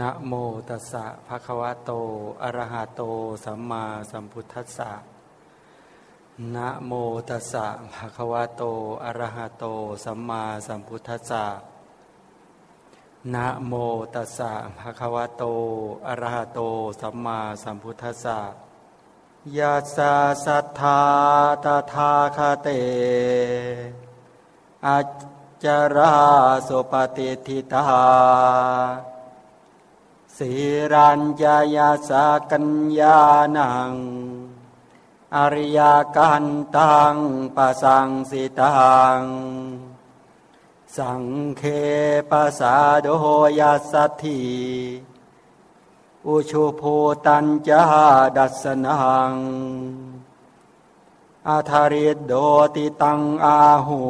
นะโมตัสสะภะคะวะโต อะระหะโต สัมมาสัมพุทธัสสะนะโมตัสสะภะคะวะโต อะระหะโต สัมมาสัมพุทธัสสะนะโมตัสสะภะคะวะโต อะระหะโต สัมมาสัมพุทธัสสะยาสาสัทธาตถาคเตอจาราสุปฏิทิตา สีรัญญายาสากัญญาณัง อริยกันตังปัสังสิตัง สังเคปสาโดยัสถีอุชุภูตัญจาดัสนัง อาธาริโดติตังอาหู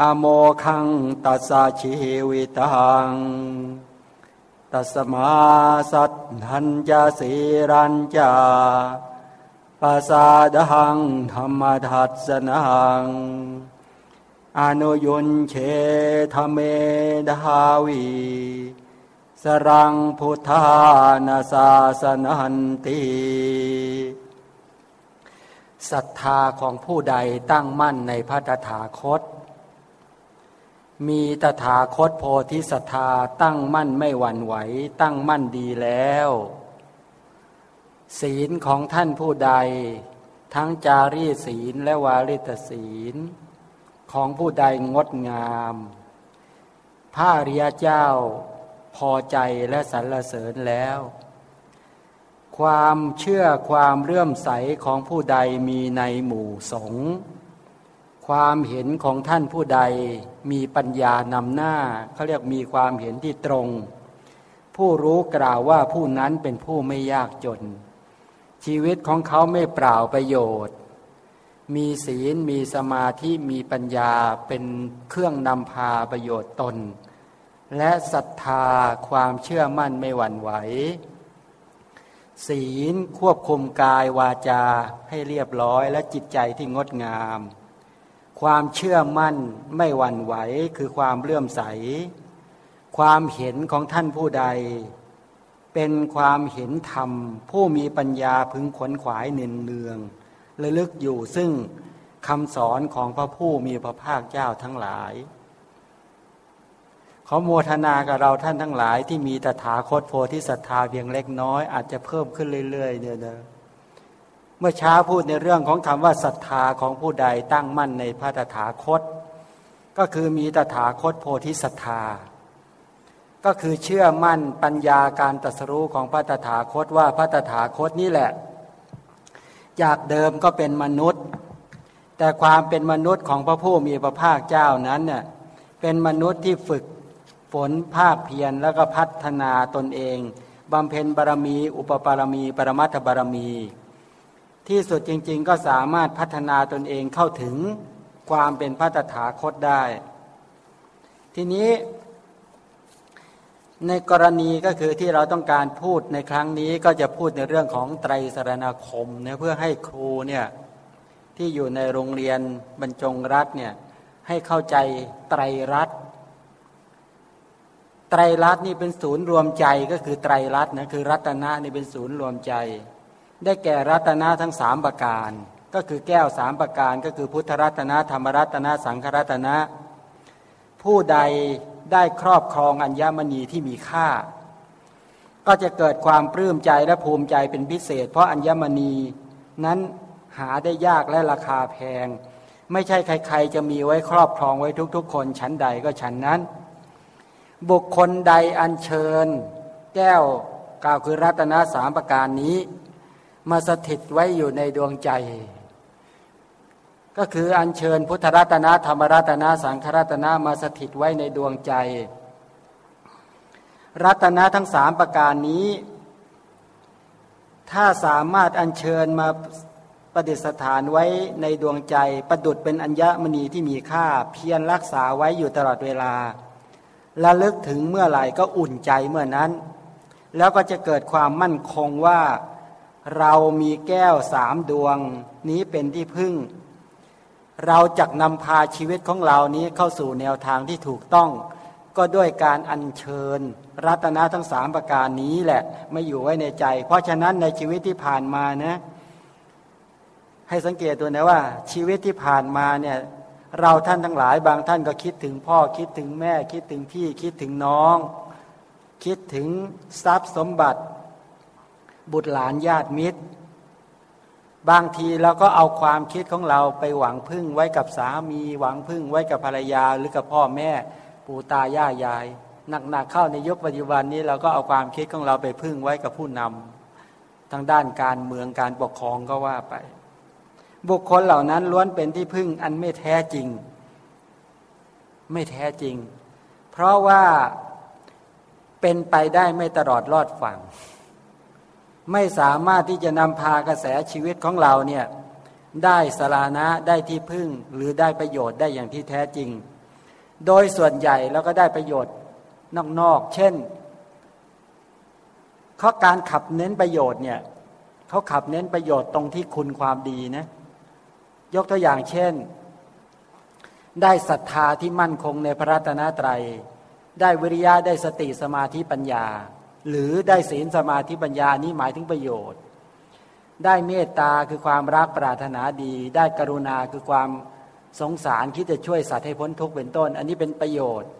อโมคังตัสสะชีวิตัง ตัสมาสัตทัญจสีรัญจาปาสาดังธรรมทัสนังอนุยุนเชธเมดาวี สรังพุทธานาสาสนันติศรัทธาของผู้ใดตั้งมั่นในพระตถาคต มีตถาคตโพธิสัตธาตั้งมั่นไม่หวั่นไหว ตั้งมั่นดีแล้ว ศีลของท่านผู้ใด ทั้งจารีศีลและวาริตศีล ของผู้ใดงดงาม พระริยเจ้าพอใจและสรรเสริญแล้ว ความเชื่อความเลื่อมใสของผู้ใดมีในหมู่สงฆ์ ความเห็นของท่านผู้ใดมีปัญญานำหน้าเขาเรียกมีความเห็นที่ตรง ผู้รู้กล่าวว่าผู้นั้นเป็นผู้ไม่ยากจน ชีวิตของเขาไม่เปล่าประโยชน์ มีศีลมีสมาธิมีปัญญาเป็นเครื่องนำพาประโยชน์ตน และศรัทธาความเชื่อมั่นไม่หวั่นไหว ศีลควบคุมกายวาจาให้เรียบร้อยและจิตใจที่งดงาม ความเชื่อมั่นไม่หวั่นไหวคือความเลื่อมใส ความเห็นของท่านผู้ใด เป็นความเห็นธรรม ผู้มีปัญญาพึงขวนขวายเนืองเนืองระลึกอยู่ซึ่งคำสอนของพระผู้มีพระภาคเจ้าทั้งหลาย ขอโมทนากับเราท่านทั้งหลายที่มีตถาคตโพธิศรัทธาเพียงเล็กน้อยอาจจะเพิ่มขึ้นเรื่อยๆเนี่ยนะ เมื่อเช้าพูดในเรื่องของคำว่าศรัทธาของผู้ใดตั้งมั่นในพระตถาคต ก็คือมีตถาคตโพธิศรัทธา ก็คือเชื่อมั่นปัญญาการตรัสรู้ของพระตถาคตว่าพระตถาคตนี่แหละ จากเดิมก็เป็นมนุษย์ แต่ความเป็นมนุษย์ของพระผู้มีพระภาคเจ้านั้นเนี่ยเป็นมนุษย์ที่ฝึกฝนภาคเพียรแล้วก็พัฒนาตนเองบำเพ็ญบารมี อุปปารมี ปรมัตถบารมี ที่สุดจริงๆก็สามารถพัฒนาตนเองเข้าถึงความเป็นพระตถาคตได้ ทีนี้ในกรณีก็คือที่เราต้องการพูดในครั้งนี้ก็จะพูดในเรื่องของไตรสรณคมเนี่ยเพื่อให้ครูเนี่ยที่อยู่ในโรงเรียนบรรจงรัฐเนี่ยให้เข้าใจไตรรัฐไตรรัฐนี่เป็นศูนย์รวมใจก็คือไตรรัฐนะคือรัตนะนี่เป็นศูนย์รวมใจ ได้แก่รัตนะทั้งสามประการ ก็คือแก้วสามประการ ก็คือพุทธรัตนะธรรมรัตนะสังฆรัตนะ ผู้ใดได้ครอบครองอัญญมณีที่มีค่า ก็จะเกิดความปลื้มใจและภูมิใจเป็นพิเศษ เพราะอัญญมณีนั้นหาได้ยากและราคาแพง ไม่ใช่ใคร ๆ จะมีไว้ครอบครองไว้ทุกๆ คนชั้นใดก็ชั้นนั้น บุคคลใดอัญเชิญ แก้วกล่าวคือรัตนะสามประการนี้ มาสถิตไว้อยู่ในดวงใจ ก็คืออัญเชิญพุทธรัตนะธรรมรัตนะสังฆรัตนะมาสถิตไว้ในดวงใจ รัตนะทั้งสามประการนี้ ถ้าสามารถอัญเชิญมาประดิษฐานไว้ในดวงใจ ประดุดเป็นอัญญมณีที่มีค่า เพียรรักษาไว้อยู่ตลอดเวลาระลึกถึงเมื่อไหร่ก็อุ่นใจเมื่อนั้น แล้วก็จะเกิดความมั่นคงว่า เรามีแก้วสามดวงนี้เป็นที่พึ่ง เราจะนำพาชีวิตของเรานี้เข้าสู่แนวทางที่ถูกต้อง ก็ด้วยการอัญเชิญ รัตนะทั้งสามประการนี้แหละไม่อยู่ไว้ในใจ เพราะฉะนั้นในชีวิตที่ผ่านมานะ ให้สังเกตตัวนะว่า ชีวิตที่ผ่านมาเนี่ยเราท่านทั้งหลายบางท่านก็คิดถึงพ่อคิดถึงแม่ คิดถึงพี่คิดถึงน้อง คิดถึงทรัพย์สมบัติ บุตรหลานญาติมิตร บางทีเราก็เอาความคิดของเราไปหวังพึ่งไว้กับสามีหวังพึ่งไว้กับภรรยาหรือกับพ่อแม่ปู่ตาย่ายายหนักๆเข้าในยุคปัจจุบันนี้เราก็เอาความคิดของเราไปพึ่งไว้กับผู้นำทางด้านการเมืองการปกครองก็ว่าไป บุคคลเหล่านั้นล้วนเป็นที่พึ่งอันไม่แท้จริง ไม่แท้จริง เพราะว่าเป็นไปได้ไม่ตลอดรอดฝั่ง ไม่สามารถที่จะนำพากระแสชีวิตของเราเนี่ยได้สาระได้ที่พึ่งหรือได้ประโยชน์ได้อย่างที่แท้จริง โดยส่วนใหญ่เราก็ได้ประโยชน์นอกๆเช่นเขาการขับเน้นประโยชน์เนี่ยเขาขับเน้นประโยชน์ตรงที่คุณความดีนะยกตัวอย่างเช่น ได้ศรัทธาที่มั่นคงในพระรัตนตรยัย ได้วิริยะได้สติสมาธิปัญญา หรือได้ศีลสมาธิปัญญานี้หมายถึงประโยชน์ ได้เมตตาคือความรักปรารถนาดี ได้กรุณาคือความสงสารคิดจะช่วยสัตว์ให้พ้นทุกข์เป็นต้น อันนี้เป็นประโยชน์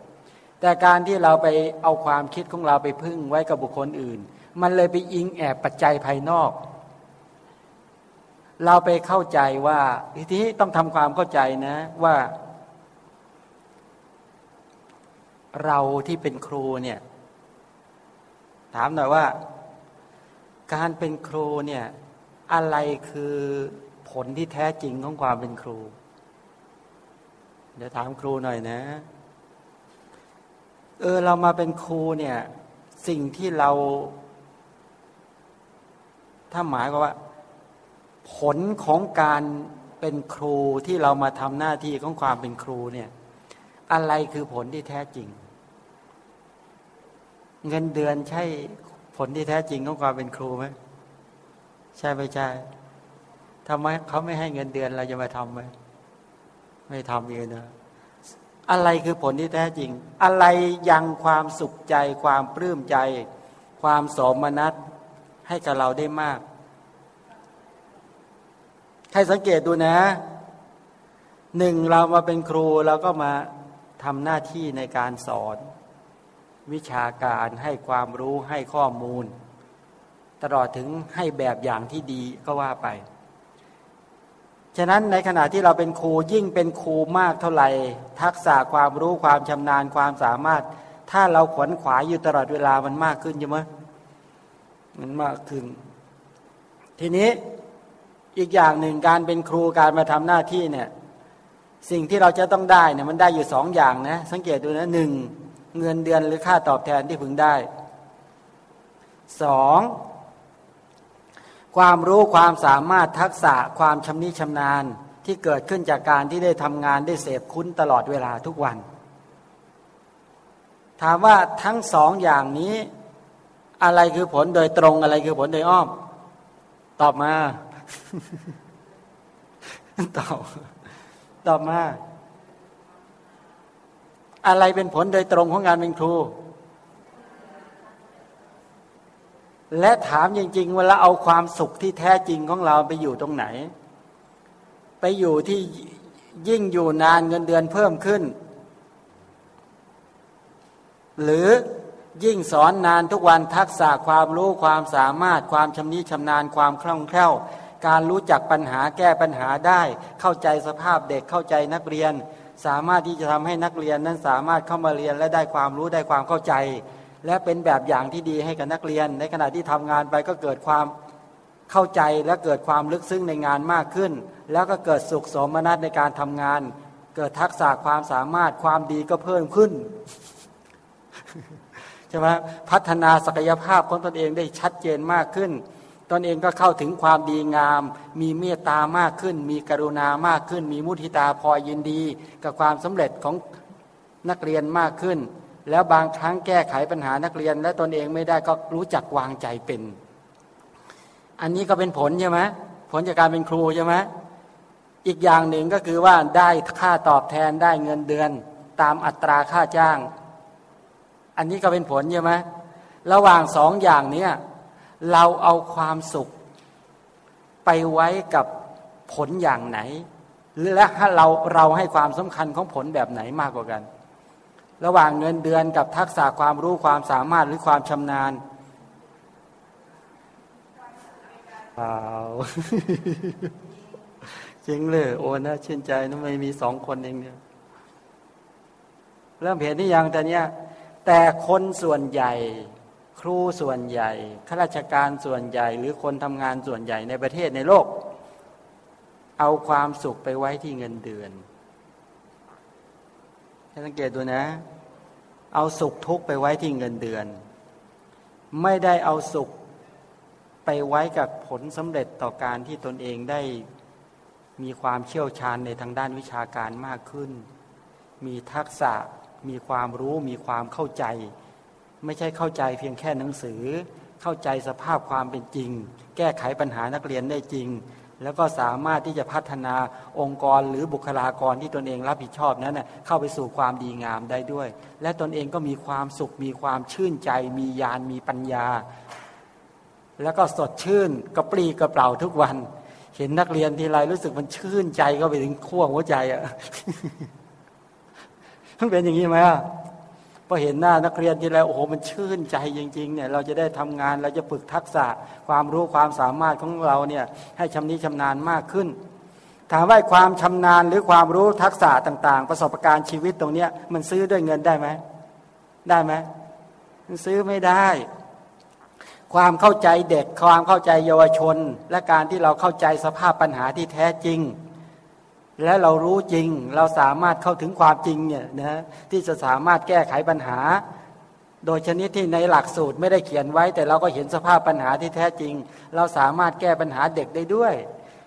แต่การที่เราไปเอาความคิดของเราไปพึ่งไว้กับบุคคลอื่น มันเลยไปอิงแอบปัจจัยภายนอก เราไปเข้าใจว่าทีนี้ต้องทำความเข้าใจนะว่า เราที่เป็นครูเนี่ย ถามหน่อยว่า การเป็นครูเนี่ย อะไรคือผลที่แท้จริงของความเป็นครู เดี๋ยวถามครูหน่อยนะ เออเรามาเป็นครูเนี่ย สิ่งที่เรา ถ้าหมายก็ว่า ผลของการเป็นครูที่เรามาทำหน้าที่ของความเป็นครูเนี่ย อะไรคือผลที่แท้จริง เงินเดือนใช่ผลที่แท้จริงของความเป็นครูไหมใช่ไม่ใช่ทำไมเขาไม่ให้เงินเดือนเราจะมาทำไหมไม่ทำเองนะอะไรคือผลที่แท้จริง อะไรยังความสุขใจ ความปลื้มใจ ความสมนัตให้กับเราได้มาก ให้สังเกตดูนะหนึ่งเรามาเป็นครูเราก็มาทำหน้าที่ในการสอน วิชาการให้ความรู้ให้ข้อมูล ตลอดถึงให้แบบอย่างที่ดีก็ว่าไป ฉะนั้นในขณะที่เราเป็นครูยิ่งเป็นครูมากเท่าไหร่ ทักษะความรู้ความชำนาญความสามารถ ถ้าเราขวนขวายอยู่ตลอดเวลามันมากขึ้นใช่ไหมมันมากขึ้น ทีนี้อีกอย่างหนึ่งการเป็นครูการมาทำหน้าที่เนี่ย สิ่งที่เราจะต้องได้เนี่ยมันได้อยู่สองอย่างนะสังเกตดูนะหนึ่ง เงินเดือนหรือค่าตอบแทนที่พึงได้สองความรู้ความสามารถทักษะความชำนิชำนาญที่เกิดขึ้นจากการที่ได้ทำงานได้เสพคุ้นตลอดเวลาทุกวัน ถามว่าทั้งสองอย่างนี้อะไรคือผลโดยตรงอะไรคือผลโดยอ้อม ตอบมา ตอบ ตอบมา อะไรเป็นผลโดยตรงของงานเป็นครู และถามจริง ๆ เวลาเอาความสุขที่แท้จริงของเราไปอยู่ตรงไหน ไปอยู่ที่ยิ่งอยู่นานเงินเดือนเพิ่มขึ้น หรือยิ่งสอนนานทุกวันทักษะความรู้ความสามารถ ความชำนิชำนาญความคล่องแคล่ว การรู้จักปัญหาแก้ปัญหาได้ เข้าใจสภาพเด็กเข้าใจนักเรียน สามารถที่จะทำให้นักเรียนนั้นสามารถเข้ามาเรียนและได้ความรู้ได้ความเข้าใจ และเป็นแบบอย่างที่ดีให้กับนักเรียน ในขณะที่ทำงานไปก็เกิดความเข้าใจและเกิดความลึกซึ้งในงานมากขึ้น แล้วก็เกิดสุขสมนัตในการทำงาน เกิดทักษะความสามารถความดีก็เพิ่มขึ้นใช่ไหมพัฒนาศักยภาพของตนเองได้ชัดเจนมากขึ้น ตนเองก็เข้าถึงความดีงาม มีเมตตามากขึ้น มีกรุณามากขึ้น มีมุทิตาพอยินดี กับความสำเร็จของนักเรียนมากขึ้น แล้วบางครั้งแก้ไขปัญหานักเรียน และตนเองไม่ได้ก็รู้จักวางใจเป็น อันนี้ก็เป็นผลใช่ไหมผลจากการเป็นครูใช่ไหมอีกอย่างหนึ่งก็คือว่าได้ค่าตอบแทนได้เงินเดือน ตามอัตราค่าจ้าง อันนี้ก็เป็นผลใช่ไหมระหว่างสองอย่างเนี้ย เราเอาความสุข ไปไว้กับผลอย่างไหน และเราเราให้ความสำคัญของผลแบบไหนมากกว่ากัน ระหว่างเงินเดือนกับทักษะความรู้ความสามารถหรือความชำนาญเปล่าจริงเลยโอ้นะชื่นใจนะไม่มีสองคนเองเนี่ยเริ่มเห็นที่ยังแต่เนี้ยแต่คนส่วนใหญ่ ครูส่วนใหญ่ข้าราชการส่วนใหญ่ หรือคนทำงานส่วนใหญ่ในประเทศในโลก เอาความสุขไปไว้ที่เงินเดือนให้สังเกตดูนะ เอาสุขทุกไปไว้ที่เงินเดือน ไม่ได้เอาสุขไปไว้กับผลสำเร็จต่อการที่ตนเองได้มีความเชี่ยวชาญในทางด้านวิชาการมากขึ้น มีทักษะ มีความรู้ มีความเข้าใจ ไม่ใช่เข้าใจเพียงแค่หนังสือ เข้าใจสภาพความเป็นจริง แก้ไขปัญหานักเรียนได้จริง แล้วก็สามารถที่จะพัฒนาองค์กรหรือบุคลากรที่ตนเองรับผิดชอบนั้นเข้าไปสู่ความดีงามได้ด้วย และตนเองก็มีความสุขมีความชื่นใจ มีญาณมีปัญญา แล้วก็สดชื่นกระปรี้กระเปร่าทุกวัน เห็นนักเรียนทีไรรู้สึกมันชื่นใจก็ไปถึงขั้วหัวใจอะ่ะมันเป็นอย่างนี้ไหม พอเห็นหน้านักเรียนทีไรโอ้โหมันชื่นใจจริงๆเนี่ยเราจะได้ทำงานเราจะฝึกทักษะความรู้ความสามารถของเราเนี่ยให้ชำนิชำนาญมากขึ้น ถามว่าความชำนาญหรือความรู้ทักษะต่าง ๆ ประสบการณ์ชีวิตตรงเนี้ยมันซื้อด้วยเงินได้ไหมได้ไหมมันซื้อไม่ได้ ความเข้าใจเด็กความเข้าใจเยาวชน และการที่เราเข้าใจสภาพปัญหาที่แท้จริง และเรารู้จริง เราสามารถเข้าถึงความจริงเนี่ยนะที่จะสามารถแก้ไขปัญหา โดยชนิดที่ในหลักสูตรไม่ได้เขียนไว้ แต่เราก็เห็นสภาพปัญหาที่แท้จริง เราสามารถแก้ปัญหาเด็กได้ด้วย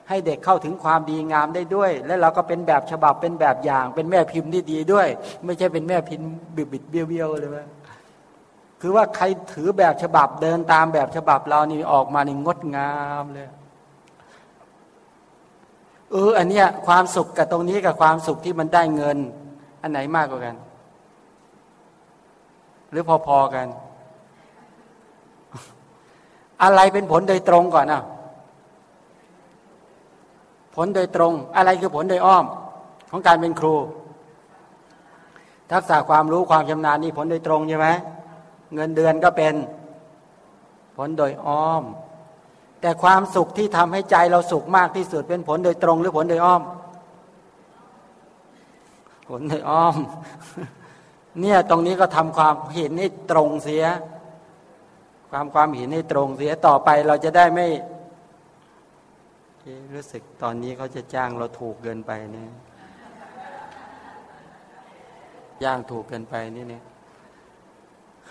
ให้เด็กเข้าถึงความดีงามได้ด้วย และเราก็เป็นแบบฉบับเป็นแบบอย่าง เป็นแม่พิมพ์ที่ดีด้วย ไม่ใช่เป็นแม่พิมพ์บิดบิดเบี้ยวเบี้ยวเลยว่าคือว่าใครถือแบบฉบับเดินตามแบบฉบับเรานี่ออกมานี่งดงามเลย เอออันเนี้ยความสุขกับตรงนี้กับความสุขที่มันได้เงิน อันไหนมากกว่ากัน หรือพอๆกัน อะไรเป็นผลโดยตรงก่อนอะผลโดยตรง อะไรคือผลโดยอ้อม ของการเป็นครู ทักษะความรู้ความชำนาญนี่ผลโดยตรงใช่ไหมเงินเดือนก็เป็น ผลโดยอ้อม แต่ความสุขที่ทำให้ใจเราสุขมากที่สุดเป็นผลโดยตรงหรือผลโดยอ้อม ผลโดยอ้อม เนี่ยตรงนี้ก็ทำความเห็นให้ตรงเสีย ความความเห็นให้ตรงเสียต่อไปเราจะได้ไม่รู้สึกตอนนี้เขาจะจ้างเราถูกเกินไปเนี่ยย่างถูกเกินไปนี่เนี่ย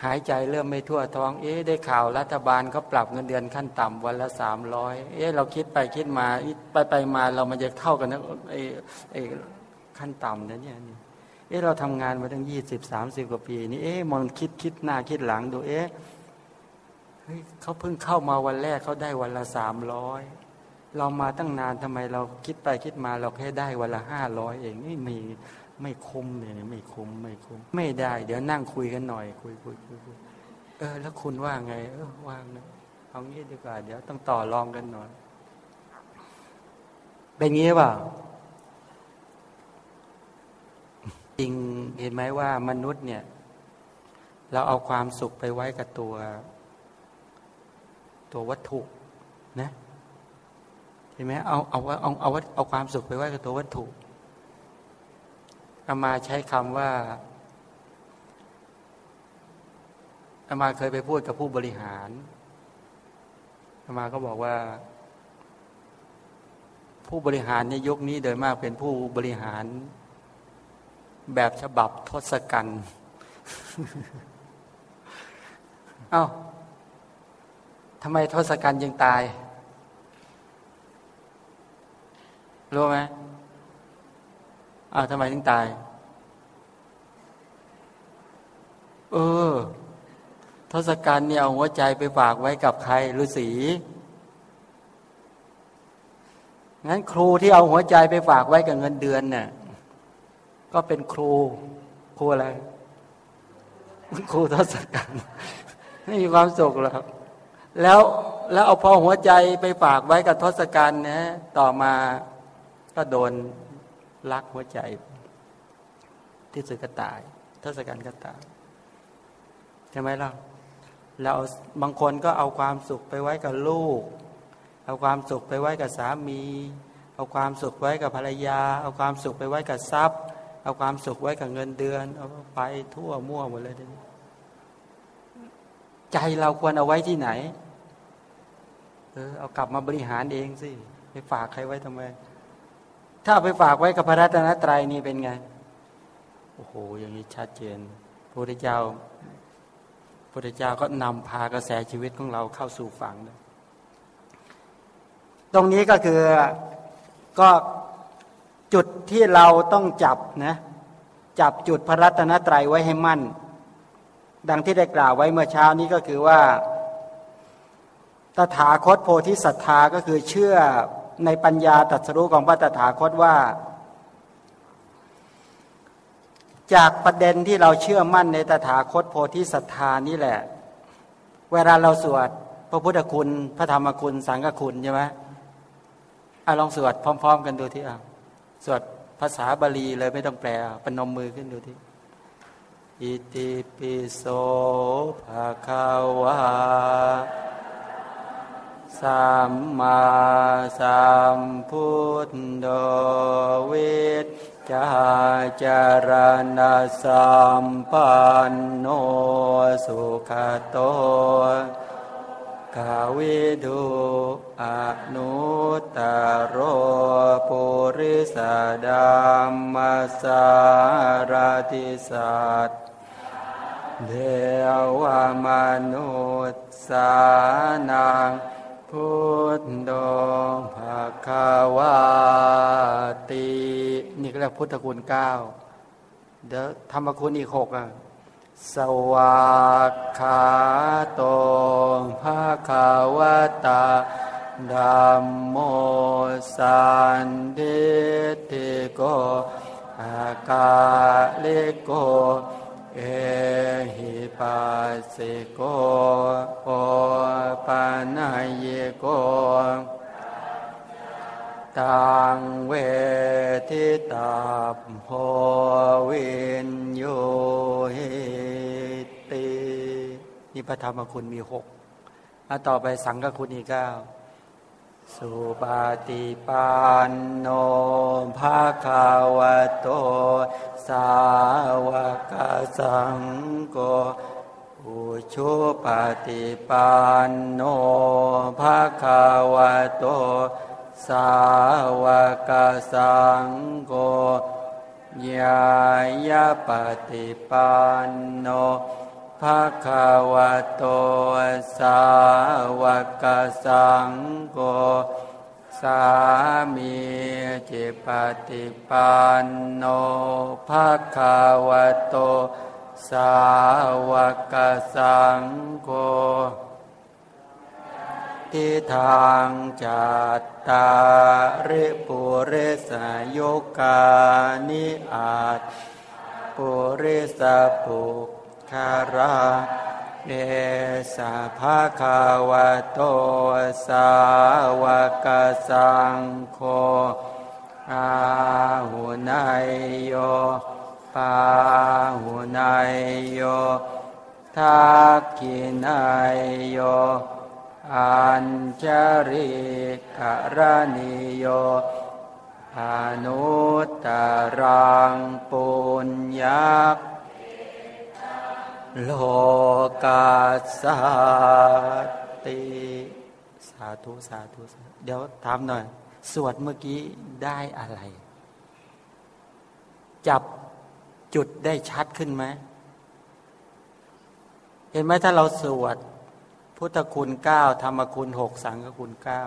หายใจเริ่มไม่ทั่วท้อง เอ๊ะได้ข่าวรัฐบาลเขาปรับเงินเดือนขั้นต่ำวันละสามร้อยเอ๊ะเราคิดไปคิดมาไปไปมาเรามันจะเท่ากันนะไอ้ไอ้ขั้นต่ำนะเนี่ยนี่เอ๊ะเราทำงานมาตั้งยี่สิบสามสิบกว่าปีนี่เอ๊ะมองคิดคิดหน้าคิดหลังดูเอ๊ะเฮ้ยเขาเพิ่งเข้ามาวันแรกเขาได้วันละสามร้อยเรามาตั้งนานทำไมเราคิดไปคิดมาเราแค่ได้วันละห้าร้อยเองไม่มี ไม่คุ้มเลยไม่คุ้มไม่คุ้มไม่ได้ เดี๋ยวนั่งคุยกันหน่อย คุยคุยคุยคุยเออ แล้วคุณว่าไง เออว่างนะเอางี้ดีกว่า เดี๋ยวต้องต่อรองกันหน่อยเป็นงี้เปล่าจริงเห็นไหมว่ามนุษย์เนี่ย เราเอาความสุขไปไว้กับตัว ตัววัตถุนะเห็นไหมเอาเอาเอาเอาเอาความสุขไปไว้กับตัววัตถุ อามาใช้คำว่าอามาเคยไปพูดกับผู้บริหารอามาก็บอกว่า ผู้บริหารในยุคนี้โดยมากเป็นผู้บริหาร แบบฉบับทศกัณฐ์เอา้าทำไมทศกัณฐ์ยังตาย รู้ไหม อ้าวทำไมถึงตาย เออทศกัณฐ์เนี่ยเอาหัวใจไปฝากไว้กับใครฤาษีงั้นครูที่เอาหัวใจไปฝากไว้กับเงินเดือนเนี่ยก็เป็นครูครูอะไรครูทศกัณฐ์ไม่มีความสุขหรอกแล้วแล้วเอาพอหัวใจไปฝากไว้กับทศกัณฐ์นะต่อมาก็โดน ลักหัวใจ ที่สุดก็ตายทศกัณฐ์ก็ตายใช่ไหมล่ะแล้วบางคนก็เอาความสุขไปไว้กับลูก เอาความสุขไปไว้กับสามี เอาความสุขไว้กับภรรยา เอาความสุขไปไว้กับทรัพย์ เอาความสุขไว้กับเงินเดือน เอาไปทั่วมั่วหมดเลยทีนี้ใจเราควรเอาไว้ที่ไหน เออเอากลับมาบริหารเองสิไปฝากใครไว้ทำไม ถ้าไปฝากไว้กับพระรัตนตรัยนี่เป็นไง โอ้โห อย่างนี้ชัดเจนพระพุทธเจ้าพระพุทธเจ้าก็นำพากระแสชีวิตของเราเข้าสู่ฝั่งเลยตรงนี้ก็คือก็จุดที่เราต้องจับนะจับจุดพระรัตนตรัยไว้ให้มั่น ดังที่ได้กล่าวไว้เมื่อเช้านี้ก็คือว่า ตถาคตโพธิศรัทธาก็คือเชื่อ ในปัญญาตรัสรู้ของพระตถาคตว่า จากประเด็นที่เราเชื่อมั่นในตถาคตโพธิศรัทธานี่แหละ เวลาเราสวดพระพุทธคุณ พระธรรมคุณ สังฆคุณใช่ไหมอลองสวดพร้อม ๆ กันดูที่อะสวดภาษาบาลีเลยไม่ต้องแปลปนมมือขึ้นดูที่อิติปิโสภะคะวะ สัมมาสัมพุทโธวิทจาจารณสัมปันโนสุขโตกาวิดูอนุตโรปุริสดามมาสารติสัตเดวมนุษย์สานัง พุทโธภาคาวาตินี่ก็เรียกพุทธคุณเก้าเดี๋ยวธรรมคุณอีกหกอะสวากขาโตภาคาวตาดัมโมสันเดติโกอากาเลโก เอหิปัสสิโกโอปานายโกตังเวทิตาโพวินโยหิตินี่พระธรรมคุณมีหกมาต่อไปสังฆคุณอีกเก้า สุปาติปันโนภาคาวโต สาวกสังโฆอุชุปฏิปันโนภาคาวโต สาวกสังโฆยายาปฏิปันโน ภาคาวโตสาวกสังโฆสามีจิปฏิปันโนภาคาวโต สาวกสังโฆทิทางจัตตาริปุเรสยกานิอาตปุเรสปุ คาราเดสะภาคาวะโตสาวกสังโฆอาหุนายโยปาหุนายโยทักขินายโยอัญจริกรณิโยอนุตตรังปุญญา โลกาสาติสาธุสาธุเดี๋ยวถามหน่อย สวดเมื่อกี้ได้อะไร จับจุดได้ชัดขึ้นไหมเห็นไหมถ้าเราสวด พุทธคุณเก้าธรรมคุณหกสังฆคุณเก้า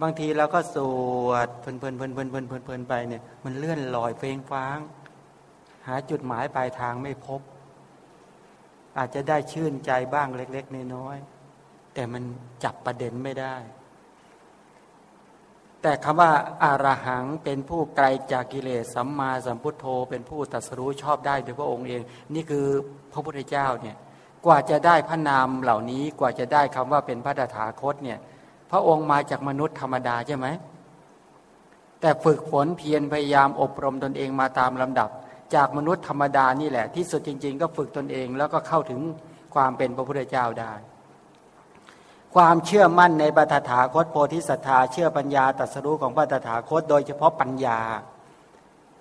บางทีเราก็สวดเพลินเพลินเพลินเพลินเพลินเพลินไปเนี่ย มันเลื่อนลอยเฟ้งฟ้าง หาจุดหมายปลายทางไม่พบ อาจจะได้ชื่นใจบ้างเล็ก ๆ น้อยๆแต่มันจับประเด็นไม่ได้ แต่คำว่าอารหังเป็นผู้ไกลจากกิเลสสัมมาสัมพุทโธ เป็นผู้ตัดสรู้ชอบได้โดยพระองค์เอง นี่คือพระพุทธเจ้าเนี่ยกว่าจะได้พระนามเหล่านี้กว่าจะได้คำว่าเป็นพระตถาคตเนี่ย พระองค์มาจากมนุษย์ธรรมดาใช่ไหมแต่ฝึกฝนเพียรพยายามอบรมตนเองมาตามลำดับ จากมนุษย์ธรรมดานี่แหละ ที่สุดจริง ๆ ก็ฝึกตนเอง แล้วก็เข้าถึงความเป็นพระพุทธเจ้าได้ ความเชื่อมั่นในบัตถาคตโพธิสัตธาเชื่อปัญญาตรัสรู้ของบัตถาคต โดยเฉพาะปัญญา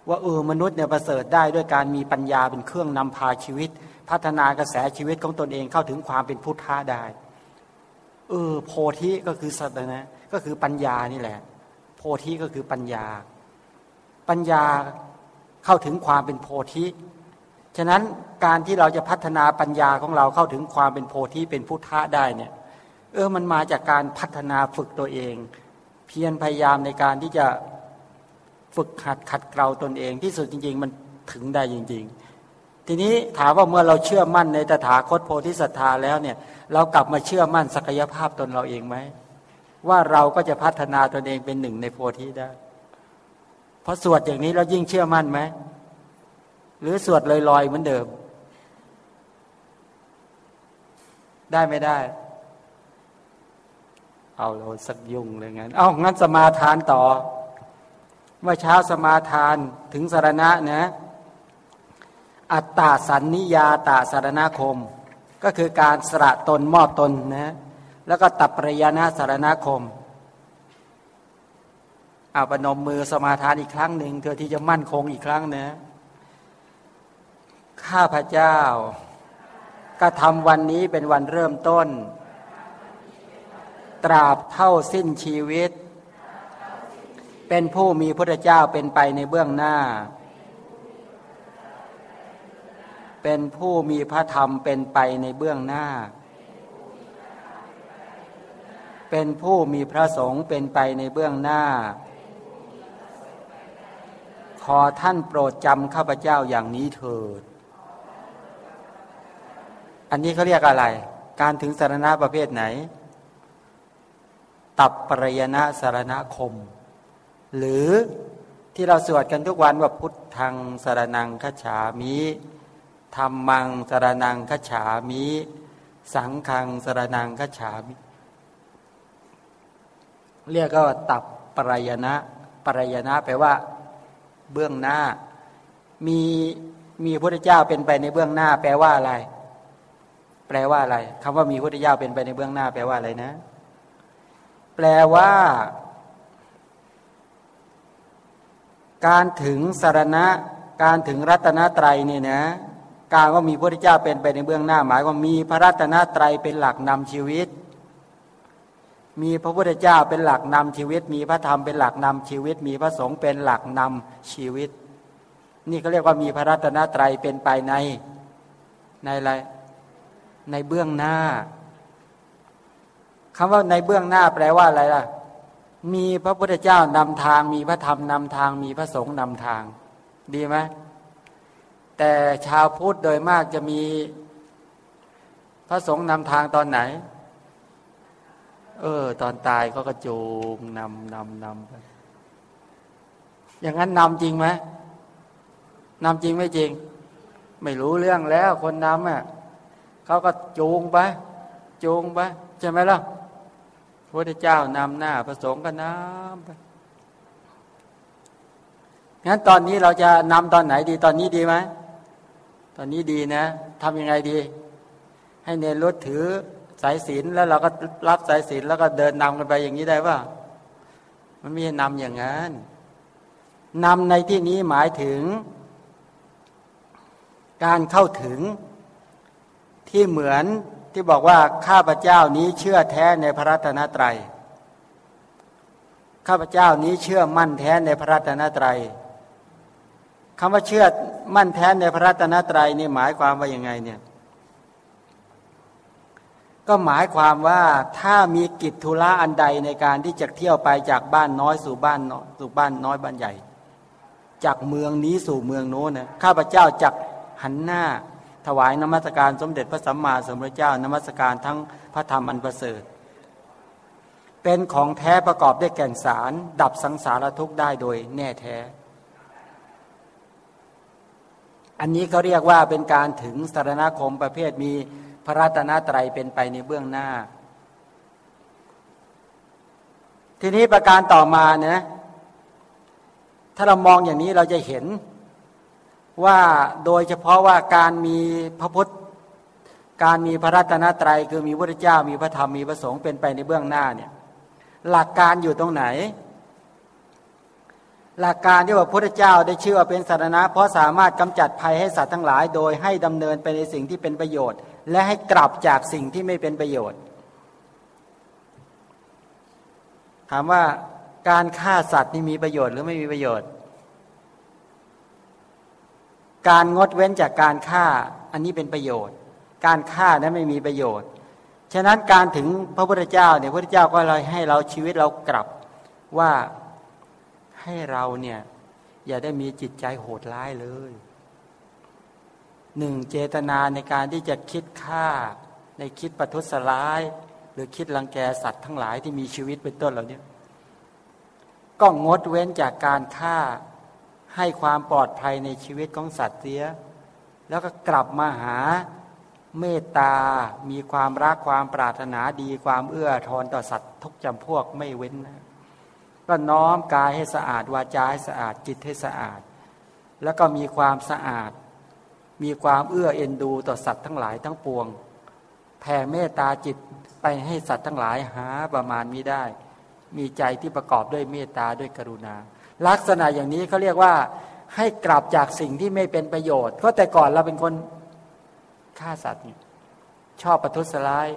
ว่าเออมนุษย์เนี่ยประเสริฐได้ด้วยการมีปัญญาเป็นเครื่องนำพาชีวิต พัฒนากระแสชีวิตของตนเองเข้าถึงความเป็นพุทธะได้เออโพธิก็คือสัตนะก็คือปัญญานี่แหละ โพธิก็คือปัญญา ปัญญา เข้าถึงความเป็นโพธิฉะนั้นการที่เราจะพัฒนาปัญญาของเราเข้าถึงความเป็นโพธิเป็นพุทธะได้เนี่ยเออมันมาจากการพัฒนาฝึกตัวเอง เพียรพยายามในการที่จะฝึกขัดขัดเกลาตนเองที่สุดจริง ๆ มันถึงได้จริง ๆ ทีนี้ถามว่าเมื่อเราเชื่อมั่นในตถาคตโพธิสัตธาแล้วเนี่ยเรากลับมาเชื่อมั่นศักยภาพตนเราเองไหมว่าเราก็จะพัฒนาตนเองเป็นหนึ่งในโพธิได้ พราะสวดอย่างนี้เรายิ่งเชื่อมั่นไหม หรือสวดลอยๆเหมือนเดิม ได้ไม่ได้ เอาเราสักยุ่งเลยงั้น เอางั้นสมาทานต่อ เมื่อเช้าสมาทานถึงสารณะนะ อัตตาสันนิยาตาสารณคม ก็คือการสละตนมอบตนนะ แล้วก็ตับปริยานาสารณคม อาปนมมือสมาทานอีกครั้งหนึ่งเพื่อที่จะมั่นคงอีกครั้งนะ ข้าพเจ้าก็ทำวันนี้เป็นวันเริ่มต้น ตราบเท่าสิ้นชีวิต เป็นผู้มีพระเจ้าเป็นไปในเบื้องหน้า เป็นผู้มีพระธรรมเป็นไปในเบื้องหน้า เป็นผู้มีพระสงฆ์เป็นไปในเบื้องหน้าข อท่านโปรดจำข้าพเจ้าอย่างนี้เถิด อันนี้เขาเรียกอะไร การถึงสารณะประเภทไหน ตับปรยณะสารณคม หรือที่เราสวดกันทุกวันว่าพุทธังสารนังขฉามิธรรมังสารนังขฉามิ สังขังสารนังขฉามิ เรียกก็ตับปรยณะปรยณะแปลว่า เบื้องหน้า มีมีพระเจ้าเป็นไปในเบื้องหน้า แปลว่าอะไร แปลว่าอะไรคำว่ามีพระเจ้าเป็นไปในเบื้องหน้า แปลว่าอะไรนะ แปลว่า การถึงสารณะ การถึงรัตนตรัยเนี่ยนะ การว่ามีพระเจ้าเป็นไปในเบื้องหน้า หมายว่ามีพระรัตนตรัยเป็นหลักนำชีวิต มีพระพุทธเจ้าเป็นหลักนำชีวิต มีพระธรรมเป็นหลักนำชีวิต มีพระสงฆ์เป็นหลักนำชีวิต นี่เขาเรียกว่ามีพระรัตนตรัยเป็นไปในในอะไรในเบื้องหน้าคำว่าในเบื้องหน้าแปลว่าอะไรล่ะ มีพระพุทธเจ้านำทาง มีพระธรรมนำทาง มีพระสงฆ์นำทาง ดีไหมแต่ชาวพุทธโดยมากจะมีพระสงฆ์นำทางตอนไหน เออ ตอนตายเขาก็จูงนำนำนำไปอย่างนั้นนำจริงไหมนำจริงไม่จริง ไม่รู้เรื่องแล้ว คนนำอะเขาก็จูงไปจูงไปใช่ไหมล่ะพระเจ้านำหน้าพระสงฆ์ก็นำไปงั้นตอนนี้เราจะนำตอนไหนดี ตอนนี้ดีไหมตอนนี้ดีนะทำยังไงดี ให้เนรถถือ สายศีลแล้วเราก็รับสายศีลแล้วก็เดินนำกันไปอย่างนี้ได้ป่ะมันไม่ใช่นำอย่างนั้นนำในที่นี้หมายถึง การเข้าถึงที่เหมือนที่บอกว่าข้าพเจ้านี้เชื่อแท้ในพระรัตนตรัย ข้าพเจ้านี้เชื่อมั่นแท้ในพระรัตนตรัยคำว่าเชื่อมั่นแท้ในพระรัตนตรัยนี่หมายความว่าอยังไงเนี่ย ก็หมายความว่าถ้ามีกิจธุระอันใดในการที่จะเที่ยวไปจากบ้านน้อยสู่บ้านน้อยสู่บ้านน้อยบ้านใหญ่ จากเมืองนี้สู่เมืองโน้นนะข้าพเจ้าจักหันหน้า ถวายนมัสการสมเด็จพระสัมมาสัมพุทธเจ้านมัสการทั้งพระธรรมอันประเสริฐ เป็นของแท้ประกอบด้วยแก่นสาร ดับสังสารทุกข์ได้โดยแน่แท้ อันนี้เขาเรียกว่าเป็นการถึงสารณคมประเภทมี พระรัตนตรัยเป็นไปในเบื้องหน้า ทีนี้ประการต่อมานะถ้าเรามองอย่างนี้เราจะเห็นว่าโดยเฉพาะว่าการมีพระพุทธการมีพระรัตนตรัยคือมีพระเจ้ามีพระธรรมมีพระสงฆ์เป็นไปในเบื้องหน้าเนี่ยหลักการอยู่ตรงไหน หลักการที่ว่าพระเจ้าได้ชื่อว่าเป็นสารณะ เพราะสามารถกำจัดภัยให้สัตว์ทั้งหลาย โดยให้ดำเนินไปในสิ่งที่เป็นประโยชน์ และให้กลับจากสิ่งที่ไม่เป็นประโยชน์ ถามว่าการฆ่าสัตว์นี่มีประโยชน์หรือไม่มีประโยชน์ การงดเว้นจากการฆ่าอันนี้เป็นประโยชน์ การฆ่านั้นไม่มีประโยชน์ ฉะนั้นการถึงพระพุทธเจ้าเนี่ยพระพุทธเจ้าก็เลยให้เราชีวิตเรากลับว่าให้เราเนี่ยอย่าได้มีจิตใจโหดร้ายเลย หนึ่งเจตนาในการที่จะคิดฆ่า ในคิดประทุษร้าย หรือคิดรังแกสัตว์ทั้งหลายที่มีชีวิตเป็นต้นเหล่านี้ก็งดเว้นจากการฆ่าให้ความปลอดภัยในชีวิตของสัตว์เสีย แล้วก็กลับมาหาเมตตา มีความรักความปรารถนาดีความเอื้อทอนต่อสัตว์ทุกจำพวกไม่เว้นนะก็น้อมกายให้สะอาดวาจาให้สะอาดจิตให้สะอาด แล้วก็มีความสะอาด มีความเอื้อเอ็นดูต่อสัตว์ทั้งหลายทั้งปวง แผ่เมตตาจิตไปให้สัตว์ทั้งหลายหาประมาณมิได้ มีใจที่ประกอบด้วยเมตตาด้วยกรุณา ลักษณะอย่างนี้เขาเรียกว่า ให้กลับจากสิ่งที่ไม่เป็นประโยชน์ เพราะแต่ก่อนเราเป็นคนฆ่าสัตว์ชอบประทุษร้าย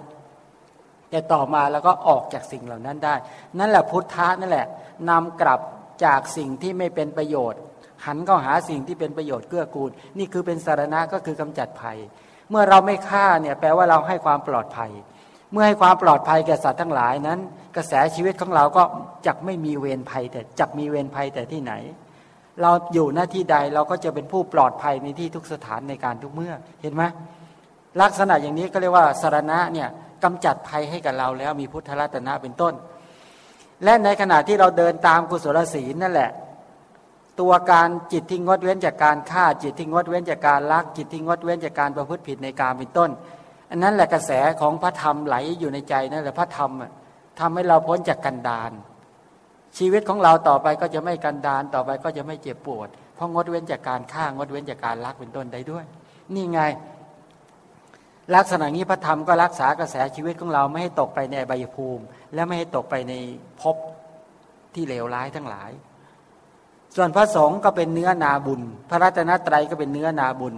แต่ต่อมาแล้วก็ออกจากสิ่งเหล่านั้นได้ นั่นแหละพุทธะนั่นแหละนำกลับจากสิ่งที่ไม่เป็นประโยชน์ หันเข้าหาสิ่งที่เป็นประโยชน์เกื้อกูล นี่คือเป็นสารณะก็คือกำจัดภัย เมื่อเราไม่ฆ่าเนี่ยแปลว่าเราให้ความปลอดภัย เมื่อให้ความปลอดภัยแก่สัตว์ทั้งหลายนั้น กระแสชีวิตของเราก็จักไม่มีเวรภัย แต่จักมีเวรภัยแต่ที่ไหน เราอยู่หน้าที่ใดเราก็จะเป็นผู้ปลอดภัยในที่ทุกสถานในการทุกเมื่อเห็นไหมลักษณะอย่างนี้ก็เรียกว่าสารณะเนี่ยกำจัดภัยให้กับเราแล้วมีพุทธรัตนะเป็นต้น และในขณะที่เราเดินตามกุศลศีลนั่นแหละ ตัวการจิตที่งดเว้นจากการฆ่าจิตที่งดเว้นจากการลักจิตที่งดเว้นจากการประพฤติผิดในการเป็นต้น อันนั้นแหละกระแสของพระธรรมไหลอยู่ในใจนั่นแหละพระธรรมทำให้เราพ้นจากกันดานชีวิตของเราต่อไปก็จะไม่กันดานต่อไปก็จะไม่เจ็บปวด เพราะงดเว้นจากการฆ่างดเว้นจากการลักเป็นต้นได้ด้วย นี่ไง ลักษณะนี้พระธรรมก็รักษากระแสชีวิตของเราไม่ให้ตกไปในใบภูมิ และไม่ให้ตกไปในภพที่เลวร้ายทั้งหลาย ส่วนพระสงฆ์ก็เป็นเนื้อนาบุญ พระรัตนตรัยก็เป็นเนื้อนาบุญ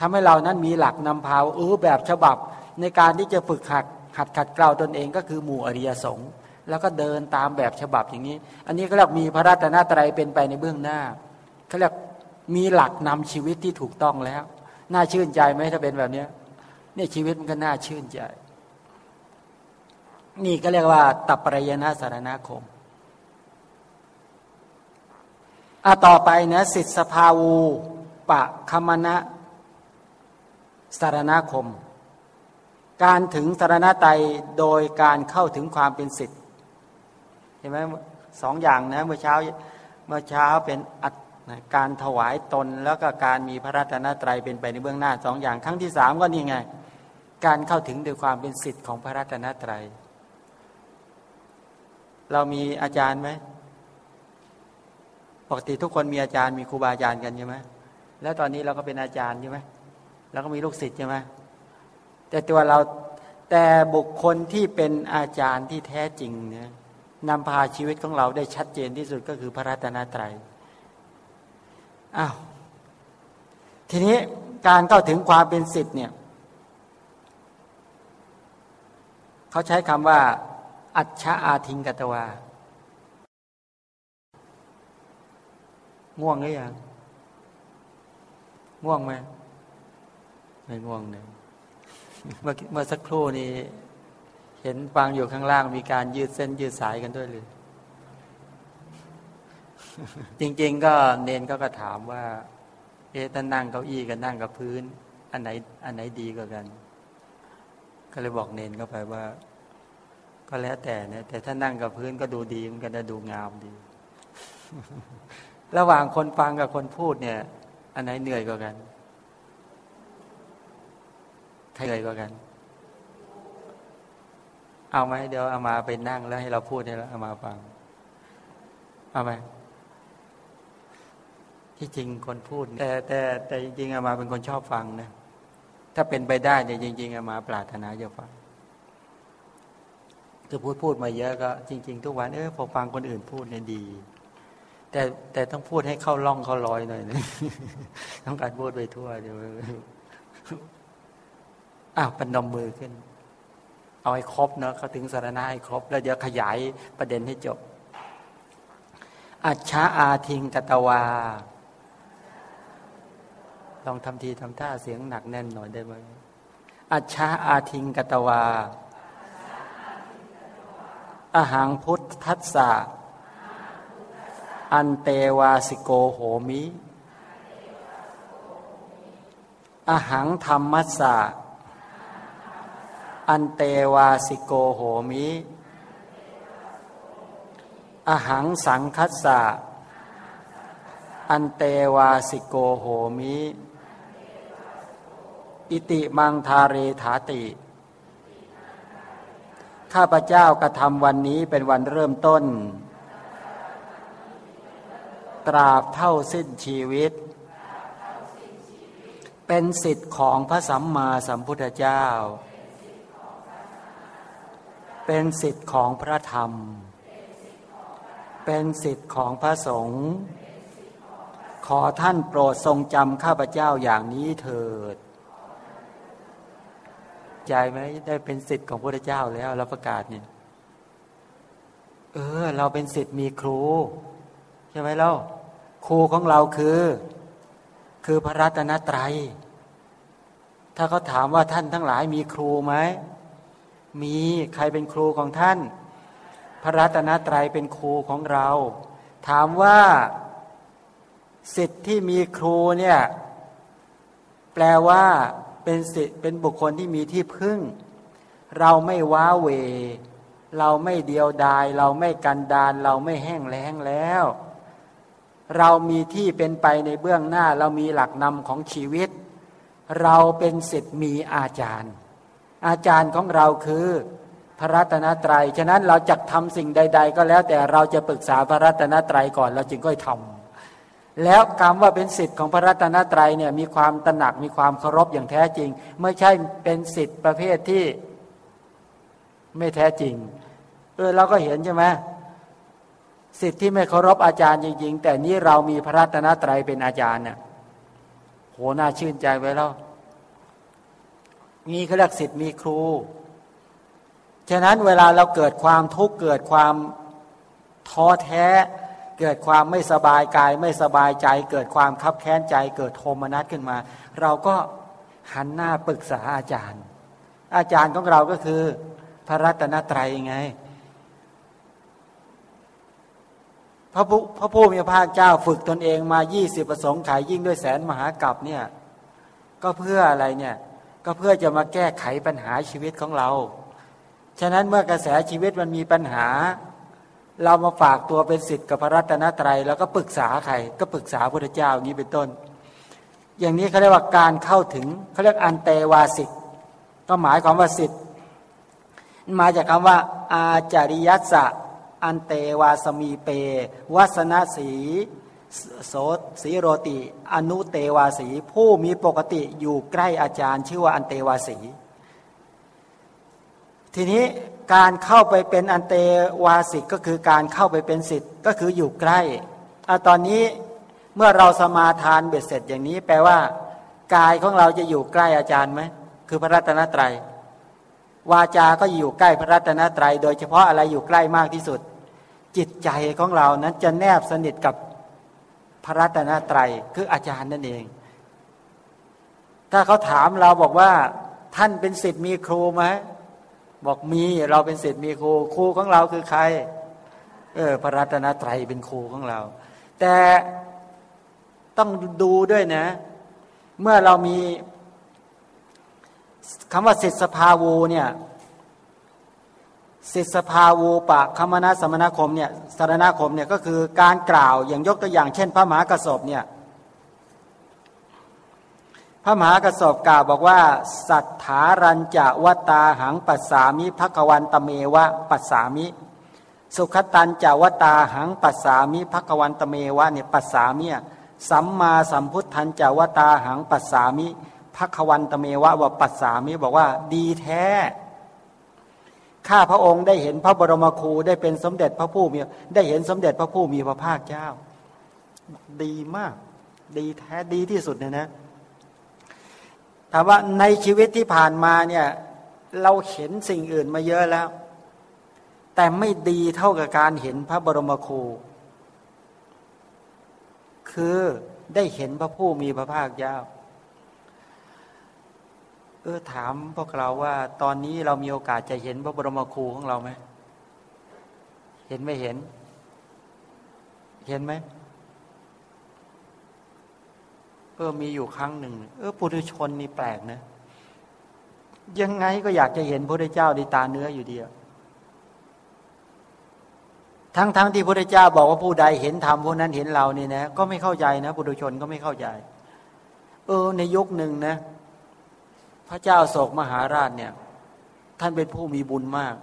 ทำให้เรานั้นมีหลักนำพาเออแบบฉบับในการที่จะฝึกหัดหัดขัดเกลาตนเองก็คือหมู่อริยสงฆ์แล้วก็เดินตามแบบฉบับอย่างนี้ อันนี้ก็เรียกมีพระรัตนตรัยเป็นไปในเบื้องหน้าเขาเรียกมีหลักนำชีวิตที่ถูกต้องแล้ว น่าชื่นใจไหมถ้าเป็นแบบนี้นี่ชีวิตมันก็น่าชื่นใจ นี่ก็เรียกว่าตับปรยนาสารนาคม อะต่อไปนะสิทธสภาวูปะคมณะสารนาคม การถึงสารณไตโดยการเข้าถึงความเป็นสิทธิ์เห็นไหมสองอย่างนะเมื่อเช้าเมื่อเช้าเป็นอัตการถวายตนแล้วก็การมีพระรัตนตรัยเป็นไปในเบื้องหน้าสองอย่างครั้งที่สามก็นี่ไง การเข้าถึงโดยความเป็นสิทธิ์ของพระรัตนตรัย เรามีอาจารย์ไหม ปกติทุกคนมีอาจารย์มีครูบาอาจารย์กันใช่ไหมแล้วตอนนี้เราก็เป็นอาจารย์ใช่ไหมเราก็มีลูกศิษย์ใช่ไหมแต่ตัวเราแต่บุคคลที่เป็นอาจารย์ที่แท้จริงเนี่ยนำพาชีวิตของเราได้ชัดเจนที่สุดก็คือพระรัตนตรัยอ้าวทีนี้การเข้าถึงความเป็นสิทธิ์เนี่ยเขาใช้คำว่า อัจฉาอาทิงกตวา ง่วงหรือยังง่วงไหมไม่ง่วงเลยเมื่อเมื่อสักครู่นี้ เห็นฟังอยู่ข้างล่างมีการยืดเส้นยืดสายกันด้วยเลยจริง ๆ ก็เนนก็กระถามว่า เอ๊ะถ้านั่งเก้าอี้กับนั่งกับพื้น อันไหน อันไหนดีกว่ากัน ก็เลยบอกเนนเข้าไปว่า ก็แล้วแต่นะแต่ถ้านั่งกับพื้นก็ดูดีมันก็จะดูงามดี ระหว่างคนฟังกับคนพูดเนี่ย อันไหนเหนื่อยกว่ากันใครเหนื่อยกว่ากัน เอาไหมเดี๋ยวเอามาไปนั่งแล้วให้เราพูดให้แล้วเอามาฟัง เอาไหมที่จริงคนพูด แต่แต่แต่จริงๆอามาเป็นคนชอบฟังนะถ้าเป็นไปได้เนี่ยจริง ๆอามาปรารถนาจะฟังคือพูดพูดมาเยอะก็จริง ๆ ทุกวันเออพอฟังคนอื่นพูดเนี่ยดี แต่แต่ต้องพูดให้เข้าล่องเข้าลอยหน่อยนะต้องการพูดไปทั่วเดี๋ยวอ้าวปนมมือขึ้น เอาให้ครบเนาะเขาถึงสารณะให้ครบ แล้วเดี๋ยวขยายประเด็นให้จบ อัชชาอาทิงกตวา ลองทำทีทำท่าเสียงหนักแน่นหน่อยได้ไหมอัชชาอาทิงกตวาอาหังพุทธัสสะ อันเตวาสิโกโหมิ อหังธรรมัสสะ อันเตวาสิโกโหมิ อหังสังคัสสะ อันเตวาสิโกโหมิ อิติมังทาเรถาติ ข้าพเจ้ากระทำวันนี้เป็นวันเริ่มต้น ตราบเท่าสิ้นชีวิต เป็นสิทธิ์ของพระสัมมาสัมพุทธเจ้า เป็นสิทธิ์ของพระธรรม เป็นสิทธิ์ของพระสงฆ์ขอท่านโปรดทรงจำข้าพเจ้าอย่างนี้เถิด ใจไหมได้เป็นสิทธิ์ของพระเจ้าแล้วเราประกาศเนี่ยเออ เราเป็นสิทธิ์มีครู ใช่ไหมเล่า ครูของเราคือ คือพระรัตนตรัย ถ้าเขาถามว่าท่านทั้งหลายมีครูไหม มีใครเป็นครูของท่าน พระรัตนตรัยเป็นครูของเรา ถามว่าสิทธิ์ที่มีครูเนี่ยแปลว่าเป็นสิเป็นบุคคลที่มีที่พึ่ง เราไม่ว้าเว เราไม่เดียวดาย เราไม่กันดาน เราไม่แห้งแล้งแล้ว เรามีที่เป็นไปในเบื้องหน้า เรามีหลักนำของชีวิต เราเป็นสิทธิ์มีอาจารย์ อาจารย์ของเราคือพระรัตนตรยัย ฉะนั้นเราจะทำสิ่งใด ๆ ก็แล้วแต่เราจะปรึกษาพระรัตนตรัยก่อน เราจึงก็ทำแล้วคำว่าเป็นสิทธิ์ของพระรัตนตรัยเนี่ยมีความตระหนักมีความเคารพอย่างแท้จริง ไม่ใช่เป็นสิทธิ์ประเภทที่ไม่แท้จริง เออเราก็เห็นใช่ไหม สิทธิ์ที่ไม่เคารพอาจารย์จริงๆ แต่นี้เรามีพระรัตนตรัยเป็นอาจารย์เนี่ยโหน่าชื่นใจไว้แล้วมีเขาเรียกสิทธิ์มีครู ฉะนั้นเวลาเราเกิดความทุกข์เกิดความท้อแท้ เกิดความไม่สบายกาย ไม่สบายใจ เกิดความคับแค้นใจ เกิดโทมนัสขึ้นมา เราก็หันหน้าปรึกษาอาจารย์ อาจารย์ของเราก็คือ พระรัตนตรัยไง พระผู้พระผู้มีพระเจ้าฝึกตนเองมา20ประสงค์ขายยิ่งด้วยแสนมหากรัปเนี่ย ก็เพื่ออะไรเนี่ย ก็เพื่อจะมาแก้ไขปัญหาชีวิตของเรา ฉะนั้นเมื่อกระแสชีวิตมันมีปัญหา เรามาฝากตัวเป็นสิทธิ์กับพระรัตนตรัย แล้วก็ปรึกษาใคร ก็ปรึกษาพระเจ้าอย่างนี้เป็นต้น อย่างนี้เขาเรียกว่าการเข้าถึงเขาเรียกอันเตวาสิกก็หมายความว่าสิทธิ์มาจากคำว่าอาจาริยัสสะ อันเตวาสมีเป วัสนาสีโสสีโรติ อนุเตวาสี ผู้มีปกติอยู่ใกล้อาจารย์ ชื่อว่าอันเตวาสี ทีนี้การเข้าไปเป็นอันเตวาสิกก็คือการเข้าไปเป็นสิทธิ์ก็คืออยู่ใกล้อตอนนี้เมื่อเราสมาทานเบ็ดเสร็จอย่างนี้ แปลว่า กายของเราจะอยู่ใกล้อาจารย์ไหมคือพระรัตนตรยัยวาจาก็อยู่ใกล้พระรัตนตรยัย โดยเฉพาะอะไรอยู่ใกล้มากที่สุด จิตใจของเรานั้นจะแนบสนิทกับพระรัตนตรัยคืออาจารย์นั่นเอง ถ้าเขาถามเราบอกว่า ท่านเป็นสิทธิ์มีครูไหมบอกมีเราเป็นศิษย์มีครู ครูของเราคือใคร เออ พระรัตนตรัยเป็นครูของเรา แต่ต้องดูด้วยนะ เมื่อเรามีคำว่าสิทธิสภาวูเนี่ย สสิทธภาวูปะคมนาสมณคมเนี่ยสารณคมเนี่ยก็คือการกล่าวอย่างยกตัวอย่างเช่น พระมหากระสอบเนี่ยพระมหากระสอบกล่าวบอกว่า สัทธารัญจะวตาหังปัสสามิภควันตเมวะปัสสามิ สุขตันจะวตาหังปัสสามิภควันตเมวะเนี่ยปัสสามิสัมมาสัมพุทธันจะวตาหังปัสสามิภควันตเมวะว่าปัสสามิบอกว่าดีแท้ ข้าพระองค์ได้เห็นพระบรมครูได้เป็นสมเด็จพระผู้มีได้เห็นสมเด็จพระผู้มีพระภาคเจ้า ดีมาก ดีแท้ดีที่สุดเนี่ยนะถามว่าในชีวิตที่ผ่านมาเนี่ยเราเห็นสิ่งอื่นมาเยอะแล้ว แต่ไม่ดีเท่ากับการเห็นพระบรมครู คือได้เห็นพระผู้มีพระภาคเจ้า เออถามพวกเราว่า ตอนนี้เรามีโอกาสจะเห็นพระบรมครูของเราไหมเห็นไม่เห็น เห็นไหมเออมีอยู่ครั้งหนึ่ง เออปุถุชนนี่แปลกนะยังไงก็อยากจะเห็นพระเจ้าในตาเนื้ออยู่เดียวทั้งๆทที่พระเจ้าบอกว่าผู้ใดเห็นธรรมผู้นั้นเห็นเรานี่นะก็ไม่เข้าใจนะปุถุชนก็ไม่เข้าใจ เออ ในยุคหนึ่งนะ พระเจ้าโศกมหาราชเนี่ย ท่านเป็นผู้มีบุญมาก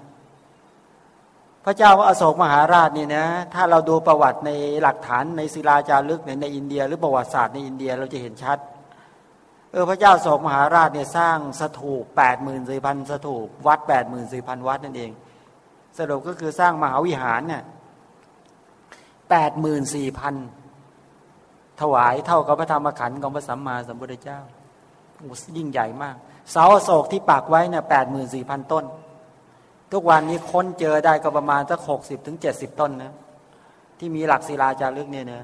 พระเจ้าอโศกมหาราชเนี่ยนะ ถ้าเราดูประวัติในหลักฐานในศิลาจารึกในในอินเดีย หรือประวัติศาสตร์ในอินเดียเราจะเห็นชัด เออพระเจ้าโศกมหาราชเนี่ยสร้างสถูปแปดหมื่นสี่พันสถูปวัดแปดหมื่นสี่พันวัดนั่นเอง สรุปก็คือสร้างมหาวิหารเนี่ยแปดหมื่นสี่พันถวายเท่ากับพระธรรมขันธ์ของพระสัมมาสัมพุทธเจ้ายิ่งใหญ่มาก เสาโศกที่ปักไว้เนี่ยแปดหมื่นสี่พันต้น ทุกวันนี้ค้นเจอได้ก็ประมาณสักหกสิบถึงเจ็ดสิบต้นนะที่มีหลักศิลาจารึกเนี่ยนะ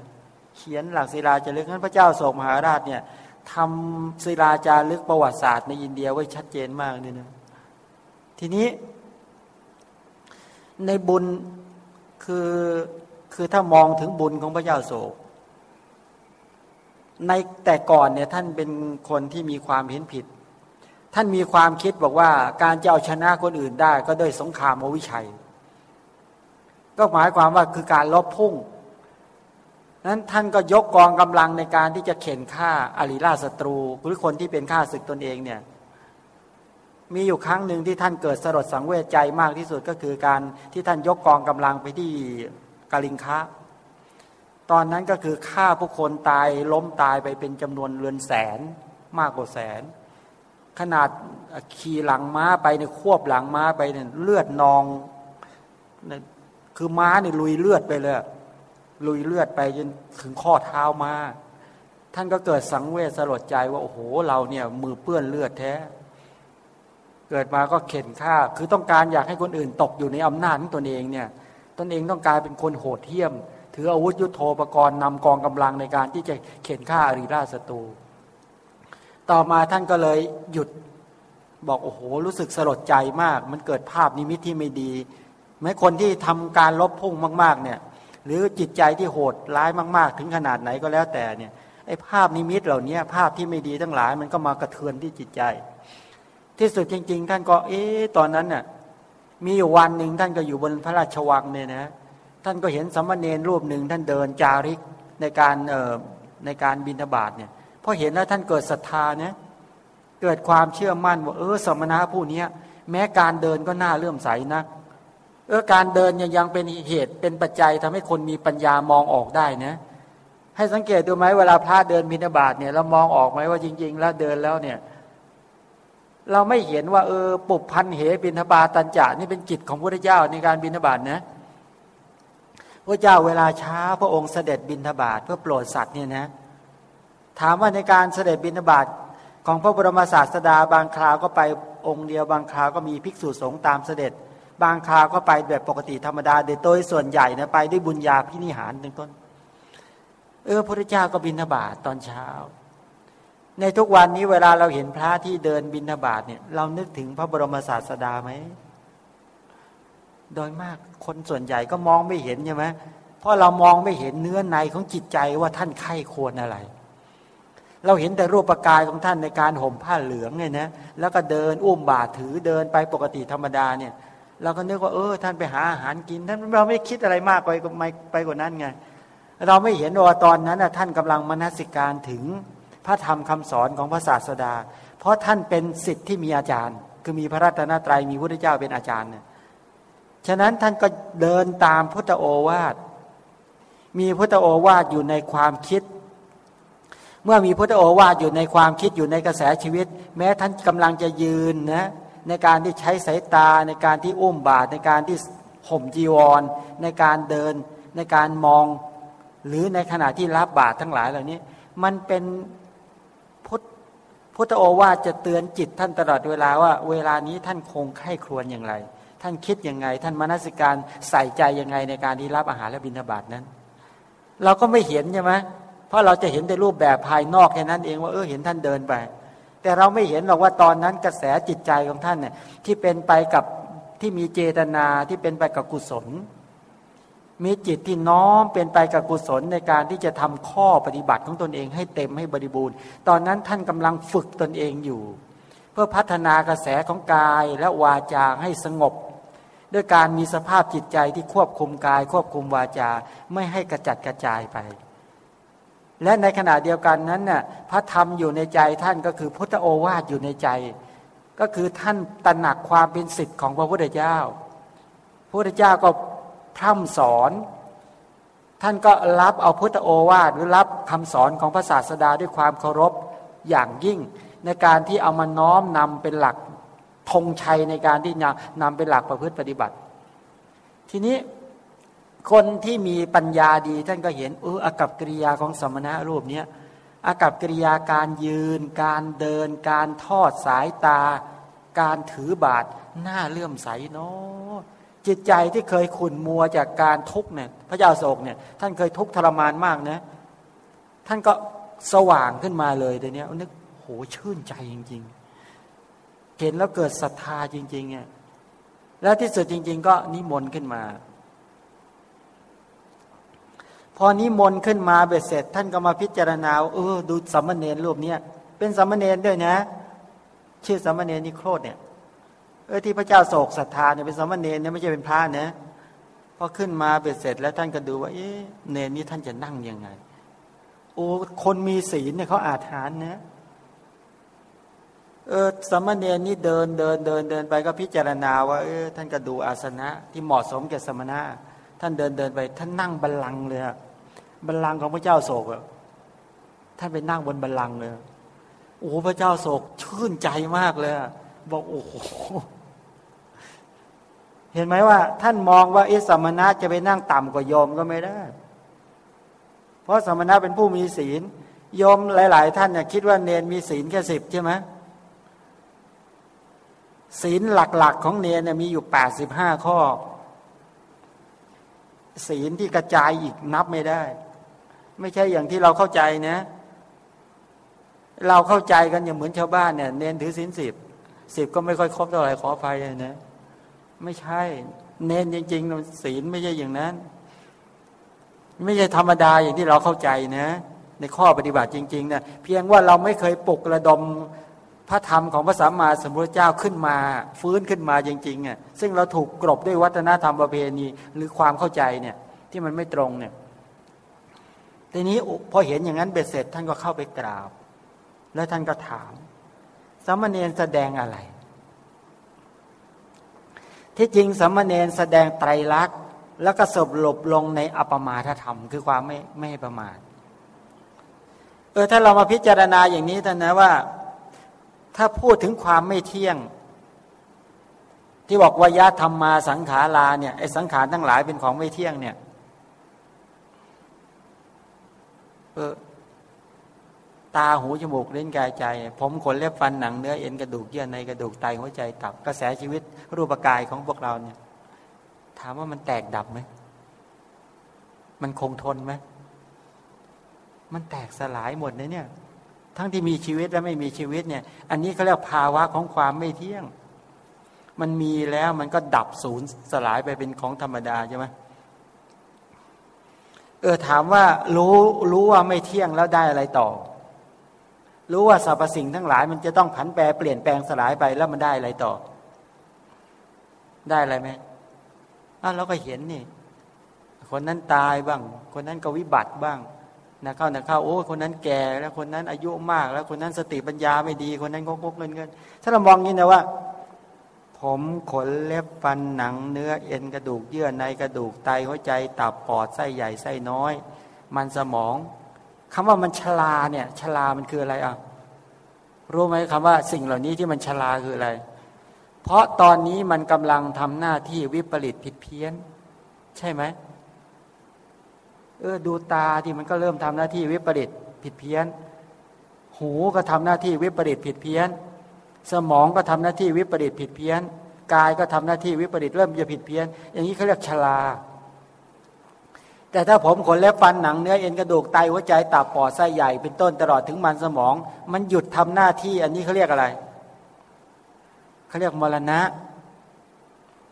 เขียนหลักศิลาจารึกนั้นพระเจ้าโศกมหาราชเนี่ยทำศิลาจารึกประวัติศาสตร์ในอินเดียไว้ชัดเจนมากเนี่ยนะทีนี้ ในบุญคือคือถ้ามองถึงบุญของพระเจ้าโศก ในแต่ก่อนเนี่ยท่านเป็นคนที่มีความเห็นผิด ท่านมีความคิดบอกว่าการจะเอาชนะคนอื่นได้ ก็ด้วยสงครามอวิชัย ก็หมายความว่าคือการลบพุ่งนั้นท่านก็ยกกองกำลังในการที่จะเข็นฆ่าอาริราศัตรูหรือคนที่เป็นฆ่าศึกตนเองเนี่ยมีอยู่ครั้งหนึ่งที่ท่านเกิดสลดสังเวชใจมากที่สุดก็คือการที่ท่านยกกองกำลังไปที่กาลิงคะตอนนั้นก็คือฆ่าผู้คนตายล้มตายไปเป็นจำนวนเรือนแสนมากกว่าแสน ขนาดขี่หลังม้าไปในควบหลังม้าไปเนี่ยเลือดนองคือม้าเนี่ยลุยเลือดไปเลยลุยเลือดไปจนถึงข้อเท้ามาท่านก็เกิดสังเวชสลดใจว่าโอ้โหเราเนี่ย มือเปื้อนเลือดแท้ เกิดมาก็เข็นฆ่า คือต้องการอยากให้คนอื่นตกอยู่ในอำนาจของตนเองเนี่ยตนเองต้องการเป็นคนโหดเหี้ยม ถืออาวุธยุโทโธปกรณ์นำกองกำลังในการที่จะเข่นฆ่าอริราชศัตรู ต่อมาท่านก็เลยหยุดบอกโอ้โหรู้สึกสลดใจมาก มันเกิดภาพนิมิตที่ไม่ดีแม้คนที่ทำการรบพุ่งมาก ๆ เนี่ย หรือจิตใจที่โหดร้ายมาก ๆ ถึงขนาดไหนก็แล้วแต่เนี่ยไอ้ภาพนิมิตเหล่านี้ภาพที่ไม่ดีทั้งหลายมันก็มากระเทือนที่จิตใจ ที่สุดจริง ๆ ท่านก็ เอ๊ะตอนนั้นน่ะมีอยู่วันหนึ่งท่านก็อยู่บนพระราชวังเนี่ยนะท่านก็เห็นสัมมาเนรรูปหนึ่งท่านเดินจาริกในการเอ่อในการบินทบาทเนี่ย พอเห็นแล้วท่านเกิดศรัทธาเนี่ยเกิดความเชื่อมั่นว่าเออสมณะผู้นี้แม้การเดินก็น่าเลื่อมใสนักเออการเดินยังยังเป็นเหตุเป็นปัจจัยทำให้คนมีปัญญามองออกได้นะ ให้สังเกตดูไหมเวลาพระเดินบิณฑบาตเนี่ยเรามองออกไหมว่าจริง ๆ แล้วเดินแล้วเนี่ย เราไม่เห็นว่าเออปุบพันเหบิณฑบาตัญจะนี่เป็นกิจของพระเจ้าในการบิณฑบาตนะพระเจ้าเวลาช้าพระองค์เสด็จบิณฑบาตเพื่อโปรดสัตว์เนี่ยนะ ถามว่าในการเสด็จบิณฑบาตของพระบรมศาสดาบางคราวก็ไปองค์เดียวบางคราวก็มีภิกษุสงฆ์ตามเสด็จ บางคราวก็ไปแบบปกติธรรมดาโดยส่วนใหญ่นะไปด้วยบุญญาพินิหารเป็นต้น เออพระเจ้าก็บิณฑบาตตอนเช้า ในทุกวันนี้เวลาเราเห็นพระที่เดินบิณฑบาตเนี่ย เรานึกถึงพระบรมศาสดาไหมโดยมากคนส่วนใหญ่ก็มองไม่เห็นใช่ไหมเพราะเรามองไม่เห็นเนื้อในของจิตใจว่าท่านไข้ควรอะไร เราเห็นแต่รูปกายของท่านในการห่มผ้าเหลืองเนี่ยนะแล้วก็เดินอุ้มบาถือเดินไปปกติธรรมดาเนี่ยเราก็นึกว่าเออท่านไปหาอาหารกิน ท่านเราไม่คิดอะไรมากไปไปไปกว่านั้นไงเราไม่เห็นว่าตอนนั้นท่านกำลังมนสิการถึงพระธรรมคำสอนของพระศาสดา เพราะท่านเป็นสิทธิ์ที่มีอาจารย์ คือมีพระรัตนตรัยมีพระเจ้าเป็นอาจารย์เนี่ยฉะนั้นท่านก็เดินตามพุทธโอวาทมีพุทธโอวาทอยู่ในความคิด เมื่อมีพุทธโอวาทอยู่ในความคิดอยู่ในกระแสชีวิต แม้ท่านกำลังจะยืนนะในการที่ใช้สายตาในการที่อุ้มบาตรในการที่ห่มจีวร ในการเดิน ในการมอง หรือในขณะที่รับบาตรทั้งหลายเหล่านี้ มันเป็นพุทธพุทธโอวาทจะเตือนจิตท่านตลอดเวลาว่า เวลานี้ท่านคงไข้ครวญอย่างไร ท่านคิดยังไง ท่านมนสิการใส่ใจยังไงในการที่รับอาหารและบิณฑบาตนั้น เราก็ไม่เห็นใช่ไหม เพราะเราจะเห็นในรูปแบบภายนอกแค่นั้นเองว่าเออเห็นท่านเดินไป แต่เราไม่เห็นหรอกว่าตอนนั้นกระแสจิตใจของท่านเนี่ยที่เป็นไปกับที่มีเจตนาที่เป็นไปกับกุศล มีจิตที่น้อมเป็นไปกับกุศลในการที่จะทำข้อปฏิบัติของตนเองให้เต็มให้บริบูรณ์ ตอนนั้นท่านกำลังฝึกตนเองอยู่ เพื่อพัฒนากระแสของกายและวาจาให้สงบ ด้วยการมีสภาพจิตใจที่ควบคุมกาย ควบคุมวาจาไม่ให้กระจัดกระจายไป และในขณะเดียวกันนั้นน่ะพระธรรมอยู่ในใจท่านก็คือพุทธโอวาทอยู่ในใจ ก็คือท่านตระหนักความเป็นสิทธิ์ของพระพุทธเจ้าพระพุทธเจ้าก็พร่ำสอน ท่านก็รับเอาพุทธโอวาทหรือรับคำสอนของพระศาสดาด้วยความเคารพอย่างยิ่ง ในการที่เอามาน้อมนำเป็นหลักธงชัยในการที่นำเป็นหลักประพฤติปฏิบัติ ทีนี้ คนที่มีปัญญาดีท่านก็เห็นเอออากับกิริยาของสมณะรูปเนี้ยอากับกิริยาการยืน การเดิน การทอดสายตา การถือบาทหน้าเลื่อมใสเนาะจิตใจที่เคยขุ่นมัวจากการทุกเนี่ยพระเจ้าโศกเนี่ยท่านเคยทุกทรมานมากนะท่านก็สว่างขึ้นมาเลยเดี๋ยวนี้นึกโหชื่นใจจริง ๆ เห็นแล้วเกิดศรัทธาจริงๆเนี่ยแล้วที่สุดจริง ๆ ก็นิมนต์ขึ้นมา พอนิมนต์ขึ้นมาเบ็ดเสร็จ ท่านก็มาพิจารณาเออดูสัมมเนรรูปเนี้ยเป็นสัมมเนรด้วยนะ ชื่อสัมมเนรนิโครธเนี่ยเออที่พระเจ้าโศกศรัทธาเนี่ยเป็นสัมมเนรเนี่ยไม่ใช่เป็นพระนะพอขึ้นมาเบ็ดเสร็จ แล้วท่านก็ดูว่าเอ๊ะเนรนี้ท่านจะนั่งยังไง โอ้คนมีศีลเนี่ยเขาอาถานนะเออสัมมเนรนี่เดินเดินเดินเดินไปก็พิจารณาว่าเออท่านก็ดูอาสนะที่เหมาะสมแก่สมณะท่านเดินเดินไป ท่านนั่งบัลลังก์เลยอะ บัลลังก์ของพระเจ้าโศกอะท่านไปนั่งบนบัลลังก์เลยโอ้พระเจ้าโศกชื่นใจมากเลยบอกโอ้โหเห็นไหมว่า ท่านมองว่าอิสมณะจะไปนั่งต่ำกว่าโยมก็ไม่ได้ เพราะสมณะเป็นผู้มีศีลโยมหลาย ๆ ท่านเนี่ยคิดว่าเนนมีศีลแค่สิบใช่ไหมศีลหลัก ๆ ของเนนเนี่ยมีอยู่แปดสิบห้าข้อ ศีลที่กระจายอีกนับไม่ได้ ไม่ใช่อย่างที่เราเข้าใจนะ เราเข้าใจกันอย่างเหมือนชาวบ้านเนี่ยเน้นถือศีลสิบสิบก็ไม่ค่อยครบเท่าไหร่ขออภัยนะ ไม่ใช่ เน้นจริงๆศีลไม่ใช่อย่างนั้น ไม่ใช่ธรรมดาอย่างที่เราเข้าใจนะ ในข้อปฏิบัติจริงๆเนะเพียงว่าเราไม่เคยปลุกระดมพระธรรมของพระสัมมาสัมพุทธเจ้าขึ้นมา ฟื้นขึ้นมาจริงๆอะซึ่งเราถูกกรบด้วยวัฒนธรรมประเพณีหรือความเข้าใจเนี่ย ที่มันไม่ตรงเนี่ย ทีนี้พอเห็นอย่างนั้นเบ็ดเสร็จท่านก็เข้าไปกราบ แล้วท่านก็ถามสมณเณรแสดงอะไร ที่จริงสมณเณรแสดงไตรลักษณ์ แล้วก็สบหลบลงในอปมาทธรรม คือความไม่ไม่ประมาทเออถ้าเรามาพิจารณาอย่างนี้ท่านนะว่า ถ้าพูดถึงความไม่เที่ยง ที่บอกวายะธรรมมาสังขาราเนี่ยไอ้สังขารทั้งหลายเป็นของไม่เที่ยงเนี่ย เออตาหูจมูกเล่นกายใจ ผมขนเล็บฟันหนังเนื้อเอ็นกระดูกเยื่อในกระดูกไตหัวใจตับกระแสชีวิต รูปกายของพวกเราเนี่ย ถามว่ามันแตกดับไหมมันคงทนไหมมันแตกสลายหมดเลยเนี่ย ทั้งที่มีชีวิตและไม่มีชีวิตเนี่ย อันนี้เขาเรียกภาวะของความไม่เที่ยง มันมีแล้วมันก็ดับสูญสลายไปเป็นของธรรมดาใช่ไหม เออถามว่ารู้รู้ว่าไม่เที่ยงแล้วได้อะไรต่อ รู้ว่าสรรพสิ่งทั้งหลาย มันจะต้องผันแปรเปลี่ยนแปลงสลายไปแล้วมันได้อะไรต่อ ได้อะไรไหมอ้าวเราก็เห็นนี่ คนนั้นตายบ้าง คนนั้นก็วิบัติบ้างนะเข้านะเข้าโอ้คนนั้นแก่แล้วคนนั้นอายุมาก แล้วคนนั้นสติปัญญาไม่ดี คนนั้นก็กเงินเงินถ้าเรามองนี้นะว่า ผมขนเล็บฟันหนังเนื้อเอ็นกระดูกเยื่อในกระดูกไตหัวใจตับปอดไส้ใหญ่ไส้น้อย มันสมองคำว่ามันชลาเนี่ยชลามันคืออะไรอะรู้ไหมคำว่าสิ่งเหล่านี้ที่มันชลาคืออะไร เพราะตอนนี้มันกำลังทำหน้าที่วิปริตผิดเพี้ยน ใช่ไหมเออดูตาที่มันก็เริ่มทำหน้าที่วิปริตผิดเพี้ยน หูก็ทำหน้าที่วิปริตผิดเพี้ยน สมองก็ทำหน้าที่วิปริตผิดเพี้ยน กายก็ทำหน้าที่วิปริตเริ่มจะผิดเพี้ยน อย่างนี้เขาเรียกชลา แต่ถ้าผมขนเล็บฟันหนังเนื้อเอ็นกระดูกไตหัวใจตับปอดไส้ใหญ่เป็นต้นตลอดถึงมันสมอง มันหยุดทำหน้าที่ อันนี้เขาเรียกอะไรเขาเรียกมรณะ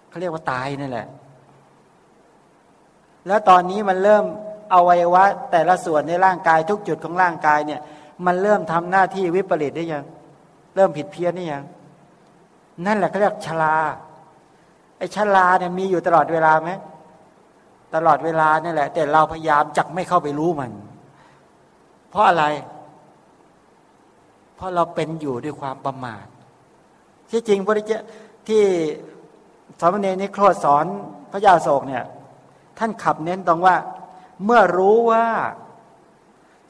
เขาเรียกว่าตายนั่นแหละ แล้วตอนนี้มันเริ่มอวัยวะ แต่ละส่วนในร่างกายทุกจุดของร่างกายเนี่ย มันเริ่มทำหน้าที่วิปริตได้ยัง เริ่มผิดเพี้ยนได้ยังนั่นแหละเขาเรียกชลาไอ้ชลาเนี่ยมีอยู่ตลอดเวลาไหมตลอดเวลานี่แหละ แต่เราพยายามจักไม่เข้าไปรู้มัน เพราะอะไร เพราะเราเป็นอยู่ด้วยความประมาทที่จริงพระเจ้าที่สามเณรนิโครสอนพระยาโศกเนี่ย ท่านขับเน้นตรงว่า เมื่อรู้ว่า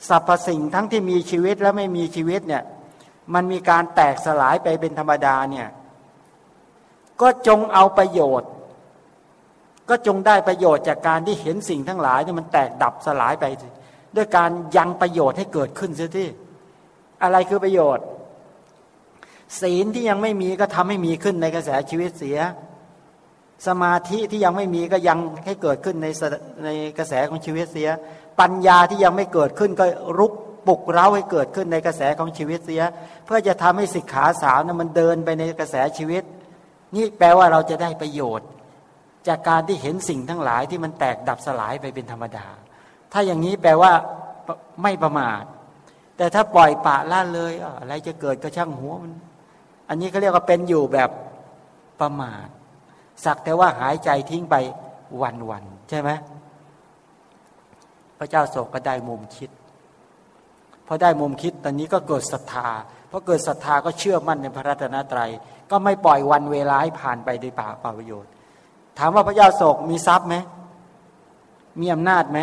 สรรพสิ่งทั้งที่มีชีวิตและไม่มีชีวิตเนี่ย มันมีการแตกสลายไปเป็นธรรมดาเนี่ย ก็จงเอาประโยชน์ ก็จงได้ประโยชน์จากการที่เห็นสิ่งทั้งหลายนี่มันแตกดับสลายไป ด้วยการยังประโยชน์ให้เกิดขึ้นเสียที่ อะไรคือประโยชน์ ศีลที่ยังไม่มีก็ทำให้มีขึ้นในกระแสชีวิตเสีย สมาธิที่ยังไม่มีก็ยังให้เกิดขึ้นในในกระแสของชีวิตเสีย ปัญญาที่ยังไม่เกิดขึ้นก็รุก ปลุกเร้าให้เกิดขึ้นในกระแสของชีวิตเสีย เพื่อจะทำให้สิกขาสาวนั้นมันเดินไปในกระแสชีวิต นี่แปลว่าเราจะได้ประโยชน์ จากการที่เห็นสิ่งทั้งหลายที่มันแตกดับสลายไปเป็นธรรมดา ถ้าอย่างนี้แปลว่าไม่ประมาท แต่ถ้าปล่อยปะละเลยอะไรจะเกิดก็ช่างหัวมัน อันนี้เขาเรียกว่าเป็นอยู่แบบประมาทสักแต่ว่าหายใจทิ้งไปวันวันใช่ไหมพระเจ้าโศกก็ได้มุมคิด พอได้มุมคิดตอนนี้ก็เกิดศรัทธาพอเกิดศรัทธาก็เชื่อมั่นในพระรัตนตรัย ก็ไม่ปล่อยวันเวลาให้ผ่านไปโดยป่าป่าประโยชน์ ถามว่าพระเจ้าโศกมีทรัพย์ไหมมีอำนาจไหม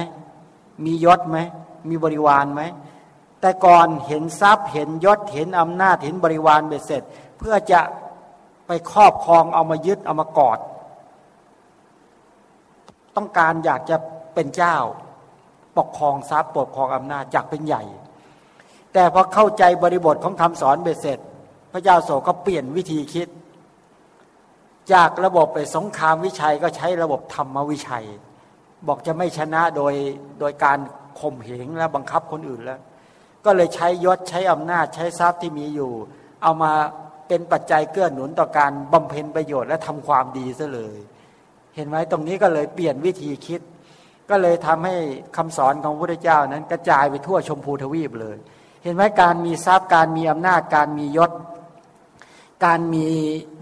มียศไหมมีบริวารไหมแต่ก่อนเห็นทรัพย์เห็นยศเห็นอำนาจเห็นบริวารเบ็ดเสร็จ เพื่อจะไปครอบครองเอามายึดเอามากอด ต้องการอยากจะเป็นเจ้า ปกครองทรัพย์ปกครองอำนาจอยากเป็นใหญ่ แต่พอเข้าใจบริบทของคำสอนเบ็ดเสร็จ พระเจ้าโศกก็เปลี่ยนวิธีคิด จากระบบไปสงครามวิชัยก็ใช้ระบบธรรมวิชัย บอกจะไม่ชนะโดยโดยการข่มเหงและบังคับคนอื่นแล้ว ก็เลยใช้ยศใช้อำนาจใช้ทรัพย์ที่มีอยู่ เอามาเป็นปัจจัยเกื้อหนุนต่อการบำเพ็ญประโยชน์และทำความดีซะเลย เห็นไหมตรงนี้ก็เลยเปลี่ยนวิธีคิด ก็เลยทำให้คำสอนของพระพุทธเจ้านั้นกระจายไปทั่วชมพูทวีปเลย เห็นไหมการมีทรัพย์การมีอำนาจการมียศ การมี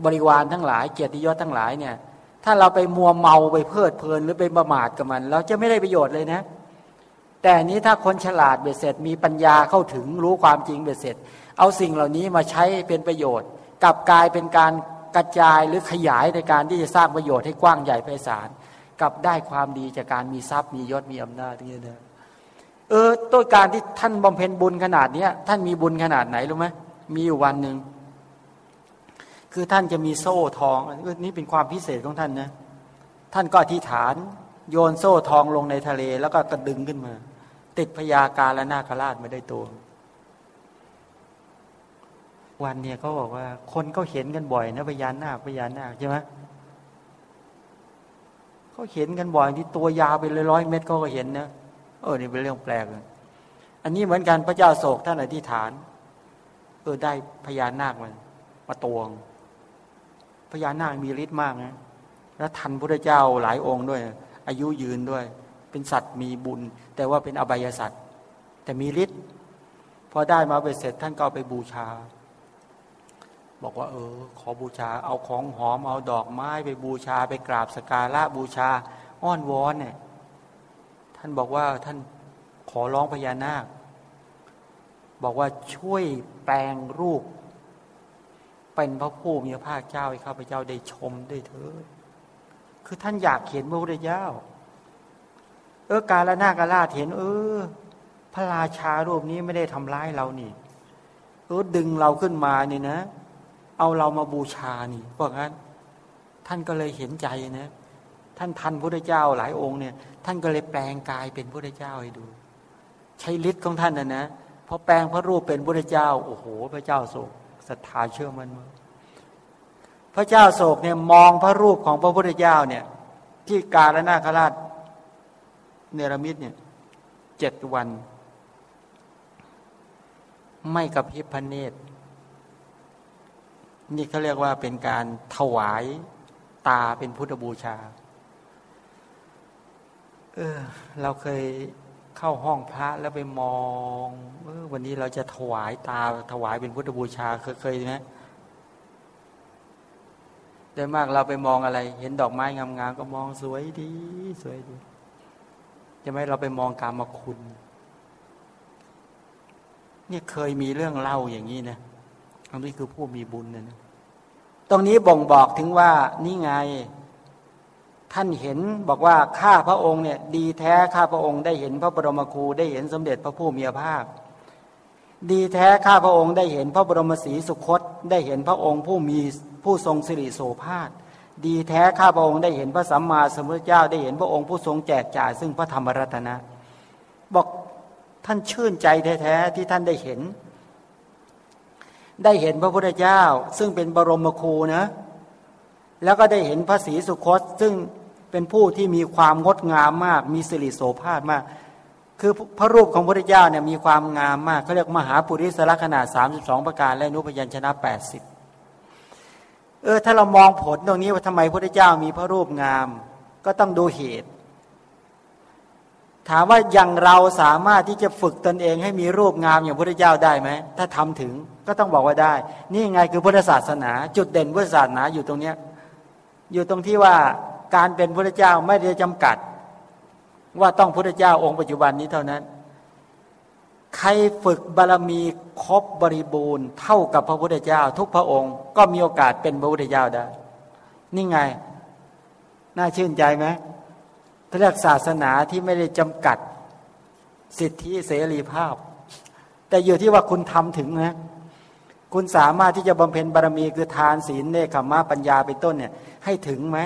บริวารทั้งหลาย เกียรติยศทั้งหลายเนี่ยถ้าเราไปมัวเมาไปเพลิดเพลินหรือไปประมาทกับมัน เราจะไม่ได้ประโยชน์เลยนะ แต่นี้ถ้าคนฉลาดเบ็ดเสร็จ มีปัญญาเข้าถึงรู้ความจริงเบ็ดเสร็จ เอาสิ่งเหล่านี้มาใช้เป็นประโยชน์กลับกลายเป็นการกระจายหรือขยายในการที่จะสร้างประโยชน์ให้กว้างใหญ่ไพศาลกลับได้ความดีจากการมีทรัพย์มียศมีอำนาจอย่างนี้นะ เออต้นการที่ท่านบำเพ็ญบุญขนาดเนี้ยท่านมีบุญขนาดไหนรู้ไหมมีอยู่วันหนึ่งคือท่านจะมีโซ่ทองนนี้เป็นความพิเศษของท่านนะท่านก็อธิษฐาน โยนโซ่ทองลงในทะเล แล้วก็กระดึงขึ้นมา ติดพยาการและนาคราชไม่ได้ตัว วันเนี่ยเขาบอกว่า คนก็เห็นกันบ่อยนะพยานนาคพยานนาคใช่ไหมเขาเห็นกันบ่อยที่ตัวยาวไปเลยร้อยเมตรเขาก็เห็นนะ เออนี่เป็นเรื่องแปลกเลยอันนี้เหมือนกันพระเจ้าโศกท่านอธิษฐานเออได้พญานาคมันมาตวงพญานาคมีฤทธิ์มากนะแล้วทันพระเจ้าหลายองค์ด้วย อายุยืนด้วย เป็นสัตว์มีบุญ แต่ว่าเป็นอบายสัตว์ แต่มีฤทธิ์พอได้มาไปเสร็จท่านก็ไปบูชาบบอกว่า เออ ขอบูชา เอาของหอมเอาดอกไม้ไปบูชาไปกราบสการะบูชา อ้อนวอนเนี่ย ท่านบอกว่าท่านขอร้องพญานาค บอกว่าช่วยแปลงรูป เป็นพระผู้มีพระภาคเจ้าให้ข้าพเจ้าได้ชมได้เถิดคือท่านอยากเห็นพระพุทธเจ้า เออการละนาคราชเห็น เออ พระราชารูปนี้ไม่ได้ทำร้ายเรานี่เออดึงเราขึ้นมานี่นะ เอาเรามาบูชานี่เพราะงั้น ท่านก็เลยเห็นใจนะ ท่านทันพระพุทธเจ้าหลายองค์เนี่ย ท่านก็เลยแปลงกายเป็นพระเจ้าให้ดู ใช้ฤทธิ์ของท่านนะนะพอแปลงพระรูปเป็นพระเจ้า โอ้โห พระเจ้าโศกศรัทธาเชื่อมันมาพระเจ้าโศกเนี่ยมองพระรูปของพระพุทธเจ้าเนี่ย ที่กาลนาคราชเนรมิตเนี่ยเจ็ดวัน ไม่กับพิพเนตรนี่เขาเรียกว่าเป็นการถวายตาเป็นพุทธบูชา เออ เราเคยเข้าห้องพระแล้วไปมองเออวันนี้เราจะถวายตาถวายเป็นพุทธบูชาเคยเคยไหมโดยมากเราไปมองอะไร เห็นดอกไม้งามๆก็มองสวยดี สวยดีจะไม่เราไปมองกามคุณนี่เคยมีเรื่องเล่าอย่างนี้นะอันนี้คือผู้มีบุญนะนะตรงนี้บ่งบอกถึงว่านี่ไง ท่านเห็นบอกว่าข้าพระองค์เนี่ยดีแท้ข้าพระองค์ได้เห็นพระบรมครูได้เห็นสมเด็จพระผู้มีพระภาค ดีแท้ข้าพระองค์ได้เห็นพระบรมศรีสุคตได้เห็นพระองค์ผู้มีผู้ทรงสิริโสภาสดีแท้ข้าพระองค์ได้เห็นพระสัมมาสัมพุทธเจ้าได้เห็นพระองค์ผู้ทรงแจกจ่ายซึ่งพระธรรมรัตนะ บอกท่านชื่นใจแท้ๆที่ท่านได้เห็น ได้เห็นพระพุทธเจ้า ซึ่งเป็นบรมครูนะแล้วก็ได้เห็นพระศรีสุคตซึ่ง เป็นผู้ที่มีความงดงามมาก มีสิริโสภาสมาก คือพระรูปของพระพุทธเจ้าเนี่ยมีความงามมากเขาเรียกมหาปุริสละขนาด 32 ประการและนุพยัญชนะ 80 เออถ้าเรามองผลตรงนี้ว่าทำไมพระเจ้ามีพระรูปงาม ก็ต้องดูเหตุ ถามว่าอย่างเราสามารถที่จะฝึกตนเองให้มีรูปงามอย่างพระเจ้าได้ไหมถ้าทำถึงก็ต้องบอกว่าได้ นี่ไงคือพุทธศาสนา จุดเด่นพุทธศาสนาอยู่ตรงเนี้ยอยู่ตรงที่ว่า การเป็นพระเจ้าไม่ได้จำกัด ว่าต้องพระเจ้าองค์ปัจจุบันนี้เท่านั้น ใครฝึกบารมีครบบริบูรณ์ เท่ากับพระพุทธเจ้า ทุกพระองค์ ก็มีโอกาสเป็นพระพุทธเจ้าได้ นี่ไง น่าชื่นใจไหมเรียกศาสนาที่ไม่ได้จำกัด สิทธิเสรีภาพ แต่อยู่ที่ว่าคุณทำถึงนะคุณสามารถที่จะบำเพ็ญบารมีคือทานศีลเนคขมาปัญญาเป็นต้นเนี่ย ให้ถึงไหม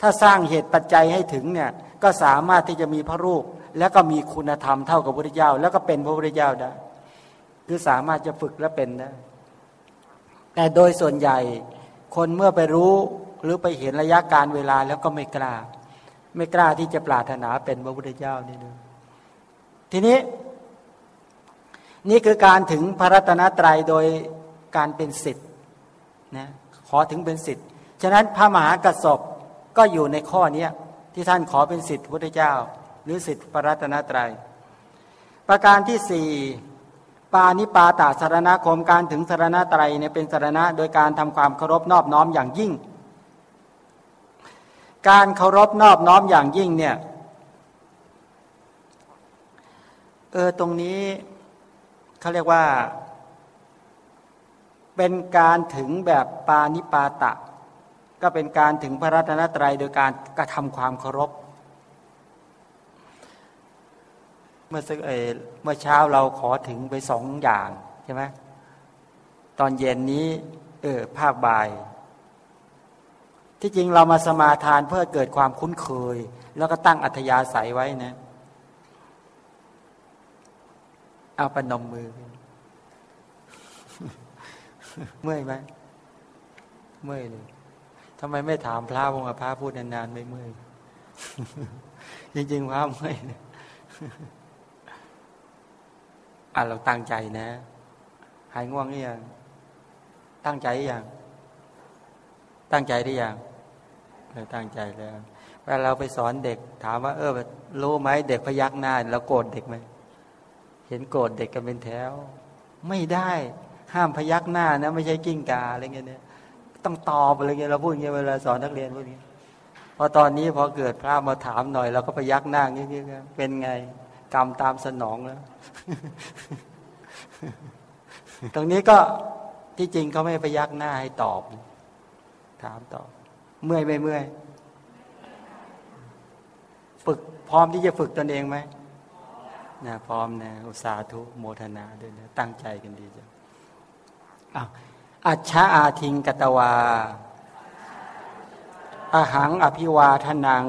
ถ้าสร้างเหตุปัจจัยให้ถึงเนี่ยก็สามารถที่จะมีพระรูป แล้วก็มีคุณธรรมเท่ากับพระพุทธเจ้า แล้วก็เป็นพระพุทธเจ้าได้ คือสามารถจะฝึกและเป็นได้แต่โดยส่วนใหญ่คนเมื่อไปรู้หรือไปเห็นระยะการเวลาแล้วก็ไม่กล้า ไม่กล้าที่จะปรารถนาเป็นพระพุทธเจ้านี่นึทีนี้ นี่คือการถึงพระรัตนตรัยโดยการเป็นสิทธิ์นะขอถึงเป็นสิทธิ์ฉะนั้นพระมหากระสบ ก็อยู่ในข้อนี้ที่ท่านขอเป็นสิทธิ์พระพุทธเจ้า หรือสิทธิปรัตนตรยัย ประการที่สี่ปานิปาตาสารณคมการถึงสารณตรัยเนี่ยเป็นสารณะโดยการทำความเคารพนอบน้อมอย่างยิ่ง การเคารพนอบน้อมอย่างยิ่งเนี่ยเออตรงนี้เขาเรียกว่า เป็นการถึงแบบปานิปาตะ ก็เป็นการถึงพระรัตนตรัยโดยการกระทำความเคารพ เมื่อสักเอเมื่อเช้าเราขอถึงไปสองอย่างใช่ไหมตอนเย็นนี้เออภาคบ่าย ที่จริงเรามาสมาทานเพื่อเกิดความคุ้นเคย แล้วก็ตั้งอัธยาศัยไว้นะ เอาปนมมือ เมื่อยไหมเมื่อยเลย ทำไมไม่ถามพระวงพระพูดนานๆไม่เมื่อยจริงๆพระเมื่อยอะเราตั้งใจนะ หายง่วงหรือยังตั้งใจหรือยังตั้งใจหรือยังเราตั้งใจแล้วเวลาเราไปสอนเด็ก ถามว่า เออรู้ไหมเด็กพยักหน้าเราโกรธเด็กไหมเห็นโกรธเด็กกันเป็นแถว ไม่ได้ ห้ามพยักหน้านะ ไม่ใช่กิ้งกาอะไรเงี้ยเนี่ย ต้องตอบอะไรเงี้ยเราพูดอย่างเงี้ยเวลาสอนนักเรียนพวกนี้พอตอนนี้พอเกิดพระมาถามหน่อยเราก็พยักหน้าเงี้ยเป็นไง กรรมตามสนองแล้ว ตรงนี้ก็ที่จริงเขาไม่พยักหน้าให้ตอบ ถามตอบ เมื่อยไม่เมื่อยฝึกพร้อมที่จะฝึกตนเองไหมนะพร้อมนะอุตสาธุโมทนาด้วยนะตั้งใจกันดีจ้ะอ้าว อัชชาอาทิงกตวาอาหังอภิวาทนัง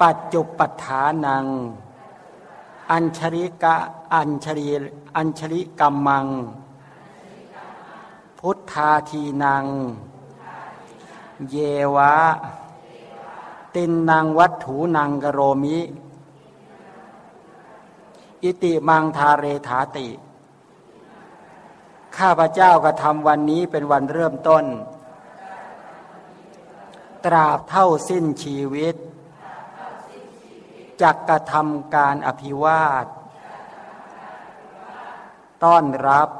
ปัจจุปัฏฐานัง อัญชริกะอัญชริอัญชริกัมมัง พุทธาทีนัง เยวะ ตินนางวัตถุนางกโรมิ อิติมังทาเรถาติ ข้าพเจ้ากระทำวันนี้เป็นวันเริ่มต้น ตราบเท่าสิ้นชีวิตจักกระทำการอภิวาท ต้อนรับ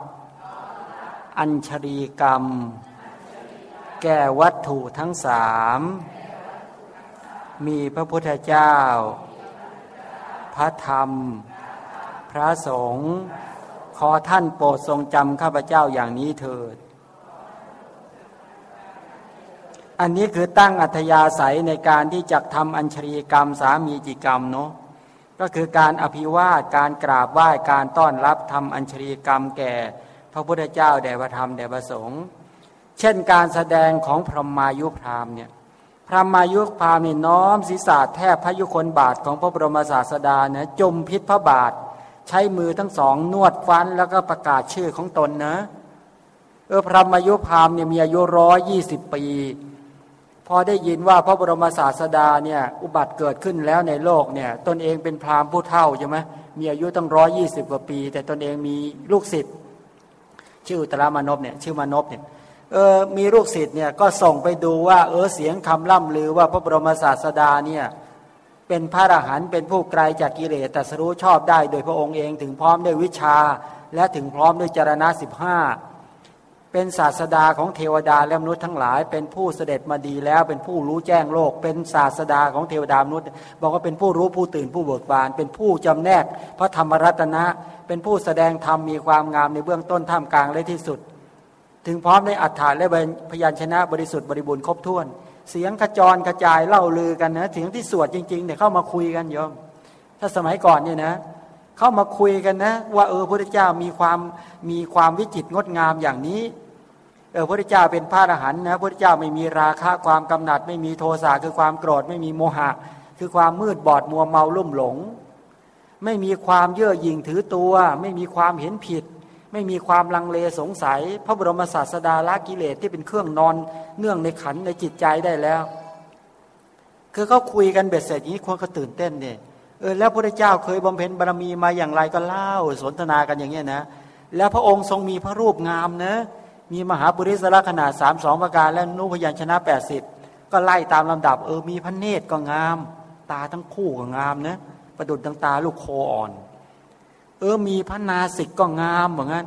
อัญชรีกรรม แก่วัตถุทั้งสาม มีพระพุทธเจ้า พระธรรม พระสงฆ์ ขอท่านโปรดทรงจำข้าพเจ้าอย่างนี้เถิด อันนี้คือตั้งอัธยาศัยในการที่จะทำอัญชรีกรรมสามีจิกรรมเนาะก็คือการอภิวาทการกราบไหว้การต้อนรับทำอัญชรีกรรมแก่ พระพุทธเจ้าแด่พระธรรมแด่พระสงฆ์เช่นการแสดงของพรหมายุพรามเนี่ยพระมายุพรามนี่น้อมศีรษะแทบพระยุคนบาทของพระบรมศาสดาเนี่ยจมพิษพระบาท ใช้มือทั้งสองนวดฟันแล้วก็ประกาศชื่อของตนนะ เออพระมายุพรามเนี่ยมีอายุร้อยยี่สิบปี พอได้ยินว่าพระบรมศาสดาเนี่ยอุบัติเกิดขึ้นแล้วในโลกเนี่ยตนเองเป็นพราหมณ์ผู้เฒ่าใช่ไหมมีอายุตั้งร้อยยี่สิบกว่าปี แต่ตนเองมีลูกศิษย์ชื่ออุตรามานพเนี่ยชื่อมานพเนี่ยเออมีลูกศิษย์เนี่ยก็ส่งไปดูว่าเออเสียงคำล่ำลือว่าพระบรมศาสดาเนี่ย เป็นพระอรหันต์เป็นผู้ไกลจากกิเลสแต่สรู้ชอบได้โดยพระองค์เองถึงพร้อมด้วยวิชา และถึงพร้อมด้วยจารณะสิบห้าเป็นศาสดาของเทวดาและมนุษย์ทั้งหลาย เป็นผู้เสด็จมาดีแล้วเป็นผู้รู้แจ้งโลก เป็นศาสดาของเทวดามนุษย์ บอกว่าเป็นผู้รู้ผู้ตื่นผู้เบิกบาน เป็นผู้จำแนกพระธรรมรัตนะ เป็นผู้แสดงธรรมมีความงามในเบื้องต้นท่ามกลางและที่สุด ถึงพร้อมในอัฏฐานและพยัญชนะบริสุทธิ์บริบูรณ์ครบถ้วน เสียงขจรกระจายเล่าลือกันนะเสียงที่สวดจริงๆเนี่ยเข้ามาคุยกันโยม ถ้าสมัยก่อนเนี่ยนะ เข้ามาคุยกันนะ ว่าเออพระเจ้ามีความมีความวิจิตรงดงามอย่างนี้เออพระเจ้าเป็นพระอรหันต์นะพระเจ้าไม่มีราคะความกำหนัด ไม่มีโทสะคือความโกรธ ไม่มีโมหะ คือความมืดบอดมัวเมาลุ่มหลง ไม่มีความเย่อหยิ่งถือตัว ไม่มีความเห็นผิด ไม่มีความลังเลสงสัย พระบรมศาสดาละกิเลสที่เป็นเครื่องนอนเนื่องในขันในจิตใจได้แล้ว คือเขาคุยกันเบ็ดเสร็จอย่างนี้คนก็ตื่นเต้นเนี่ยเออแล้วพระเจ้าเคยบำเพ็ญบารมีมาอย่างไรก็เล่าสนทนากันอย่างเงี้นะ แล้วพระองค์ทรงมีพระรูปงามนะมีมหาบุริสละขนาดสามสองประการและนุพยัญชนะแปดสิบก็ไล่ตามลำดับ เออมีพระเนตรก็งาม ตาทั้งคู่ก็งามนะประดุดดังตาลูกโคอ่อน เออมีพระนาสิกก็งามเหมือนกัน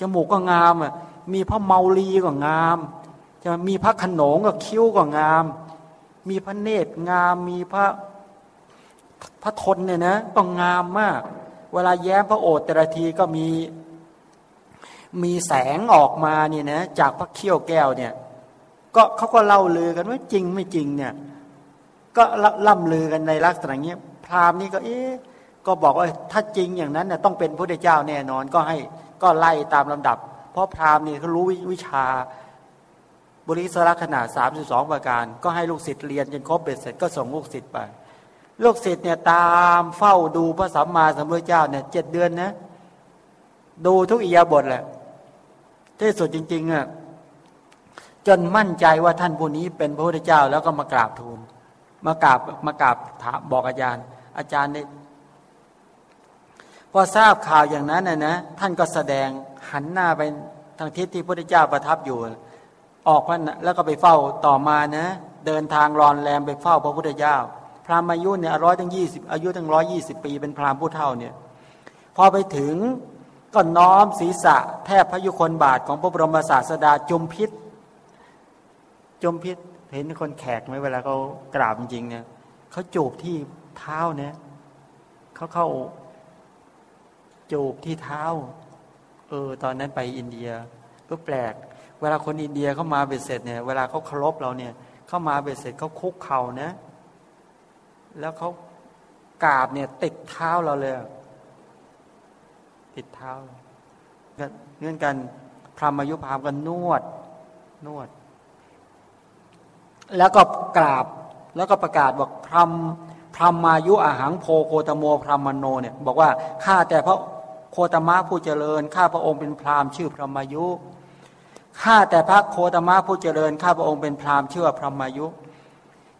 จมูกก็งามอะมีพระเมาลีก็งามจะมีพระขนงก็คิ้วก็งาม มีพระเนตรงาม มีพระพระทนเนี่ยนะก็งามมาก เวลาแย้มพระโอษฐ์แต่ละทีก็มี มีแสงออกมาเนี่ยนะจากพระเขี้ยวแก้วเนี่ย ก็เขาก็เล่าลือกันว่าจริงไม่จริงเนี่ย ก็ล่ำลือกันในลักษณะนี้พราหมณ์นี่ก็เอ๊ะ ก็บอกว่าถ้าจริงอย่างนั้นเนี่ยต้องเป็นพระเจ้าแน่นอนก็ให้ก็ไล่ตามลำดับ เพราะพราหมณ์นี่เขารู้วิชาบริสระขนาดสามสิบสองประการ ก็ให้ลูกศิษย์เรียนจนครบเบ็ดเสร็จก็ส่งลูกศิษย์ไป ลูกศิษย์เนี่ยตามเฝ้าดูพระสัมมาสัมพุทธเจ้าเนี่ยเจ็ดเดือนนะดูทุกอิยาบทแหละที่สุดจริงๆอะจนมั่นใจว่าท่านผู้นี้เป็นพระพุทธเจ้าแล้วก็มากราบทูล มากราบมากราบถามบอกอาจารย์ อาจารย์เนี่ย พอทราบข่าวอย่างนั้นนะนะท่านก็แสดงหันหน้าไปทางทิศที่พระพุทธเจ้าประทับอยู่ ออกพระแล้วก็ไปเฝ้าต่อมานะ เดินทางรอนแรมไปเฝ้าพระพุทธเจ้า พราหมณ์อายุเนี่ยร้อยตั้งยี่สิบอายุตั้งร้อยยี่สิบปีเป็นพราหมณ์ผู้เฒ่าเนี่ยพอไปถึงก็น้อมศีรษะแทบพระยุคนบาทของพระบรมศาสดาจุมพิษ จมพิษเห็นคนแขกไหมเวลาเขากราบจริงเนี่ยเขาจูบที่เท้าเนี่ยเขาเข้า จูบที่เท้า เออ ตอนนั้นไปอินเดียก็แปลก เวลาคนอินเดียเข้ามาเบ็ดเสร็จเนี่ย เวลาเขาเคารพเราเนี่ย เข้ามาเบ็ดเสร็จเขาคุกเข่านะ แล้วเขากราบเนี่ยติดเท้าเราเลย ติดเท้าเงื่อนกันพรหมยุพามกันนวด นวด แล้วก็กราบ แล้วก็ประกาศบอกพรหมพรหมายุอาหารโพโคตโมพรหมโนเนี่ย บอกว่าข้าแต่พระ โคตมะผู้เจริญ ข้าพระองค์เป็นพราหมณ์ชื่อพรหมายุ ข้าแต่พระโคตมะผู้เจริญ ข้าพระองค์เป็นพราหมณ์ชื่อพรหมายุ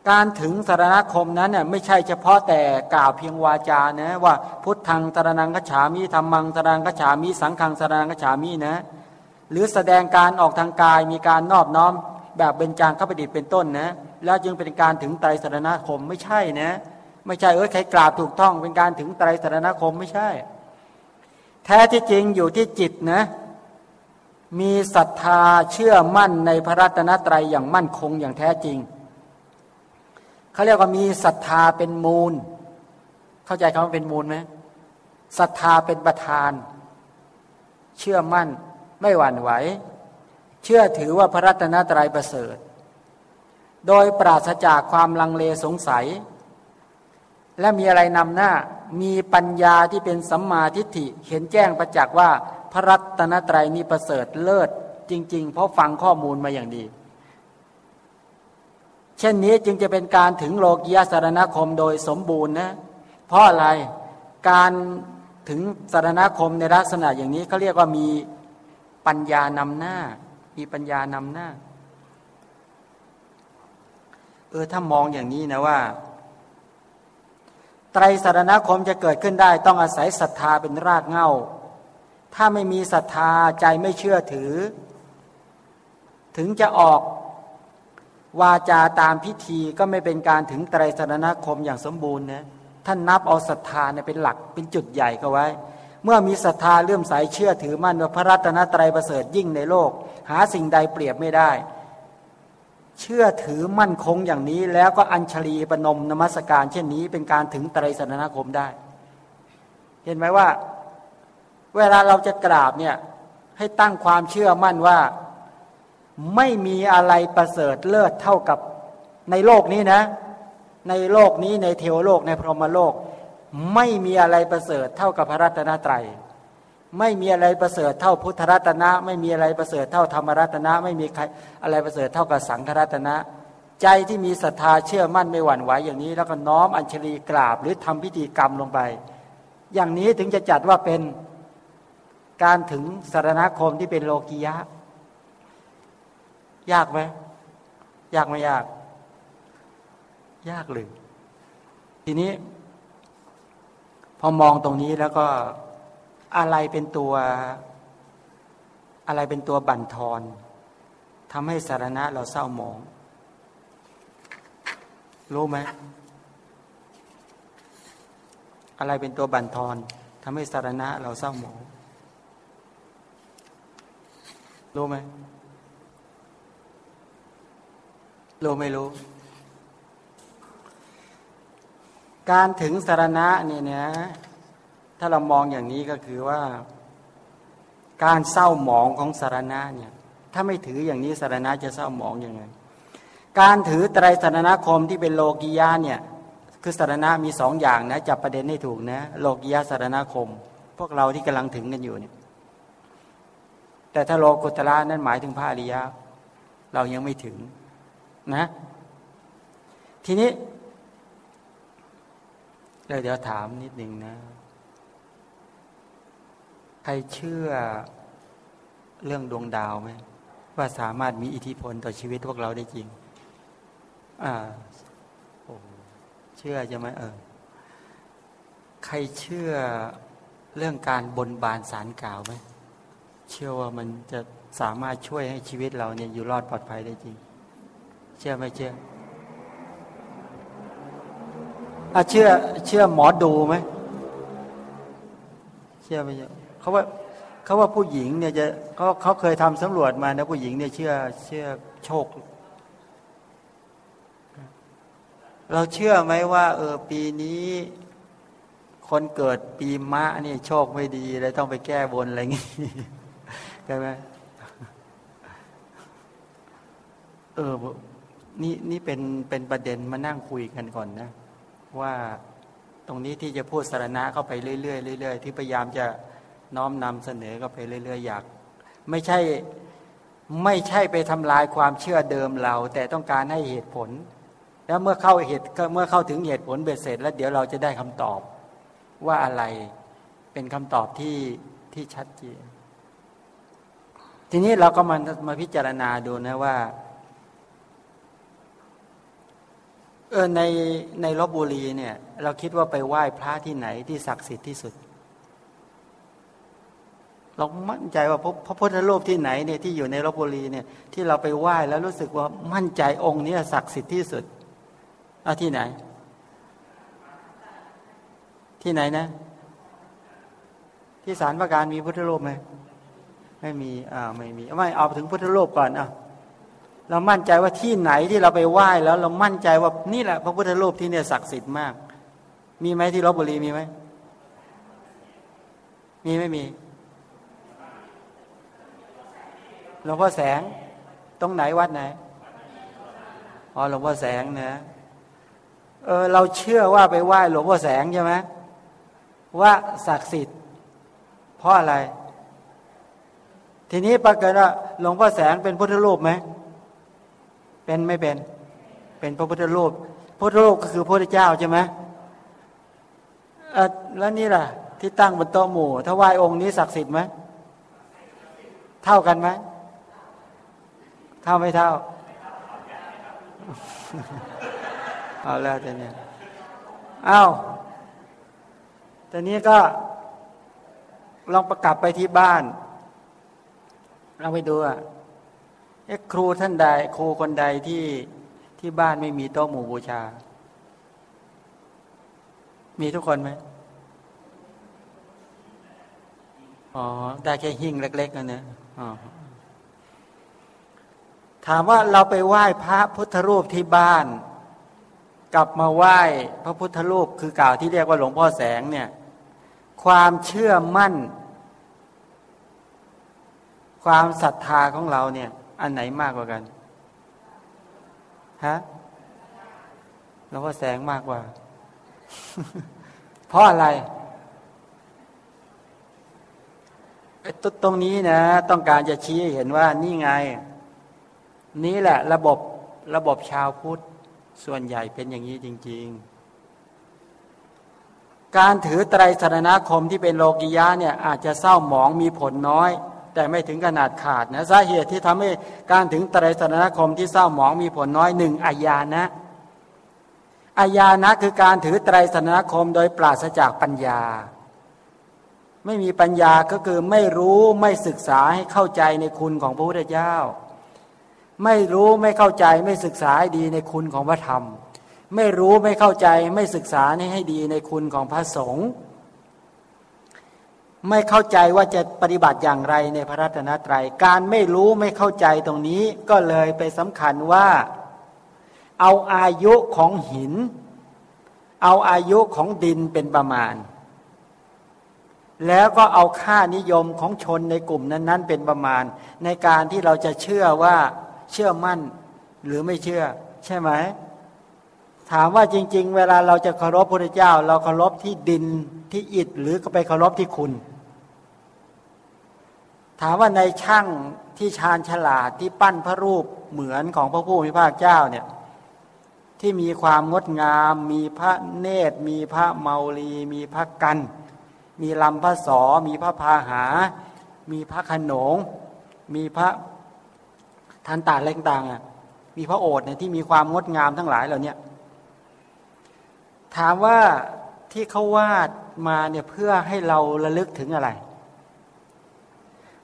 การถึงสารณคมนั้นเนี่ยไม่ใช่เฉพาะแต่กล่าวเพียงวาจานะว่าพุทธังสารนังกฉามิธรรมังสารนังกฉามิสังฆังสารนังกฉามินะ หรือแสดงการออกทางกายมีการนอบน้อม แบบเบญจางข้าพดิษเป็นต้นนะ แล้วจึงเป็นการถึงไตรสารณคมไม่ใช่นะ ไม่ใช่เออใครกราบถูกต้องเป็นการถึงไตรสารณคมไม่ใช่ แท้ที่จริงอยู่ที่จิตนะ มีศรัทธาเชื่อมั่นในพระรัตนตรัยอย่างมั่นคงอย่างแท้จริงเขาเรียกว่ามีศรัทธาเป็นมูล เข้าใจคำว่าเป็นมูลไหมศรัทธาเป็นประธาน เชื่อมั่นไม่หวั่นไหว เชื่อถือว่าพระรัตนตรัยประเสริฐ โดยปราศจากความลังเลสงสัย และมีอะไรนำหน้า มีปัญญาที่เป็นสัมมาทิฏฐิ เห็นแจ้งประจักษ์ว่า พระรัตนตรัยนี้ประเสริฐเลิศจริง ๆ เพราะฟังข้อมูลมาอย่างดี เช่นนี้จึงจะเป็นการถึงโลกียสารณคมโดยสมบูรณ์นะ เพราะอะไร การถึงสารณคมในลักษณะอย่างนี้เขาเรียกว่ามีปัญญานำหน้า มีปัญญานำหน้า เออถ้ามองอย่างนี้นะว่า ไตรสารณคมจะเกิดขึ้นได้ ต้องอาศัยศรัทธาเป็นรากเหง้า ถ้าไม่มีศรัทธาใจไม่เชื่อถือ ถึงจะออกวาจาตามพิธีก็ไม่เป็นการถึงไตรสารณคมอย่างสมบูรณ์นะท่านนับเอาศรัทธาเนี่ยเป็นหลักเป็นจุดใหญ่ก็ไว้ เมื่อมีศรัทธาเลื่อมใสเชื่อถือมั่นว่าพระรัตนตรัยประเสริฐยิ่งในโลก หาสิ่งใดเปรียบไม่ได้ เชื่อถือมั่นคงอย่างนี้ แล้วก็อัญชลีปนมนมัสการ เช่นนี้เป็นการถึงไตรสนคมได้ เห็นไหมว่า เวลาเราจะกราบเนี่ยให้ตั้งความเชื่อมั่นว่าไม่มีอะไรประเสริฐเลิศเท่ากับในโลกนี้นะ ในโลกนี้ในเทวโลกในพรหมโลก ไม่มีอะไรประเสริฐเท่ากับพระรัตนตรัย ไม่มีอะไรประเสริฐเท่าพุทธรัตนะ ไม่มีอะไรประเสริฐเท่าธรรมรัตนะ ไม่มีใครอะไรประเสริฐเท่ากับสังฆรัตนะ ใจที่มีศรัทธาเชื่อมั่นไม่หวั่นไหวอย่างนี้ แล้วก็น้อมอัญชลีกราบหรือทำพิธีกรรมลงไป อย่างนี้ถึงจะจัดว่าเป็นการถึงสารณคมที่เป็นโลกียะ ยากไหมยากไม่ยาก ยากเลยทีนี้ พอมองตรงนี้แล้วก็ อะไรเป็นตัวอะไรเป็นตัวบั่นทอนทำให้สารณะเราเศร้าหมอง รู้ไหมอะไรเป็นตัวบั่นทอนทำให้สารณะเราเศร้าหมอง รู้ไหมรู้ไม่รู้ การถึงสารณะเนี่ยนะ ถ้าเรามองอย่างนี้ก็คือว่า การเศร้าหมองของสารณะเนี่ย ถ้าไม่ถืออย่างนี้สารณะจะเศร้าหมองอยังไง การถือไตรสารณคมที่เป็นโลกียะเนี่ย คือสารณะมีสองอย่างนะจับประเด็นให้ถูกนะ โลกียะสารณคม พวกเราที่กำลังถึงกันอยู่เนี่ย แต่ถ้าโลกุตระนั่นหมายถึงพระอริยะ เรายังไม่ถึงนะ ทีนี้เดี๋ยวถามนิดหนึ่งนะ รเชื่อเรื่องดวงดาวไหมว่าสามารถมีอิทธิพลต่อชีวิตพวกเราได้จริง อ่าโอ้เชื่อใช่ไหมเออใครเชื่อเรื่องการบนบานสารกล่าวไหมเชื่อว่ามันจะสามารถช่วยให้ชีวิตเราเนี่ยอยู่รอดปลอดภัยได้จริง เชื่อไหมเชื่ออะเชื่อ เชื่อหมอดูไหมเชื่อไหมเชื่อ เขาว่าเขาว่าผู้หญิงเนี่ยจะเขาเขาเคยทำสำรวจมานะผู้หญิงเนี่ยเชื่อเชื่อโชค เราเชื่อไหมว่า เออปีนี้คนเกิดปีมะนี่โชคไม่ดีเลยต้องไปแก้บนอะไรงี้ใช่ไหมเออนี่นี่เป็นเป็นประเด็นมานั่งคุยกันก่อนนะ ว่าตรงนี้ที่จะพูดสารณะเข้าไปเรื่อยๆเรื่อยๆที่พยายามจะ น้อมนำเสนอเข้าไปเรื่อยๆอยาก ไม่ใช่ไม่ใช่ไปทำลายความเชื่อเดิมเรา แต่ต้องการให้เหตุผล แล้วเมื่อเข้าเหตุเมื่อเข้าถึงเหตุผลเบ็ดเสร็จ แล้วเดี๋ยวเราจะได้คำตอบว่าอะไรเป็นคำตอบที่ที่ชัดเจนทีนี้เราก็มามาพิจารณาดูนะว่าเออในในลบบุรีเนี่ย เราคิดว่าไปไหว้พระที่ไหนที่ศักดิ์สิทธิ์ที่สุด เรามั่นใจว่าพระพุทธรูปที่ไหนเนี่ยที่อยู่ในลบบุรีเนี่ยที่เราไปไหว้แล้วรู้สึกว่ามั่นใจองค์นี้ศักดิ์สิทธิ์ที่สุดเอาที่ไหน ที่ไหนนะ ที่สารประการมีพุทธรูปไหมไม่มีอ่าไม่มีไม่เอาถึงพุทธรูปก่อนอะเรามั่นใจว่าที่ไหนที่เราไปไหว้แล้ว เรามั่นใจว่านี่แหละ พระพุทธรูปที่เนี่ยศักดิ์สิทธิ์มาก มีไหมที่ลบบุรีมีไหมมีไม่มีห ลวงพ่อแสง ตรงไหนวัดไหนอ๋อหลวงพ่อแสงนะเออเราเชื่อว่าไปไหว้หลวงพ่อแสงใช่ไหมว่าศักดิ์สิทธิ์ เพราะอะไร ทีนี้ปรากฏว่าหลวงพ่อแสงเป็นพุทธรูปไหมเป็นไม่เป็น เป็นพระพุทธรูปพุทธรูปก็คือพระพุทธเจ้าใช่ไหมแล้วนี่ล่ะ ที่ตั้งบนโต๊ะหมู่ ถ้าไหว้องค์นี้ศักดิ์สิทธิ์ไหมเท่ากันไหม ท่าไม่เท่า เอาแล้วแต่เนี้ยอ้าแต่นี้ก็ ลองประกาศไปที่บ้านเราไปดูอะเอ๊ะครูท่านใด ครูคนใดที่ที่บ้านไม่มีโต๊ะหมู่บูชา มีทุกคนไหมอ๋อ ได้แค่หิ่งเล็กๆกันเนี่ยอ๋อ ถามว่าเราไปไหว้พระพุทธรูปที่บ้าน กลับมาไหว้พระพุทธรูปคือกล่าวที่เรียกว่าหลวงพ่อแสงเนี่ย ความเชื่อมั่น ความศรัทธาของเราเนี่ย อันไหนมากกว่ากันฮะหลวงพ่อแสงมากกว่า เพราะอะไรตรงนี้นะ ต้องการจะชี้เห็นว่านี่ไง นี่แหละระบบระบบชาวพุทธส่วนใหญ่เป็นอย่างนี้จริง ๆ การถือไตรสรณคมที่เป็นโลกิยะเนี่ยอาจจะเศร้าหมองมีผลน้อย แต่ไม่ถึงขนาดขาดนะสาเหตุที่ทำให้การถึงไตรสรณคมที่เศร้าหมองมีผลน้อยหนึ่งอายานะอายานะคือการถือไตรสรณคมโดยปราศจากปัญญา ไม่มีปัญญาก็คือไม่รู้ไม่ศึกษาให้เข้าใจในคุณของพระพุทธเจ้า ไม่รู้ไม่เข้าใจไม่ศึกษาให้ดีในคุณของพระธรรม ไม่รู้ไม่เข้าใจไม่ศึกษาให้ดีในคุณของพระสงฆ์ไม่เข้าใจว่าจะปฏิบัติอย่างไรในพระรัตนตรยัย การไม่รู้ไม่เข้าใจตรงนี้ก็เลยไปสำคัญว่า เอาอายุของหิน เอาอายุของดินเป็นประมาณ แล้วก็เอาค่านิยมของชนในกลุ่มนั้น ๆ เป็นประมาณ ในการที่เราจะเชื่อว่า เชื่อมั่นหรือไม่เชื่อ ใช่ไหม ถามว่าจริง ๆ เวลาเราจะเคารพพระเจ้า เราเคารพที่ดินที่อิฐหรือก็ไปเคารพที่คุณ ถามว่าในช่างที่ชาญฉลาดที่ปั้นพระรูปเหมือนของพระผู้มีพระเจ้าเนี่ยที่มีความงดงาม มีพระเนตร มีพระเมาลี มีพระกัน มีลำพระสอ มีพระพาหา มีพระขนง มีพระ ทันตาเล็กต่างอะมีพระโอษฐ์เนี่ยที่มีความงดงามทั้งหลายเหล่านี้ถามว่าที่เขาวาดมาเนี่ยเพื่อให้เราระลึกถึงอะไร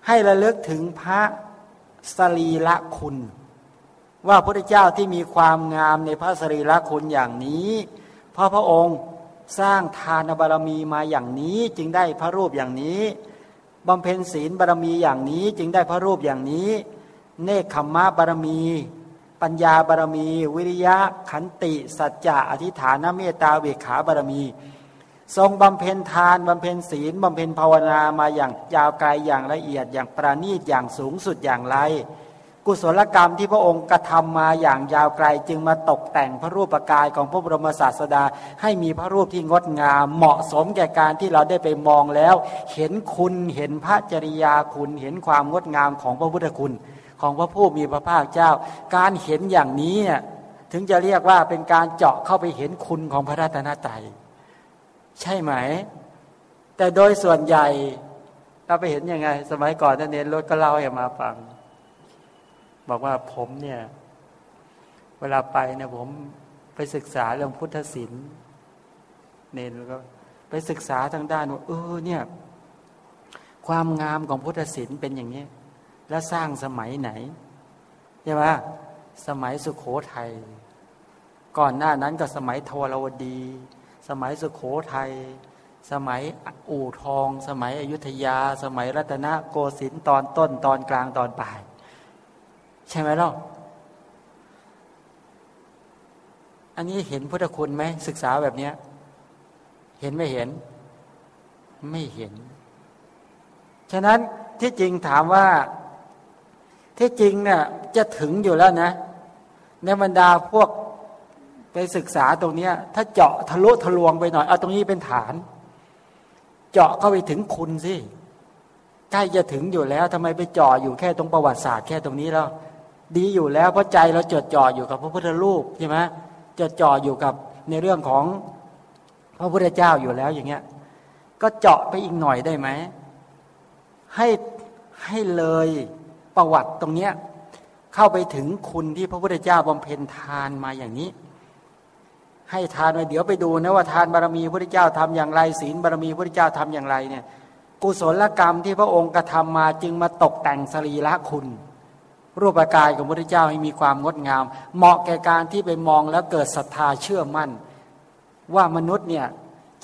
ให้ระลึกถึงพระสรีละคุณ ว่าพระเจ้าที่มีความงามในพระสรีละคุณอย่างนี้เพราะพระองค์สร้างทานบารมีมาอย่างนี้จึงได้พระรูปอย่างนี้บำเพ็ญศีลบารมีอย่างนี้จึงได้พระรูปอย่างนี้ เนคขมมะบารมี ปัญญาบารมี วิริยะขันติ สัจจะอธิฐานเมตตาเวขาบารมี ทรงบำเพ็ญทานบำเพ็ญศีลบำเพ็ญภาวนามาอย่างยาวไกลอย่างละเอียดอย่างประณีตอย่างสูงสุดอย่างไร กุศลกรรมที่พระองค์กระทำมาอย่างยาวไกลจึงมาตกแต่งพระรูปกายของพระบรมศาสดา ให้มีพระรูปที่งดงาม เหมาะสมแก่การที่เราได้ไปมองแล้ว เห็นคุณเห็นพระจริยาคุณเห็นความงดงามของพระพุทธคุณ ของพระผู้มีพระภาคเจ้า การเห็นอย่างนี้ถึงจะเรียกว่าเป็นการเจาะเข้าไปเห็นคุณของพระรัตนตรัยใช่ไหม แต่โดยส่วนใหญ่เราไปเห็นยังไง สมัยก่อนนั่นเองรถก็เล่าให้มาฟัง บอกว่าผมเนี่ย เวลาไปเนี่ยผมไปศึกษาเรื่องพุทธศิลป์เน้นแล้วก็ไปศึกษาทางด้านว่าเออเนี่ย ความงามของพุทธศิลป์เป็นอย่างนี้ แล้วสร้างสมัยไหนใช่ไหมสมัยสุขโขทยัยก่อนหน้านั้นก็สมัยทวรวดี สมัยสุขโขทยัยสมัยอู่ทอง สมัยอยุธยา สมัยรัตนโกสินทร์ตอนต้นตอนกลางตอนปลาย ใช่ไหมล่ะอันนี้เห็นพุทธคุณไหมศึกษาแบบเนี้ย เห็นไม่เห็น ไม่เห็น ฉะนั้นที่จริงถามว่า ที่จริงเนี่ยจะถึงอยู่แล้วนะ ในบรรดาพวกไปศึกษาตรงเนี้ย ถ้าเจาะทะลุทะลวงไปหน่อยเอาตรงนี้เป็นฐาน เจาะเข้าไปถึงคุณสิใกล้จะถึงอยู่แล้วทำไมไปเจาะอยู่แค่ตรงประวัติศาสตร์แค่ตรงนี้แล้วดีอยู่แล้วเพราะใจเราจดจ่ออยู่กับพระพุทธรูปใช่ไหมจดจ่ออยู่กับในเรื่องของพระพุทธเจ้าอยู่แล้วอย่างเงี้ย ก็เจาะไปอีกหน่อยได้ไหมให้ให้เลย ประวัติตรงเนี้ยเข้าไปถึงคุณที่พระพุทธเจ้าบำเพ็ญทานมาอย่างนี้ ให้ทานมาเดี๋ยวไปดูนะว่าทานบารมีพระพุทธเจ้าทำอย่างไรศีลบารมีพระพุทธเจ้าทำอย่างไรเนี่ยกุศลกรรมที่พระองค์กระทำมาจึงมาตกแต่งสรีระคุณ รูปกายของพระพุทธเจ้าให้มีความงดงาม เหมาะแก่การที่ไปมองแล้วเกิดศรัทธาเชื่อมั่น ว่ามนุษย์เนี่ย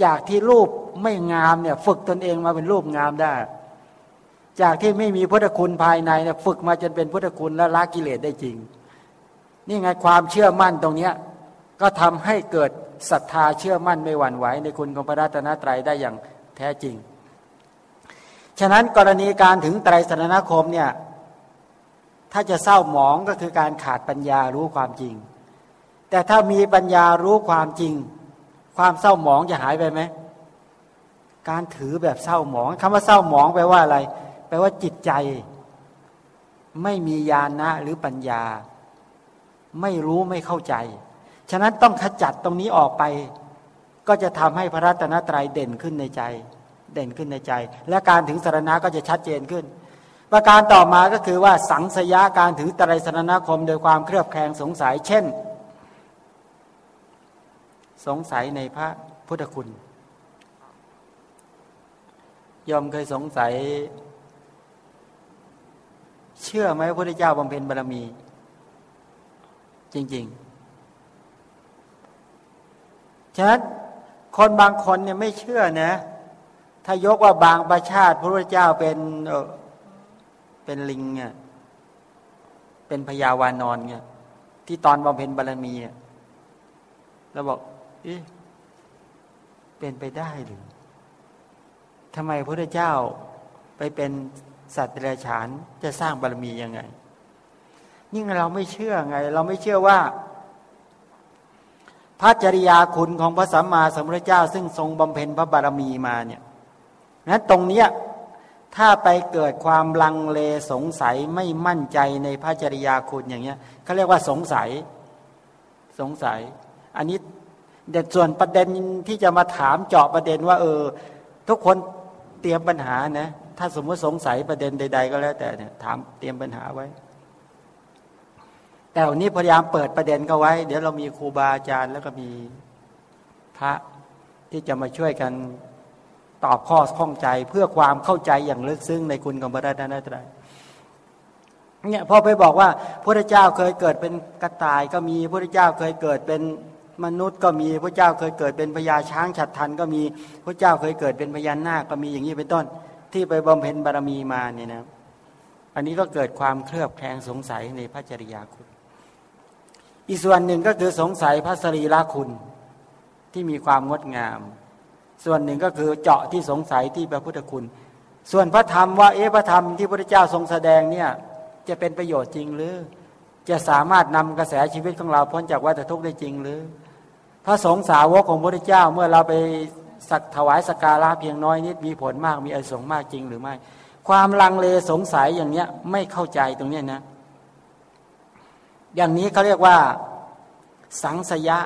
จากที่รูปไม่งามเนี่ยฝึกตนเองมาเป็นรูปงามได้ จากที่ไม่มีพุทธคุณภายในเนี่ยฝึกมาจนเป็นพุทธคุณและละกิเลสได้จริง นี่ไงความเชื่อมั่นตรงเนี้ยก็ทำให้เกิดศรัทธาเชื่อมั่นไม่หวั่นไหวในคุณของพระรัตนตรัยได้อย่างแท้จริง ฉะนั้นกรณีการถึงไตรสรณคมเนี่ยถ้าจะเศร้าหมองก็คือการขาดปัญญารู้ความจริง แต่ถ้ามีปัญญารู้ความจริง ความเศร้าหมองจะหายไปไหมการถือแบบเศร้าหมองคำว่าเศร้าหมองแปลว่าอะไร แปลว่าจิตใจ ไม่มีญาณะหรือปัญญา ไม่รู้ไม่เข้าใจ ฉะนั้นต้องขจัดตรงนี้ออกไป ก็จะทำให้พระรัตนตรัยเด่นขึ้นในใจ เด่นขึ้นในใจ และการถึงสารณะก็จะชัดเจนขึ้น ประการต่อมาก็คือว่าสังสยาการถือตรัยสนาคม โดยความเครือบแคลงสงสัย เช่น สงสัยในพระพุทธคุณยอมเคยสงสัย เชื่อไหมพระพุทธเจ้าบำเพ็ญบารมี จริงๆ ฉะนั้นคนบางคนเนี่ยไม่เชื่อนะ ถ้ายกว่าบางประชาติ พระพุทธเจ้าเป็นเป็นลิงเนี่ยเป็นพญาวานอนเนี่ยที่ตอนบำเพ็ญบารมีเราบอกเอ๊ะเป็นไปได้หรือทำไมพระพุทธเจ้าไปเป็น สัตว์เดรัจฉานจะสร้างบารมียังไงนี่เราไม่เชื่อไง เราไม่เชื่อว่า พระจริยาคุณของพระสัมมาสัมพุทธเจ้า ซึ่งทรงบำเพ็ญพระบารมีมาเนี่ยนั้นตรงเนี้ยถ้าไปเกิดความลังเลสงสัยไม่มั่นใจในพระจริยาคุณอย่างเงี้ยเขาเรียกว่าสงสัยสงสัย อันนี้เด็ดส่วนประเด็นที่จะมาถามเจาะประเด็นว่า เออ ทุกคนเตรียมปัญหานะ ถ้าสมมติสงสัยประเด็นใด ๆ ก็แล้วแต่เนี่ยถามเตรียมปัญหาไว้ แต่วันนี้พยายามเปิดประเด็นก็ไว้ เดี๋ยวเรามีครูบาอาจารย์แล้วก็มีพระที่จะมาช่วยกันตอบข้อข้องใจเพื่อความเข้าใจอย่างลึกซึ้งในคุณของพระรัตนตรัยเนี่ยพอไปบอกว่าพระเจ้าเคยเกิดเป็นกระต่ายก็มีพระเจ้าเคยเกิดเป็นมนุษย์ก็มีพระเจ้าเคยเกิดเป็นพญาช้างฉัดทันก็มีพระเจ้าเคยเกิดเป็นพญานาคก็มีอย่างนี้เป็นต้น ที่ไปบำเพ็ญบารมีมาเนี่ยนะอันนี้ก็เกิดความเคลือบแคลงสงสัยในพระจริยาคุณ อีกส่วนหนึ่งก็คือสงสัยพระสรีระคุณที่มีความงดงาม ส่วนหนึ่งก็คือเจาะที่สงสัยที่พระพุทธคุณ ส่วนพระธรรมว่าเอ๊ะพระธรรมที่พระเจ้าทรงแสดงเนี่ยจะเป็นประโยชน์จริงหรือ จะสามารถนำกระแสชีวิตของเราพ้นจากวัฏทุกข์ได้จริงหรือ พระสงฆ์สาวกของพระเจ้าเมื่อเราไป สักถวายสการะเพียงน้อยนิดมีผลมากมีอสงมากจริงหรือไม่ ความลังเลสงสัยอย่างเนี้ยไม่เข้าใจตรงเนี้ยนะ อย่างนี้เขาเรียกว่าสังสยะ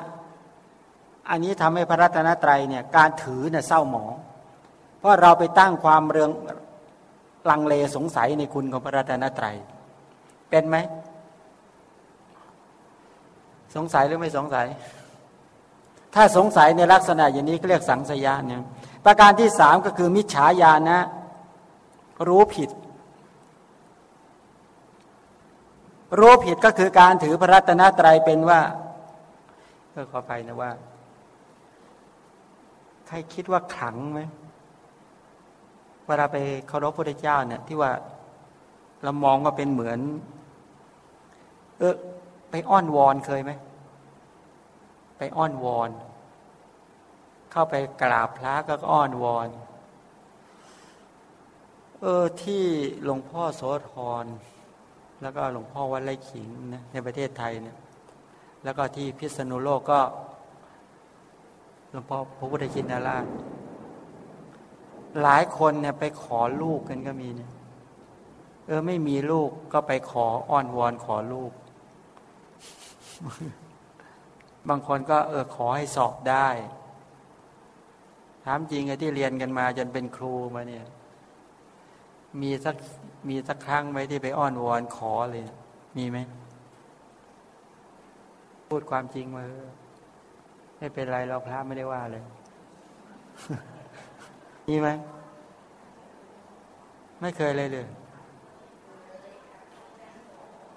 อันนี้ทำให้พระรัตนตรัยเนี่ยการถือเนี่ยเศร้าหมอง เพราะเราไปตั้งความเรืองลังเลสงสัยในคุณของพระรัตนตรัย เป็นไหม สงสัยหรือไม่สงสัย ถ้าสงสัยในลักษณะอย่างนี้ก็เรียกสังสยาเนี่ยประการที่สามก็คือมิจฉาญาณนะ รู้ผิด รู้ผิดก็คือการถือพระรัตนตรัยเป็นว่าเออขอไปนะว่า ใครคิดว่าขลังไหมเวลาไปเคารพพระเจ้าเนี่ย ที่ว่าเรามองว่าเป็นเหมือน เออไปอ้อนวอนเคยไหม ไปอ้อนวอน เข้าไปกราบพระก็อ้อนวอน เออที่หลวงพ่อโสธรแล้วก็หลวงพ่อวัดไร่ขิงนะในประเทศไทยเนี่ย แล้วก็ที่พิษณุโลกก็หลวงพ่อพระพุทธชินราชหลายคนเนี่ยไปขอลูกกันก็มีเนี่ยเออไม่มีลูกก็ไปขออ้อนวอนขอลูก บางคนก็เออขอให้สอบได้ ถามจริงไอ้ที่เรียนกันมาจนเป็นครูมาเนี่ย มีสักมีสักครั้งไหมที่ไปอ้อนวอนขอเลย มีไหม พูดความจริงมาไม่เป็นไรเราพระไม่ได้ว่าเลย มีไหม ไม่เคยเลยเลย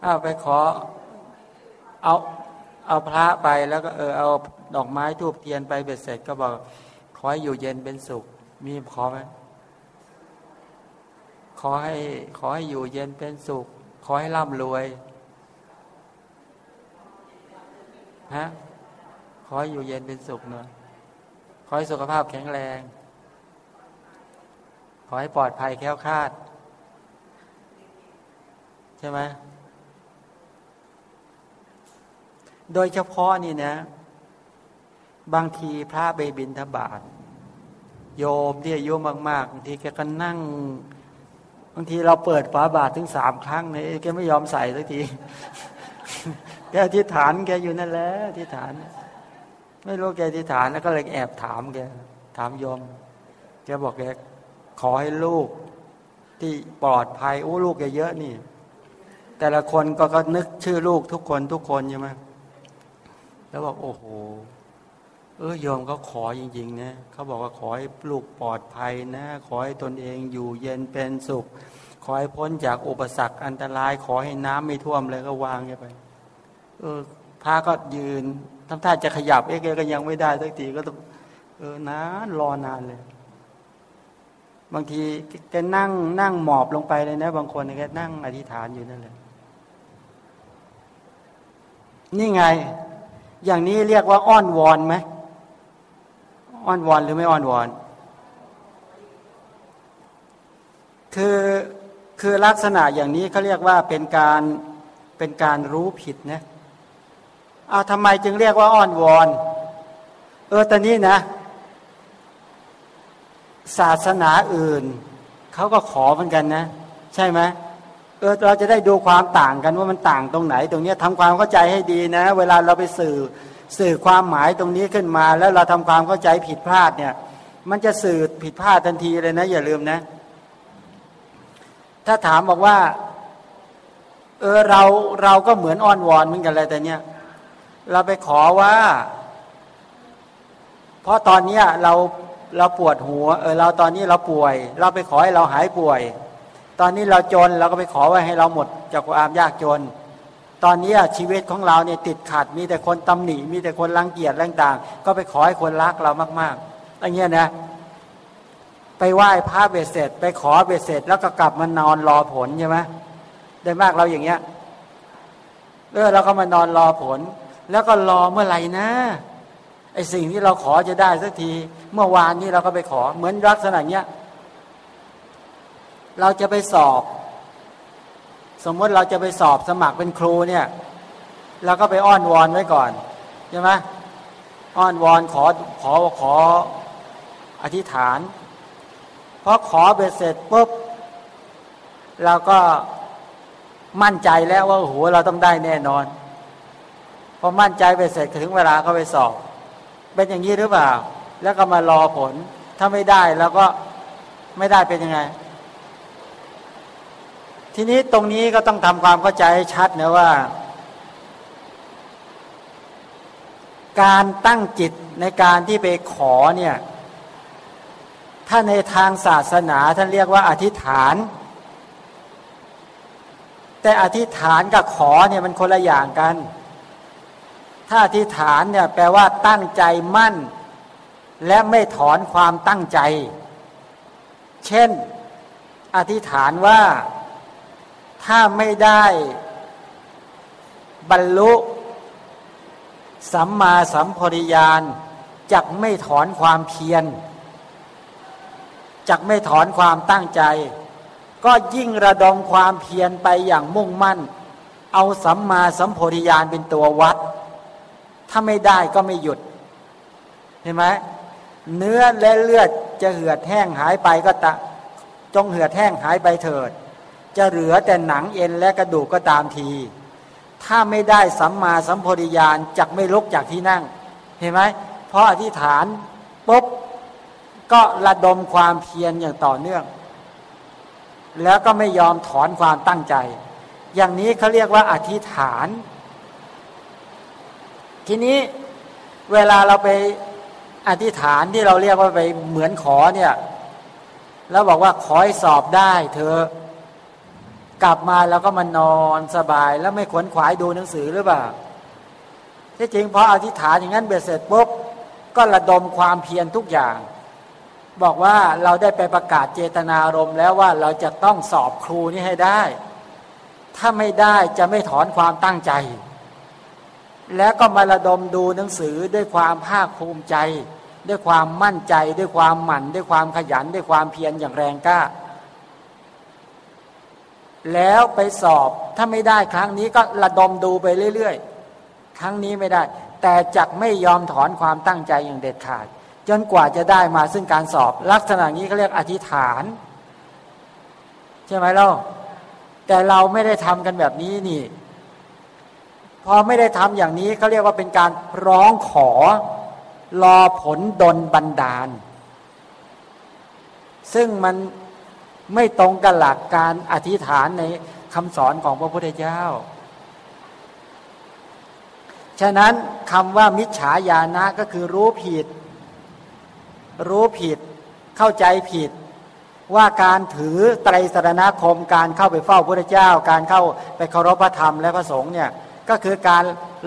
อ้าวไปขอ เอา เอาพระไปแล้วก็เออเอาดอกไม้ทูบเทียนไปเบ็ดเสร็จก็บอก ขอให้อยู่เย็นเป็นสุข มีขอไหมขอให้ขอให้อยู่เย็นเป็นสุข ขอให้ร่ำรวยฮะขอให้อยู่เย็นเป็นสุขเนอะขอให้สุขภาพแข็งแรง ขอให้ปลอดภัยแค้วคาด ใช่ไหม โดยเฉพาะนี่นะ บางทีพระไปบินทบาทโยมที่อายุมากๆบางทีแกก็นั่ง บางทีเราเปิดฝาบาทถึงสามครั้งเนี่ยแกไม่ยอมใส่สักทีแกที่ฐานแกอยู่นั่นแหละที่ฐาน ไม่รู้แกที่ฐานแล้วก็เลยแอบถามแกถามโยมแกบอกแกขอให้ลูกที่ปลอดภัยโอ้ลูกแกเยอะนี่ แต่ละคนก็ก็นึกชื่อลูกทุกคนทุกคนใช่ไหม แล้วบอกโอ้โห เออยอมก็ขอจริง ๆ นะเขาบอกว่าขอให้ลูกปลอดภัยนะ ขอให้ตนเองอยู่เย็นเป็นสุข ขอให้พ้นจากอุปสรรคอันตราย ขอให้น้ำไม่ท่วมเลยก็วางไป เออพระก็ยืนทำท่าจะขยับเอ๊ะก็ยังไม่ได้สักทีก็ต้องเออนานรอนานเลย บางทีแกนั่งนั่งหมอบลงไปเลยนะ บางคนแกนั่งอธิษฐานอยู่นั่นเลยนี่ไง อย่างนี้เรียกว่าอ้อนวอนไหมอ้อนวอนหรือไม่อ้อนวอน คือคือลักษณะอย่างนี้เขาเรียกว่าเป็นการเป็นการรู้ผิดนะเอาทำไมจึงเรียกว่าอ้อนวอน เออตอนนี้นะ ศาสนาอื่นเขาก็ขอเหมือนกันนะ ใช่ไหมเออเราจะได้ดูความต่างกันว่ามันต่างตรงไหน ตรงนี้ทำความเข้าใจให้ดีนะ เวลาเราไปสื่อสื่อความหมายตรงนี้ขึ้นมา แล้วเราทำความเข้าใจผิดพลาดเนี่ย มันจะสื่อผิดพลาดทันทีเลยนะ อย่าลืมนะ ถ้าถามบอกว่า เออเราเราก็เหมือนอ้อนวอนเหมือนกันเลยแต่เนี้ยเราไปขอว่า เพราะตอนเนี้ยเราเราปวดหัว เออเราตอนนี้เราป่วย เราไปขอให้เราหายป่วย ตอนนี้เราจนเราก็ไปขอไว้ให้เราหมดจากความยากจน ตอนนี้ชีวิตของเราเนี่ยติดขัดมีแต่คนตำหนิมีแต่คนรังเกียจต่างๆ ก็ไปขอให้คนรักเรามากๆอย่างเงี้ยนะ ไปไหว้พระเบสเสร็จ ไปขอเบสเสร็จ แล้วก็กลับมานอนรอผลใช่ไหมได้มากเราอย่างเงี้ยเออเราก็มานอนรอผล แล้วก็รอเมื่อไหร่นะไอสิ่งที่เราขอจะได้สักที เมื่อวานนี้เราก็ไปขอเหมือนลักษณะเนี้ย เราจะไปสอบ สมมติเราจะไปสอบสมัครเป็นครูเนี่ยเราก็ไปอ้อนวอนไว้ก่อนใช่ไหมอ้อนวอนขอขอขออธิษฐานพอขอเบ็ดเสร็จปุ๊บเราก็มั่นใจแล้วว่าโอ้โหเราต้องได้แน่นอนพอมั่นใจไปเสร็จถึงเวลาเขาไปสอบ เป็นอย่างนี้หรือเปล่า แล้วก็มารอผลถ้าไม่ได้แล้วก็ไม่ได้เป็นยังไง ทีนี้ตรงนี้ก็ต้องทำความเข้าใจชัดนะว่า การตั้งจิตในการที่ไปขอเนี่ย ถ้าในทางศาสนาท่านเรียกว่าอธิษฐาน แต่อธิษฐานกับขอเนี่ยมันคนละอย่างกัน ถ้าอธิษฐานเนี่ยแปลว่าตั้งใจมั่น และไม่ถอนความตั้งใจ เช่น อธิษฐานว่า ถ้าไม่ได้บรรลุสัมมาสัมพริยานจักไม่ถอนความเพียรจักไม่ถอนความตั้งใจ ก็ยิ่งระดมความเพียรไปอย่างมุ่งมั่น เอาสัมมาสัมพธิยานเป็นตัววัด ถ้าไม่ได้ก็ไม่หยุด เห็นไหมเนื้อและเลือดจะเหือดแห้งหายไปก็ตะ จงเหือดแห้งหายไปเถิด จะเหลือแต่หนังเอ็นและกระดูกก็ตามที ถ้าไม่ได้สัมมาสัมโพธิญาณจักไม่ลุกจากที่นั่ง เห็นไหมเพราะอธิษฐานปุ๊บก็ระดมความเพียรอย่างต่อเนื่อง แล้วก็ไม่ยอมถอนความตั้งใจ อย่างนี้เขาเรียกว่าอธิษฐาน ทีนี้เวลาเราไปอธิษฐานที่เราเรียกว่าไปเหมือนขอเนี่ย แล้วบอกว่าขอให้สอบได้ เธอ กลับมาแล้วก็มานอนสบายแล้วไม่ขวนขวายดูหนังสือหรือเปล่าที่จริงพออธิษฐานอย่างนั้นเบียดเสร็จปุ๊บก็ระดมความเพียรทุกอย่าง บอกว่าเราได้ไปประกาศเจตนารมณ์แล้วว่าเราจะต้องสอบครูนี้ให้ได้ ถ้าไม่ได้จะไม่ถอนความตั้งใจ แล้วก็มาระดมดูหนังสือด้วยความภาคภูมิใจ ด้วยความมั่นใจ ด้วยความหมั่น ด้วยความขยัน ด้วยความเพียรอย่างแรงกล้า แล้วไปสอบถ้าไม่ได้ครั้งนี้ก็ระดมดูไปเรื่อยๆ ครั้งนี้ไม่ได้ แต่จักไม่ยอมถอนความตั้งใจอย่างเด็ดขาด จนกว่าจะได้มาซึ่งการสอบลักษณะนี้เขาเรียกอธิษฐาน ใช่ไหมเล่าแต่เราไม่ได้ทำกันแบบนี้นี่ พอไม่ได้ทำอย่างนี้เขาเรียกว่าเป็นการร้องขอรอผลดลบันดาล ซึ่งมัน ไม่ตรงกับหลักการอธิษฐานในคำสอนของพระพุทธเจ้า ฉะนั้นคำว่ามิจฉาญาณะก็คือรู้ผิด รู้ผิด เข้าใจผิด ว่าการถือไตรสรณคมการเข้าไปเฝ้าพระเจ้า การเข้าไปเคารพพระธรรมและพระสงฆ์เนี่ยก็คือการ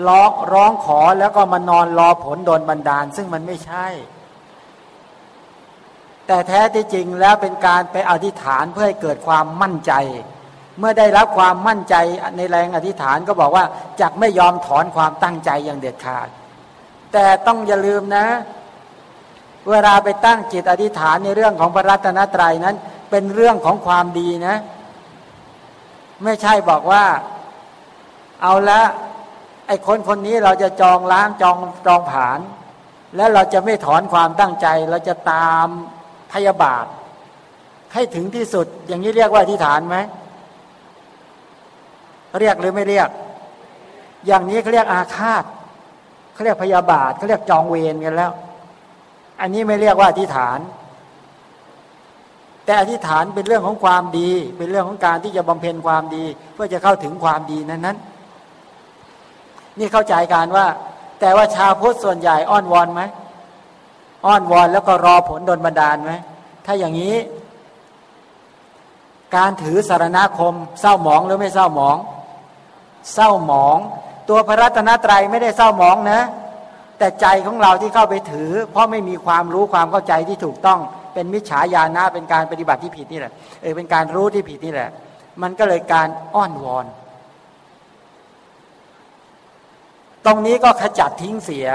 ร้องร้องขอแล้วก็มานอนรอผลโดนบันดาล ซึ่งมันไม่ใช่ แต่แท้ที่จริงแล้วเป็นการไปอธิษฐานเพื่อให้เกิดความมั่นใจ เมื่อได้รับความมั่นใจในแรงอธิษฐานก็บอกว่าจะไม่ยอมถอนความตั้งใจอย่างเด็ดขาด แต่ต้องอย่าลืมนะ เวลาไปตั้งจิตอธิษฐานในเรื่องของพระรัตนตรัยนั้น เป็นเรื่องของความดีนะ ไม่ใช่บอกว่า เอาละไอ้คนคนนี้เราจะจองล้างจองจองผาน แล้วเราจะไม่ถอนความตั้งใจเราจะตาม พยาบาท ให้ถึงที่สุด อย่างนี้เรียกว่าอธิษฐานไหมเรียกหรือไม่เรียก อย่างนี้เขาเรียกอาฆาตเขาเรียกพยาบาทเขาเรียกจองเวรกันแล้ว อันนี้ไม่เรียกว่าอธิษฐาน แต่อธิษฐานเป็นเรื่องของความดี เป็นเรื่องของการที่จะบำเพ็ญความดี เพื่อจะเข้าถึงความดีนั้นนั้นนี่เข้าใจการว่า แต่ว่าชาวพุทธส่วนใหญ่อ้อนวอนไหม อ้อนวอนแล้วก็รอผลดลบันดาลไหมถ้าอย่างนี้ การถือสารณคม เศร้าหมองหรือไม่เศร้าหมอง เศร้าหมอง ตัวพระรัตนตรัยไม่ได้เศร้าหมองนะ แต่ใจของเราที่เข้าไปถือ เพราะไม่มีความรู้ความเข้าใจที่ถูกต้อง เป็นมิจฉาญาณะเป็นการปฏิบัติที่ผิดนี่แหละเออเป็นการรู้ที่ผิดนี่แหละ มันก็เลยการอ้อนวอนตรงนี้ก็ขจัดทิ้งเสีย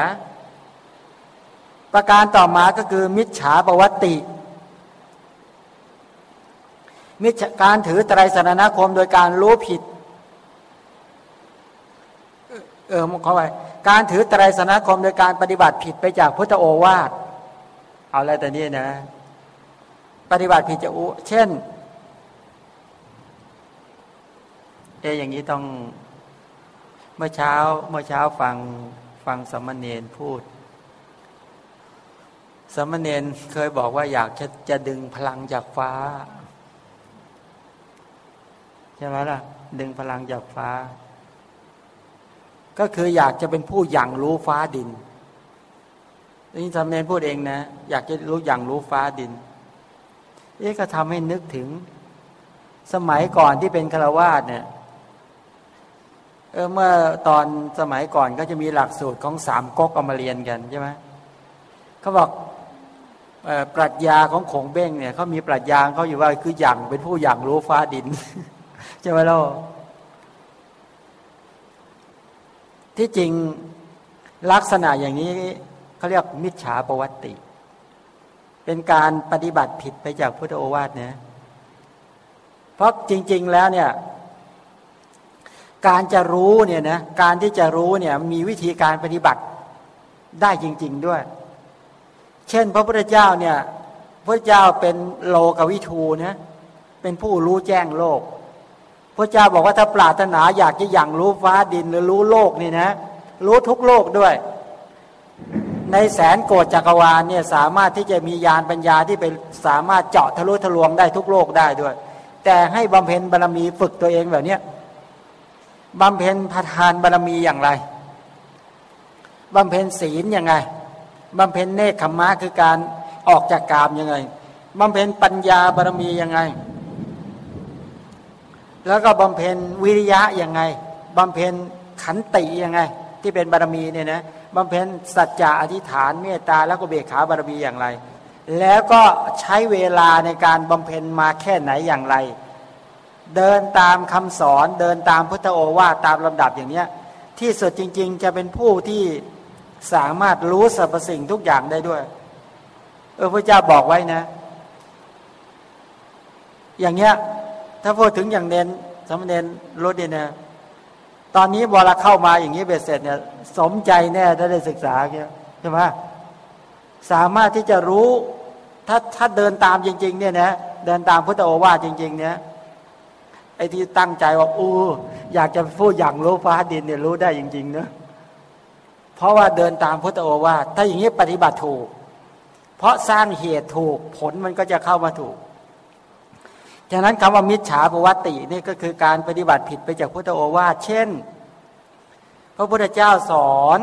ประการต่อมาก็คือมิจฉาปวัตติ มิจการถือไตรสรณคมโดยการรู้ผิด เออเขาไว้การถือไตรสรณคมโดยการปฏิบัติผิดไปจากพุทธโอวาท เอาอะไรแต่นี้นะ ปฏิบัติผิดจะอุ เช่น เออย่างนี้ต้อง เมื่อเช้า เมื่อเช้าฟังฟังสมณเณรพูด สมณเณรเคยบอกว่าอยากจะจะดึงพลังจากฟ้า ใช่ไหมล่ะ ดึงพลังจากฟ้า ก็คืออยากจะเป็นผู้อย่างรู้ฟ้าดินนี่ทำเนนพูดเองนะ อยากจะรู้อย่างรู้ฟ้าดิน เอ๊ก็ทำให้นึกถึง สมัยก่อนที่เป็นฆราวาสเนี่ยเออเมื่อตอนสมัยก่อนก็จะมีหลักสูตรของสามก๊กเอามาเรียนกันใช่ไหมเขาบอก ปรัชญาของขงเบ้งเนี่ยเขามีปรัชญาเขาอยู่ว่าคืออย่างเป็นผู้อย่างรู้ฟ้าดินใช่ไหมล่ะที่จริงลักษณะอย่างนี้เขาเรียกมิจฉาปวัตติ เป็นการปฏิบัติผิดไปจากพุทธโอวาทเนี่ยเพราะจริง ๆแล้วเนี่ยการจะรู้เนี่ยนะการที่จะรู้เนี่ยมีวิธีการปฏิบัติได้จริง ๆ ด้วย เช่น พระพุทธเจ้าเนี่ยพระเจ้าเป็นโลกวิทูนะเป็นผู้รู้แจ้งโลก พระเจ้าบอกว่าถ้าปรารถนาอยากจะอย่างรู้ฟ้าดินหรือรู้โลกนี่นะ รู้ทุกโลกด้วย ในแสนโกดจักรวาลเนี่ยสามารถที่จะมียานปัญญาที่ไปสามารถเจาะทะลุทะลวงได้ทุกโลกได้ด้วย แต่ให้บำเพ็ญบารมีฝึกตัวเองแบบเนี้ยบำเพ็ญทานบารมีอย่างไรบำเพ็ญศีลยังไง บำเพ็ญเนคขมะคือการออกจากกามยังไงบำเพ็ญปัญญาบารมียังไง แล้วก็บำเพ็ญวิริยะยังไงบำเพ็ญขันติยังไง ที่เป็นบารมีเนี่ยนะบำเพ็ญสัจจะอธิษฐานเมตตาแล้วก็เบกขาบารมีอย่างไร แล้วก็ใช้เวลาในการบำเพ็ญมาแค่ไหนอย่างไร เดินตามคำสอนเดินตามพุทธโอวาทตามลำดับอย่างเนี้ยที่สุดจริง ๆ จะเป็นผู้ที่ สามารถรู้สรรพสิ่งทุกอย่างได้ด้วย เออพระเจ้าบอกไว้นะ อย่างเงี้ย ถ้าพูดถึงอย่างเน้นสมเน้นรถเนี่ย ตอนนี้เวลาเข้ามาอย่างนี้เบ็ดเสร็จเนี่ย สมใจแน่ถ้าได้ศึกษาใช่ไหมสามารถที่จะรู้ถ้าถ้าเดินตามจริง ๆ เนี่ยนะเดินตามพุทธโอวาทจริง ๆ เนี่ยไอ้ที่ตั้งใจว่าอู้อยากจะพูดอย่างรู้ฟ้าดินเนี่ยรู้ได้จริงๆเนะ เพราะว่าเดินตามพุทธโอวาทถ้าอย่างนี้ปฏิบัติถูก เพราะสร้างเหตุถูกผลมันก็จะเข้ามาถูกฉะนั้นคำว่ามิจฉาปวัตตินี่ก็คือการปฏิบัติผิดไปจากพุทธโอวาทเช่น พระพุทธเจ้าสอน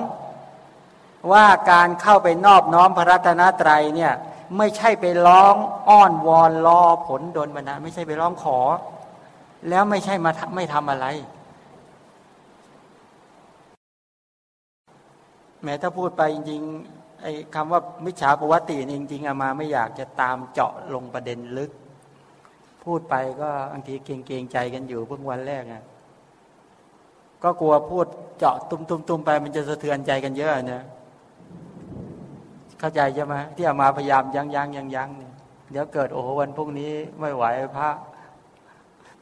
ว่าการเข้าไปนอบน้อมพระรัตนตรัยเนี่ยไม่ใช่ไปร้องอ้อนวอนรอผลดนบันะไม่ใช่ไปร้องขอ แล้วไม่ใช่มาไม่ทำอะไร แม้ถ้าพูดไปจริงๆไอ้คำว่ามิจฉาปวัตติจริงๆอามาไม่อยากจะตามเจาะลงประเด็นลึก พูดไปก็บางทีเกรงใจกันอยู่เพิ่งวันแรกอะก็กลัวพูดเจาะตุ้มๆไป มันจะสะเทือนใจกันเยอะนะเข้าใจใช่ไหมที่อามาพยายามยั้งยั้งยั้งยั้งเนี่ยเดี๋ยวเกิดโอ้โหวันพรุ่งนี้ไม่ไหวพระ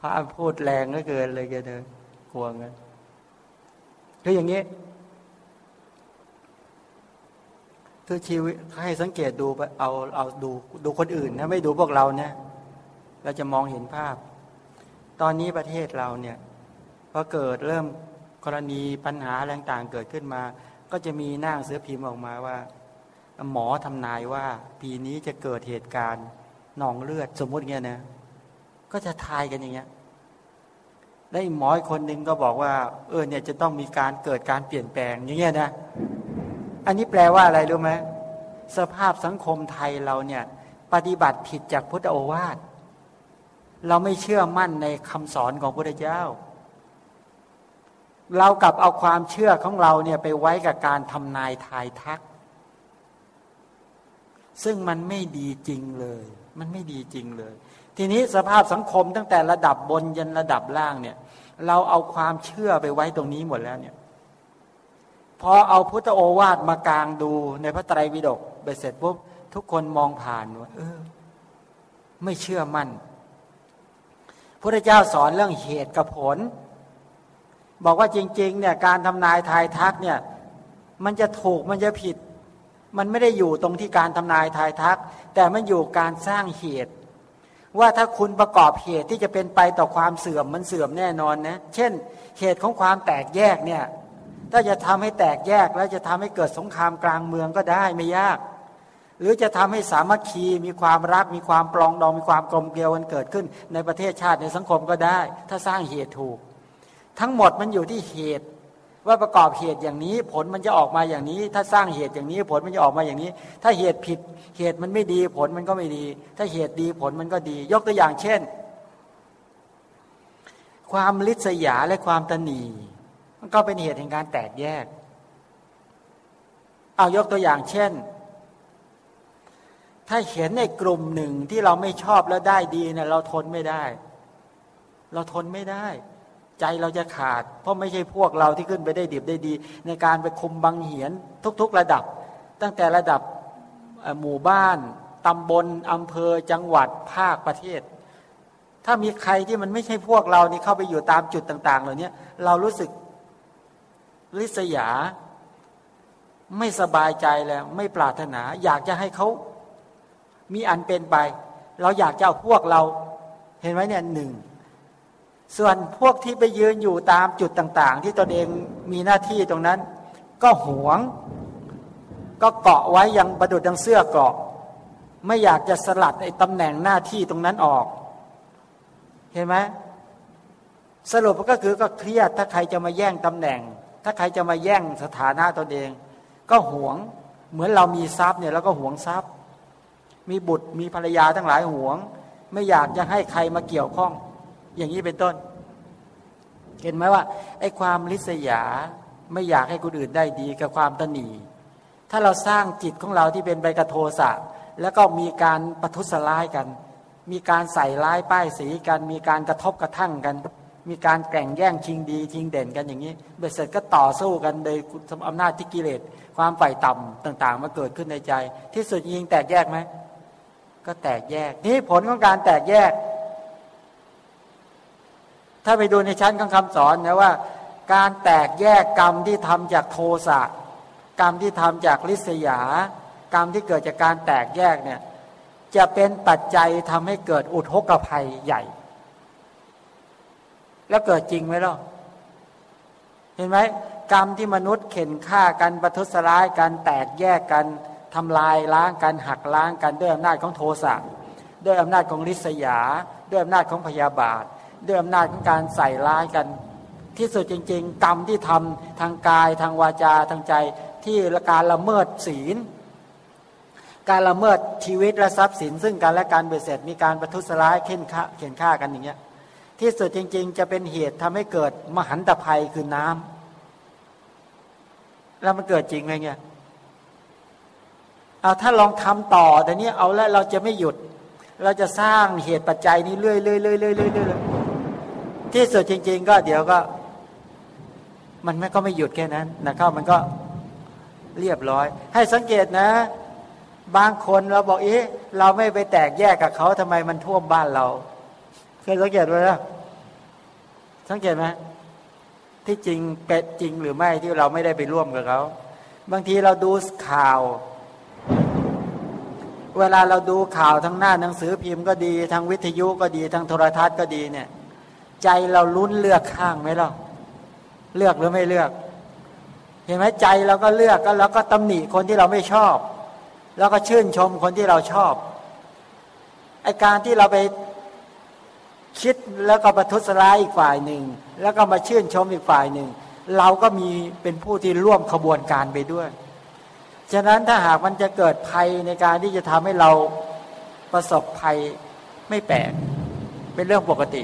พระพูดแรงก็เกินเลยแกเนกลัวกันคืออย่างนี้ คือชีวิตให้สังเกตดูเอาเอาดูดูคนอื่นนะไม่ดูพวกเราเนี่ยเราจะมองเห็นภาพ ตอนนี้ประเทศเราเนี่ยพอเกิดเริ่มกรณีปัญหาแรงต่างเกิดขึ้นมา ก็จะมีหน้าเสือพิมพ์ออกมาว่า หมอทำนายว่า ปีนี้จะเกิดเหตุการณ์หนองเลือดสมมุติเงี้ยนะก็จะทายกันอย่างเงี้ยแล้หมอคนหนึ่งก็บอกว่า เออเนี่ยจะต้องมีการเกิดการเปลี่ยนแปลงอย่างเงี้ยนะ อันนี้แปลว่าอะไรรู้ไหมสภาพสังคมไทยเราเนี่ย ปฏิบัติผิดจากพุทธโอวาทเราไม่เชื่อมั่นในคำสอนของพระเจ้า เรากลับเอาความเชื่อของเราเนี่ยไปไว้กับการทำนายทายทัก ซึ่งมันไม่ดีจริงเลย มันไม่ดีจริงเลย ทีนี้สภาพสังคมตั้งแต่ระดับบนยันระดับล่างเนี่ย เราเอาความเชื่อไปไว้ตรงนี้หมดแล้วเนี่ย พอเอาพุทธโอวาทมากลางดูในพระไตรปิฎกไปเสร็จปุ๊บทุกคนมองผ่านว่าเออ ไม่เชื่อมั่นพระเจ้าสอนเรื่องเหตุกับผล บอกว่าจริง ๆ เนี่ยการทำนายทายทักเนี่ย มันจะถูกมันจะผิด มันไม่ได้อยู่ตรงที่การทำนายทายทัก แต่มันอยู่การสร้างเหตุ ว่าถ้าคุณประกอบเหตุที่จะเป็นไปต่อความเสื่อมมันเสื่อมแน่นอนนะเช่น เหตุของความแตกแยกเนี่ย ถ้าจะทำให้แตกแยกแล้วจะทำให้เกิดสงครามกลางเมืองก็ได้ไม่ยาก หรือจะทำให้สามัคคีมีความรัก มีความปลองดองมีความกลมเกลียวกันเกิดขึ้น ในประเทศชาติในสังคมก็ได้ ถ้าสร้างเหตุถูก ทั้งหมดมันอยู่ที่เหตุว่าประกอบเหตุอย่างนี้ ผลมันจะออกมาอย่างนี้ ถ้าสร้างเหตุอย่างนี้ผลมันจะออกมาอย่างนี้ ถ้าเหตุผิดเหตุมันไม่ดีผลมันก็ไม่ดี ถ้าเหตุดีผลมันก็ดี ยกตัวอย่างเช่น ความลิษยาและความตนี มันก็เป็นเหตุแห่งการแตกแยก เอายกตัวอย่างเช่น ถ้าเห็นในกลุ่มหนึ่งที่เราไม่ชอบแล้วได้ดีเนี่ยเราทนไม่ได้ เราทนไม่ได้ ใจเราจะขาด เพราะไม่ใช่พวกเราที่ขึ้นไปได้ดีได้ดี ในการไปคุมบังเหียนทุก ๆ ระดับ ตั้งแต่ระดับหมู่บ้านตำบลอำเภอจังหวัดภาคประเทศ ถ้ามีใครที่มันไม่ใช่พวกเรานี่เข้าไปอยู่ตามจุดต่าง ๆ เหล่านี้เรารู้สึก ลิษยา ไม่สบายใจแล้ว ไม่ปรารถนา อยากจะให้เขามีอันเป็นไป เราอยากจะเอาพวกเรา เห็นไหมเนี่ยหนึ่งส่วนพวกที่ไปยืนอยู่ตามจุดต่าง ๆ ที่ตนเองมีหน้าที่ตรงนั้น ก็หวง ก็เกาะไว้ยังประดุดดังเสื้อเกาะ ไม่อยากจะสลัดไอ้ตำแหน่งหน้าที่ตรงนั้นออก เห็นไหมสรุปก็คือก็เครียดถ้าใครจะมาแย่งตำแหน่ง ถ้าใครจะมาแย่งสถานะตนเอง ก็หวง เหมือนเรามีทรัพย์เนี่ยเราก็หวงทรัพย์ มีบุตรมีภรรยาทั้งหลายหวง ไม่อยากจะให้ใครมาเกี่ยวข้อง อย่างนี้เป็นต้น เห็นไหมว่าไอ้ความลิษยาไม่อยากให้คนอื่นได้ดีกับความตนีถ้าเราสร้างจิตของเราที่เป็นใบกระโทสะแล้วก็มีการประทุษร้ายกัน มีการใส่ร้ายป้ายสีกัน มีการกระทบกระทั่งกัน มีการแข่งแย่งชิงดีชิงเด่นกันอย่างนี้เบสเสร็จก็ต่อสู้กันโดยอำนาจที่กิเลสความฝ่ายต่ำต่าง ๆ มาเกิดขึ้นในใจ ที่สุดยิงแตกแยกไหมก็แตกแยกนี่ผลของการแตกแยก ถ้าไปดูในชั้นของคำสอนนะว่า การแตกแยกกรรมที่ทำจากโทสะกรรมที่ทำจากลิษยา กรรมที่เกิดจากการแตกแยกเนี่ยจะเป็นปัจจัยทำให้เกิดอุทกภัยใหญ่ แล้วเกิดจริงไหมล่ะเห็นไหมกรรมที่มนุษย์เข็นฆ่ากันประทุษร้ายกันแตกแยกกันทำลายล้างกันหักล้างกันด้วยอำนาจของโทสะด้วยอำนาจของริษยา ด้วยอำนาจของพยาบาท ด้วยอำนาจของการใส่ร้ายกัน ที่สุดจริง ๆ กรรมที่ทำทางกายทางวาจาทางใจที่การละเมิดศีล การละเมิดชีวิตและทรัพย์สิน ซึ่งการและการเบียดเสร็จมีการประทุษร้ายเข็นฆ่าเข็นฆ่ากันอย่างเงี้ย ที่สุดจริง ๆ จะเป็นเหตุทำให้เกิดมหันตภัยคือน้ำแล้วมันเกิดจริงไหมเงี้ยเอาถ้าลองทำต่อแต่นี้เอาแล้วเราจะไม่หยุด เราจะสร้างเหตุปัจจัยนี้เรื่อยๆเรื่อยๆเรื่อยๆที่สุดจริง ๆ ก็เดี๋ยวก็ มันไม่ก็ไม่หยุดแค่นั้นนะครับมันก็เรียบร้อย ให้สังเกตนะ บางคนเราบอกเอ๊ะเราไม่ไปแตกแยกกับเขาทำไมมันท่วมบ้านเราเคยสังเกตไหมล่ะ สังเกตไหมที่จริงเป็นจริงหรือไม่ที่เราไม่ได้ไปร่วมกับเขาบางทีเราดูข่าว เวลาเราดูข่าวทั้งหน้าหนังสือพิมพ์ก็ดีทางวิทยุก็ดีทางโทรทัศน์ก็ดีเนี่ย ใจเราลุ้นเลือกข้างไหมล่ะเลือกหรือไม่เลือก เห็นไหมใจเราก็เลือกก็แล้วก็ตำหนิคนที่เราไม่ชอบ แล้วก็ชื่นชมคนที่เราชอบไอการที่เราไป คิดแล้วก็ประทุษร้ายอีกฝ่ายหนึ่ง แล้วก็มาชื่นชมอีกฝ่ายหนึ่ง เราก็มีเป็นผู้ที่ร่วมขบวนการไปด้วย ฉะนั้นถ้าหากมันจะเกิดภัยในการที่จะทำให้เราประสบภัยไม่แปลกเป็นเรื่องปกติ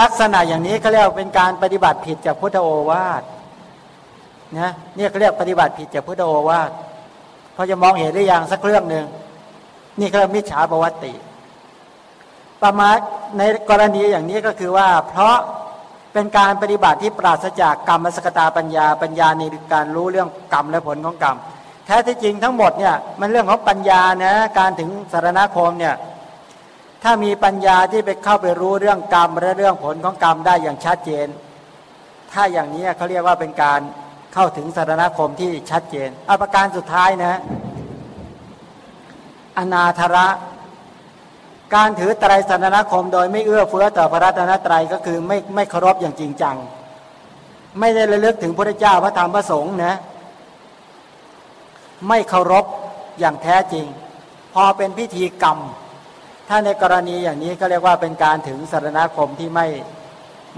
ลักษณะอย่างนี้เขาเรียกเป็นการปฏิบัติผิดจากพุทธโอวาทนะเนี่ยเขาเรียกปฏิบัติผิดจากพุทธโอวาทพอจะมองเห็นหรือยังสักเรื่องหนึ่งนี่คือมิจฉาประวัติ ประมาในกรณีอย่างนี้ก็คือว่า เพราะเป็นการปฏิบัติที่ปราศจากกรรมสกตาปัญญาปัญญาในการรู้เรื่องกรรมและผลของกรรมแท้ที่จริงทั้งหมดเนี่ยมันเรื่องของปัญญานะการถึงสารณคมเนี่ยถ้ามีปัญญาที่ไปเข้าไปรู้เรื่องกรรมและเรื่องผลของกรรมได้อย่างชัดเจน ถ้าอย่างนี้เขาเรียกว่าเป็นการเข้าถึงสารณคมที่ชัดเจนอาประการสุดท้ายนะ อนาธระ การถือไตรสารณคม โดยไม่เอื้อเฟื้อต่อพระรัตนตรัยก็คือไม่ไม่เคารพอย่างจริงจัง ไม่ได้ระลึกถึงพระเจ้าพระธรรมพระสงฆ์นะไม่เคารพอย่างแท้จริง พอเป็นพิธีกรรม ถ้าในกรณีอย่างนี้ก็เรียกว่าเป็นการถึงสารณคมที่ไม่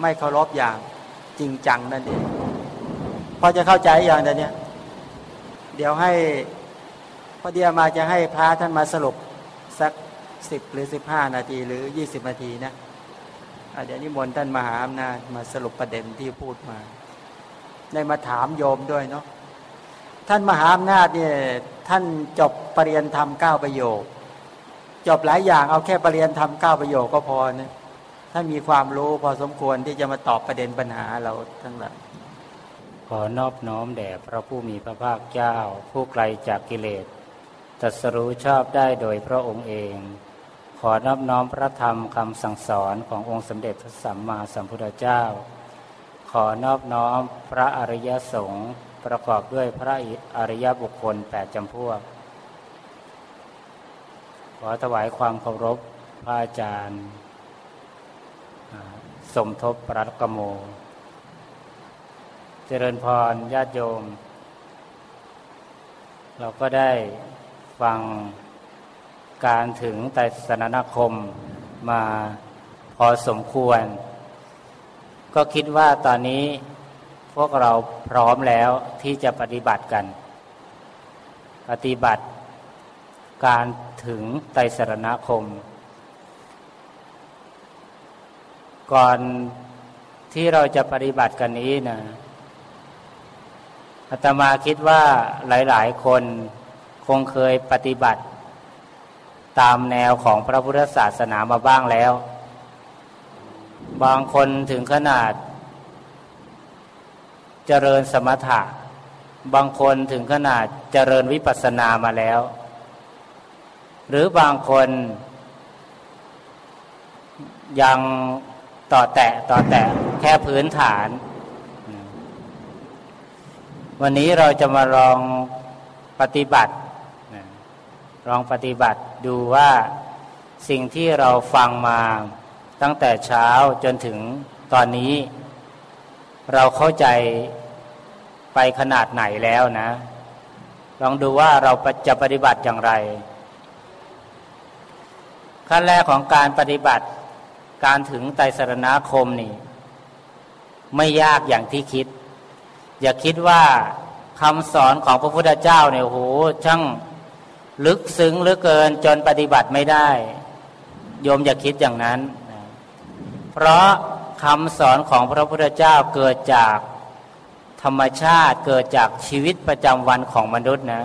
ไม่เคารพอย่างจริงจังนั่นเองพอจะเข้าใจอย่างเนี้ยเดี๋ยวให้พอเดียมาจะให้พระท่านมาสรุปสัก สิบหรือสิบห้านาทีหรือยี่สิบนาทีนะเดี๋ยวนิมนต์ท่านมหาอำนาจมาสรุปประเด็นที่พูดมา ได้มาถามโยมด้วยเนาะท่านมหาอำนาจเนี่ยท่านจบปรริญญาธรรมเก้าประโยค จบหลายอย่างเอาแค่ปรริญญาธรรมเก้าประโยคก็พอนะท่านมีความรู้พอสมควรที่จะมาตอบประเด็นปัญหาเราทั้งหลายขอนอบน้อมแด่พระผู้มีพระภาคเจ้า ผู้ไกลจากกิเลสตรัสรู้ชอบได้โดยพระองค์เอง ขอนอบน้อมพระธรรมคำสั่งสอนขององค์สมเด็จพระสัมมาสัมพุทธเจ้า ขอนอบน้อมพระอริยสงฆ์ประกอบด้วยพระอริยบุคคลแปดจำพวก ขอถวายความเคารพพระอาจารย์ สมทบปรัตกโม เจริญพรญาติโยม เราก็ได้ฟัง การถึงแต่สนานคมมาพอสมควร ก็คิดว่าตอนนี้พวกเราพร้อมแล้วที่จะปฏิบัติกัน ปฏิบัติการถึงไตรสรณคม ก่อนที่เราจะปฏิบัติกันนี้นะอาตมาคิดว่าหลาย ๆ คนคงเคยปฏิบัติ ตามแนวของพระพุทธศาสนามาบ้างแล้ว บางคนถึงขนาด เจริญสมถะ บางคนถึงขนาดเจริญวิปัสสนามาแล้ว หรือบางคน ยังต่อแตะต่อแตะแค่พื้นฐาน วันนี้เราจะมาลองปฏิบัติลองปฏิบัติ ดูว่าสิ่งที่เราฟังมาตั้งแต่เช้าจนถึงตอนนี้ เราเข้าใจไปขนาดไหนแล้วนะ ลองดูว่าเราจะปฏิบัติอย่างไร ขั้นแรกของการปฏิบัติการถึงไตรสรณคมนี่ ไม่ยากอย่างที่คิด อย่าคิดว่าคำสอนของพระพุทธเจ้าเนี่ยโหช่าง ลึกซึ้งเหลือเกินจนปฏิบัติไม่ได้ โยมอย่าคิดอย่างนั้น เพราะคำสอนของพระพุทธเจ้าเกิดจากธรรมชาติเกิดจากชีวิตประจำวันของมนุษย์นะ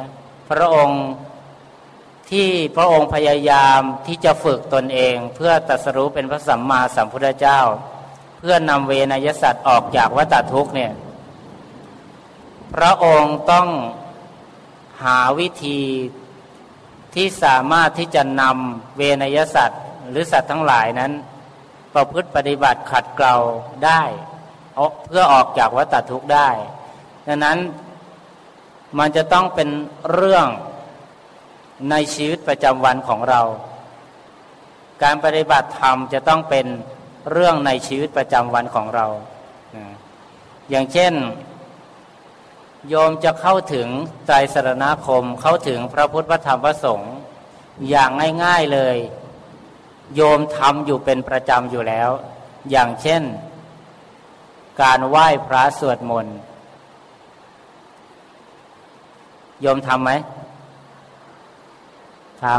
พระองค์ที่พระองค์พยายามที่จะฝึกตนเอง เพื่อตรัสรู้เป็นพระสัมมาสัมพุทธเจ้า เพื่อนำเวนยสัตว์ออกจากวัฏทุกเนี่ยพระองค์ต้องหาวิธี ที่สามารถที่จะนำเวนยสัตว์ หรือสัตว์ทั้งหลายนั้น ประพฤติปฏิบัติขัดเกลาได้เพื่อออกจากวัฏทุกข์ได้ ดังนั้นมันจะต้องเป็นเรื่องในชีวิตประจำวันของเรา การปฏิบัติธรรมจะต้องเป็นเรื่องในชีวิตประจำวันของเรา อย่างเช่น โยมจะเข้าถึงใจสรณคมเข้าถึงพระพุทธธรรมพระสงฆ์อย่างง่ายๆเลย โยมทำอยู่เป็นประจำอยู่แล้ว อย่างเช่น การไหว้พระสวดมนต์โยมทำไหมทำ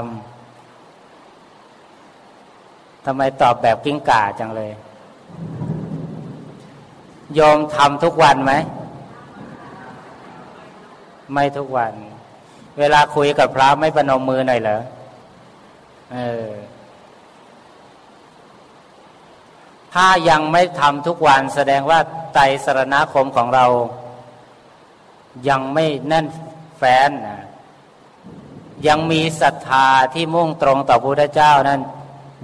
ทำไมตอบแบบกิ้งก่าจังเลย โยมทำทุกวันไหม ไม่ทุกวัน เวลาคุยกับพระไม่ประนมมือหน่อยเหรอเออถ้ายังไม่ทำทุกวันแสดงว่าไตสรณคมของเรา ยังไม่แน่นแฟนนะยังมีศรัทธาที่มุ่งตรงต่อพระพุทธเจ้านั้น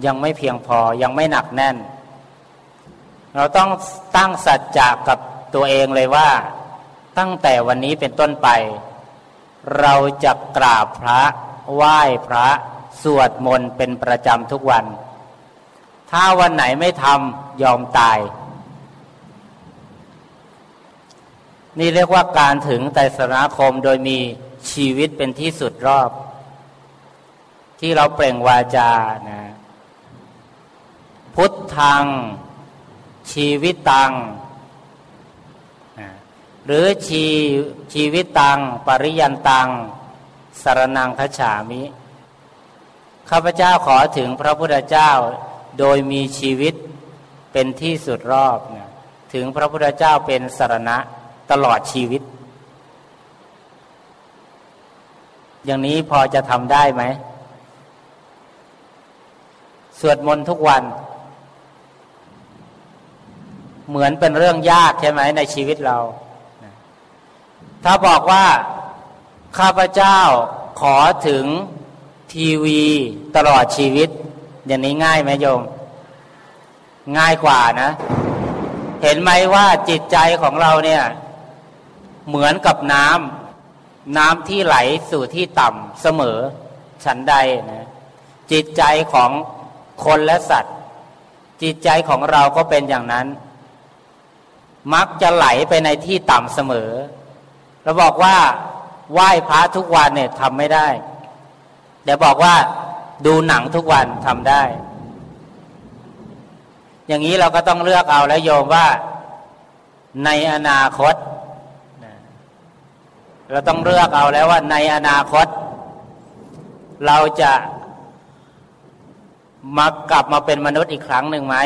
ยังไม่เพียงพอยังไม่หนักแน่น เราต้องตั้งสัจจะกับตัวเองเลยว่า ตั้งแต่วันนี้เป็นต้นไป เราจะกราบพระไหว้พระสวดมนต์เป็นประจำทุกวัน ถ้าวันไหนไม่ทำยอมตาย นี่เรียกว่าการถึงไตรสนาคมโดยมีชีวิตเป็นที่สุดรอบ ที่เราเปล่งวาจานะพุทธัง ชีวิตตัง หรือชีชีวิตตัง ปริยันตังสารนังคฉามิข้าพเจ้าขอถึงพระพุทธเจ้าโดยมีชีวิตเป็นที่สุดรอบนะถึงพระพุทธเจ้าเป็นสารณะตลอดชีวิต อย่างนี้พอจะทำได้ไหม สวดมนต์ทุกวัน เหมือนเป็นเรื่องยากใช่ไหมในชีวิตเรา ถ้าบอกว่า ข้าพเจ้าขอถึงทีวีตลอดชีวิต อย่างนี้ง่ายไหมโยม ง่ายกว่านะ เห็นไหมว่าจิตใจของเราเนี่ย เหมือนกับน้ำน้ำที่ไหลสู่ที่ต่ำเสมอฉันใดนะจิตใจของคนและสัตว์ จิตใจของเราก็เป็นอย่างนั้น มักจะไหลไปในที่ต่ำเสมอ เราบอกว่าไหว้พระทุกวันเนี่ยทำไม่ได้ เดี๋ยวบอกว่าดูหนังทุกวันทำได้ อย่างนี้เราก็ต้องเลือกเอาแล้วโยมว่าในอนาคต เราต้องเลือกเอาแล้วว่าในอนาคต เราจะมากลับมาเป็นมนุษย์อีกครั้งหนึ่งไหม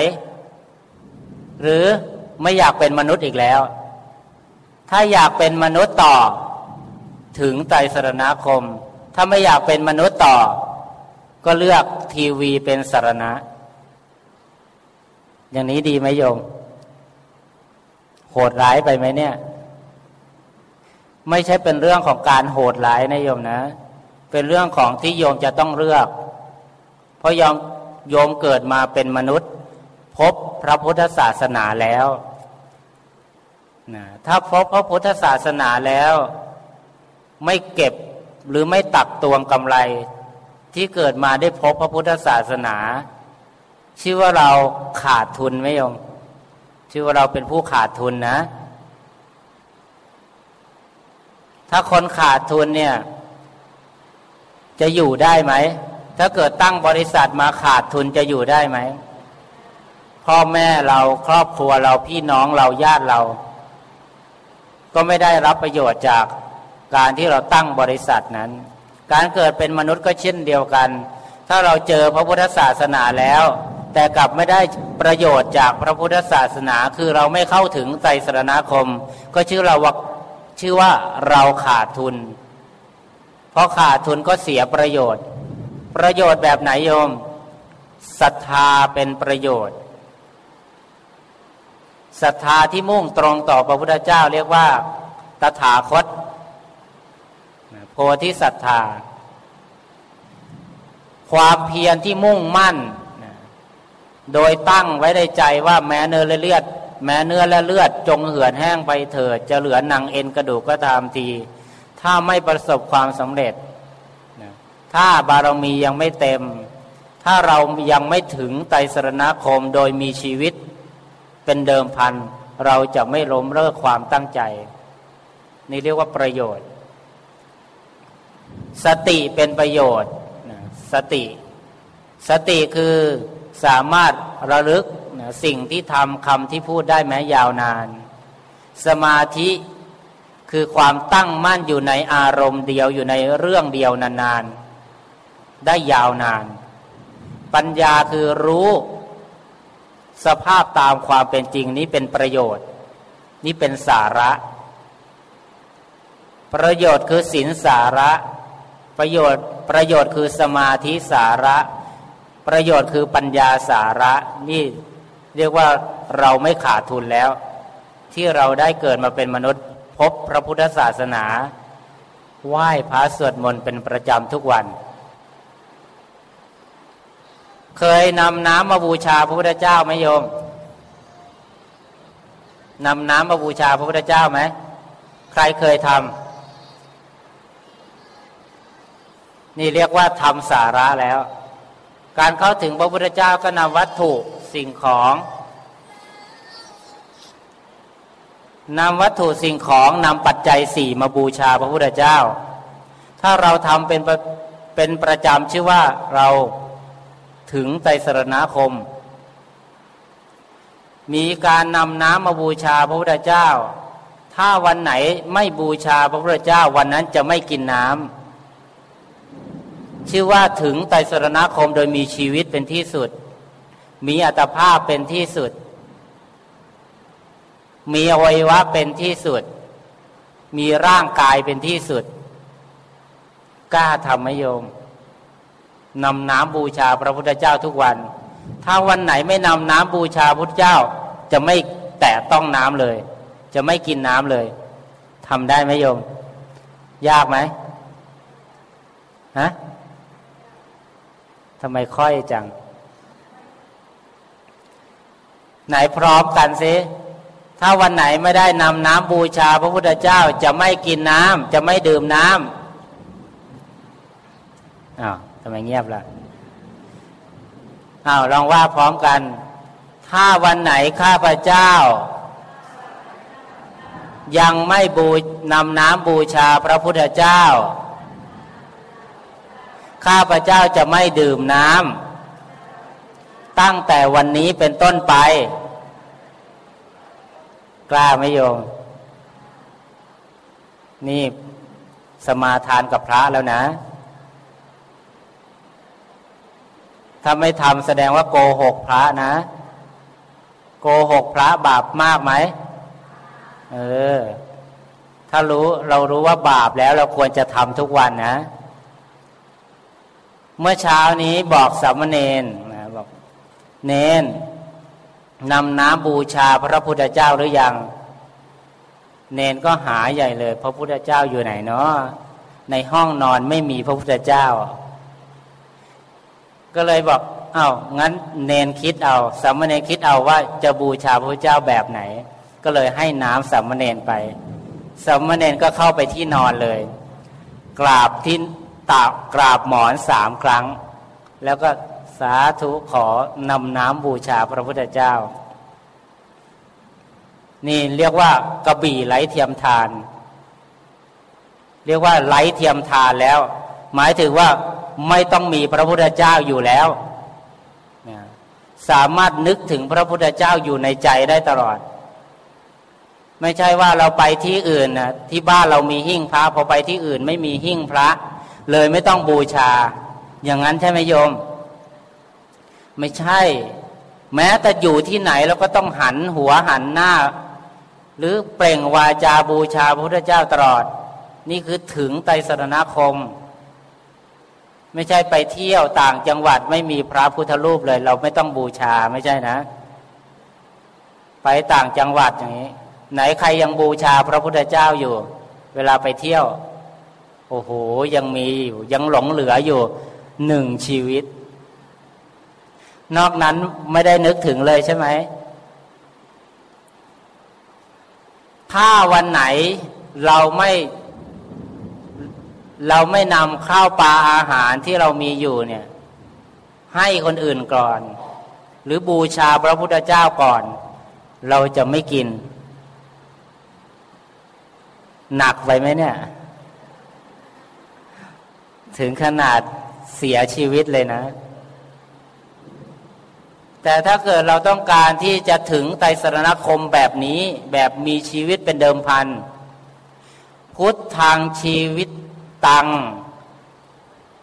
หรือไม่อยากเป็นมนุษย์อีกแล้ว ถ้าอยากเป็นมนุษย์ต่อ ถึงไตรสรณคม ถ้าไม่อยากเป็นมนุษย์ต่อ ก็เลือกทีวีเป็นสารณะ อย่างนี้ดีไหมโยม โหดร้ายไปไหมเนี่ย ไม่ใช่เป็นเรื่องของการโหดร้ายนะโยมนะ เป็นเรื่องของที่โยมจะต้องเลือก เพราะยอมโยมเกิดมาเป็นมนุษย์ พบพระพุทธศาสนาแล้ว นะถ้าพบพระพุทธศาสนาแล้ว ไม่เก็บหรือไม่ตักตวงกำไร ที่เกิดมาได้พบพระพุทธศาสนา ชื่อว่าเราขาดทุนไหมโยมชื่อว่าเราเป็นผู้ขาดทุนนะ ถ้าคนขาดทุนเนี่ย จะอยู่ได้ไหม ถ้าเกิดตั้งบริษัทมาขาดทุนจะอยู่ได้ไหมพ่อแม่เราครอบครัวเราพี่น้องเราญาติเรา ก็ไม่ได้รับประโยชน์จากการที่เราตั้งบริษัทนั้น การเกิดเป็นมนุษย์ก็เช่นเดียวกัน ถ้าเราเจอพระพุทธศาสนาแล้ว แต่กลับไม่ได้ประโยชน์จากพระพุทธศาสนา คือเราไม่เข้าถึงใจสรณคม ก็ชื่อเราว่าชื่อว่าเราขาดทุน เพราะขาดทุนก็เสียประโยชน์ ประโยชน์แบบไหนโยมศรัทธาเป็นประโยชน์ ศรัทธาที่มุ่งตรงต่อพระพุทธเจ้าเรียกว่าตถาคต โพธิศรัทธา ความเพียรที่มุ่งมั่น โดยตั้งไว้ในใจว่าแม้เนื้อและเลือด แม้เนื้อและเลือด จงเหือดแห้งไปเถิด จะเหลือหนังเอ็นกระดูกก็ตามที ถ้าไม่ประสบความสำเร็จ ถ้าบารมียังไม่เต็ม ถ้าเรายังไม่ถึงไตรสรณคมโดยมีชีวิต เป็นเดิมพันเราจะไม่ล้มเลิกความตั้งใจ นี่เรียกว่าประโยชน์ สติเป็นประโยชน์สติ สติคือสามารถระลึกสิ่งที่ทำคำที่พูดได้แม้ยาวนาน สมาธิคือความตั้งมั่นอยู่ในอารมณ์เดียวอยู่ในเรื่องเดียวนานๆได้ยาวนาน ปัญญาคือรู้ สภาพตามความเป็นจริงนี้เป็นประโยชน์ นี่เป็นสาระ ประโยชน์คือศีลสาระ ประโยชน์ประโยชน์คือสมาธิสาระ ประโยชน์คือปัญญาสาระนี่เรียกว่าเราไม่ขาดทุนแล้ว ที่เราได้เกิดมาเป็นมนุษย์ พบพระพุทธศาสนา ไหว้พระสวดมนต์เป็นประจำทุกวัน เคยนำน้ำมาบูชาพระพุทธเจ้าไหมโยมนำน้ำมาบูชาพระพุทธเจ้าไหมใครเคยทำนี่เรียกว่าทำสาระแล้ว การเข้าถึงพระพุทธเจ้าก็นำวัตถุสิ่งของนำวัตถุสิ่งของนำปัจจัยสี่มาบูชาพระพุทธเจ้า ถ้าเราทำเป็นเป็นประจำชื่อว่าเรา ถึงไตรสรณคม มีการนำน้ำมาบูชาพระพุทธเจ้า ถ้าวันไหนไม่บูชาพระพุทธเจ้าวันนั้นจะไม่กินน้ำชื่อว่าถึงไตรสรณคมโดยมีชีวิตเป็นที่สุด มีอัตภาพเป็นที่สุด มีอวัยวะเป็นที่สุด มีร่างกายเป็นที่สุด กล้าทำไหมโยม นำน้ำบูชาพระพุทธเจ้าทุกวัน ถ้าวันไหนไม่นำน้ำบูชาพระเจ้า จะไม่แตะต้องน้ำเลย จะไม่กินน้ำเลยทำได้ไหมโยม ยากไหมฮะทำไมค่อยจัง ไหนพร้อมกันสิถ้าวันไหนไม่ได้นำน้ำบูชาพระพุทธเจ้าจะไม่กินน้ำจะไม่ดื่มน้ำอ้าว ไมเงียบล่ะอ้าวลองว่าพร้อมกัน ถ้าวันไหนข้าพเจ้า ยังไม่บูนำน้ำบูชาพระพุทธเจ้า ข้าพเจ้าจะไม่ดื่มน้ำตั้งแต่วันนี้เป็นต้นไป กล้าไหมโยม นี่สมาทานกับพระแล้วนะ ถ้าไม่ทำแสดงว่าโกหกพระนะ โกหกพระบาปมากไหมเออ ถ้ารู้เรารู้ว่าบาปแล้วเราควรจะทำทุกวันนะ เมื่อเช้านี้บอกสามเณรนะบอกเนนนำน้ำบูชาพระพุทธเจ้าหรือยัง เนนก็หาใหญ่เลย พระพุทธเจ้าอยู่ไหนเนาะในห้องนอนไม่มีพระพุทธเจ้า ก็เลยบอกเอา้างั้นเนนคิดเอาสามเณรคิดเอาว่าจะบูชาพระพุทธเจ้าแบบไหน ก็เลยให้น้ำสามเณรไปสามเณรก็เข้าไปที่นอนเลย กราบที่ตากราบหมอนสามครั้ง แล้วก็สาธุขอนำน้ำบูชาพระพุทธเจ้า นี่เรียกว่ากระบี่ไหลเทียมทาน เรียกว่าไหลเทียมทานแล้ว หมายถึงว่าไม่ต้องมีพระพุทธเจ้าอยู่แล้ว สามารถนึกถึงพระพุทธเจ้าอยู่ในใจได้ตลอด ไม่ใช่ว่าเราไปที่อื่นนะที่บ้านเรามีหิ้งพระพอไปที่อื่น ไม่มีหิ้งพระ เลยไม่ต้องบูชา อย่างนั้นใช่ไหมโยม ไม่ใช่ แม้แต่อยู่ที่ไหนเราก็ต้องหันหัวหันหน้า หรือเปล่งวาจาบูชาพระพุทธเจ้าตลอด นี่คือถึงไตรสรณคม ไม่ใช่ไปเที่ยวต่างจังหวัดไม่มีพระพุทธรูปเลย เราไม่ต้องบูชาไม่ใช่นะ ไปต่างจังหวัดอย่างนี้ ไหนใครยังบูชาพระพุทธเจ้าอยู่ เวลาไปเที่ยว โอ้โหยังมีอยู่ยังหลงเหลืออยู่หนึ่งชีวิต นอกนั้นไม่ได้นึกถึงเลยใช่ไหมถ้าวันไหนเราไม่ เราไม่นำข้าวปลาอาหารที่เรามีอยู่เนี่ย ให้คนอื่นก่อน หรือบูชาพระพุทธเจ้าก่อน เราจะไม่กิน หนักไปไหมเนี่ย ถึงขนาดเสียชีวิตเลยนะ แต่ถ้าเกิดเราต้องการที่จะถึงไตรสรณคมแบบนี้แบบมีชีวิตเป็นเดิมพัน พุทธทางชีวิต ตัง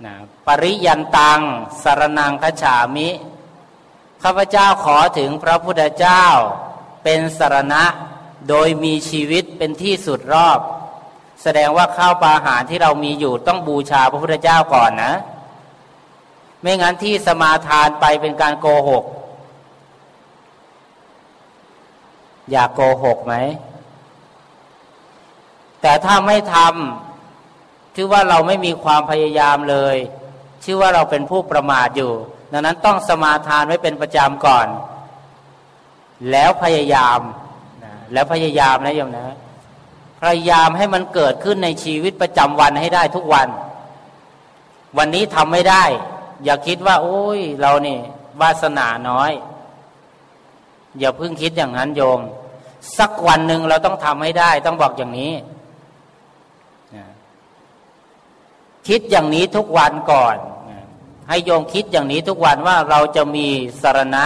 นะปริยันตังสารนังขฉามิ ข้าพเจ้าขอถึงพระพุทธเจ้าเป็นสารณะโดยมีชีวิตเป็นที่สุดรอบ แสดงว่าข้าวปลาอาหารที่เรามีอยู่ต้องบูชาพระพุทธเจ้าก่อนนะ ไม่งั้นที่สมาทานไปเป็นการโกหก อยากโกหกไหม แต่ถ้าไม่ทำ ชื่อว่าเราไม่มีความพยายามเลย ชื่อว่าเราเป็นผู้ประมาทอยู่ ดังนั้นต้องสมาทานไว้เป็นประจำก่อน แล้วพยายามนะแล้วพยายามนะโยมนะพยายามให้มันเกิดขึ้นในชีวิตประจำวันให้ได้ทุกวัน วันนี้ทำไม่ได้ อย่าคิดว่าโอ้ยเรานี่วาสนาน้อย อย่าเพิ่งคิดอย่างนั้นโยม สักวันหนึ่งเราต้องทำให้ได้ ต้องบอกอย่างนี้ คิดอย่างนี้ทุกวันก่อน ให้โยมคิดอย่างนี้ทุกวันว่าเราจะมีสารณะ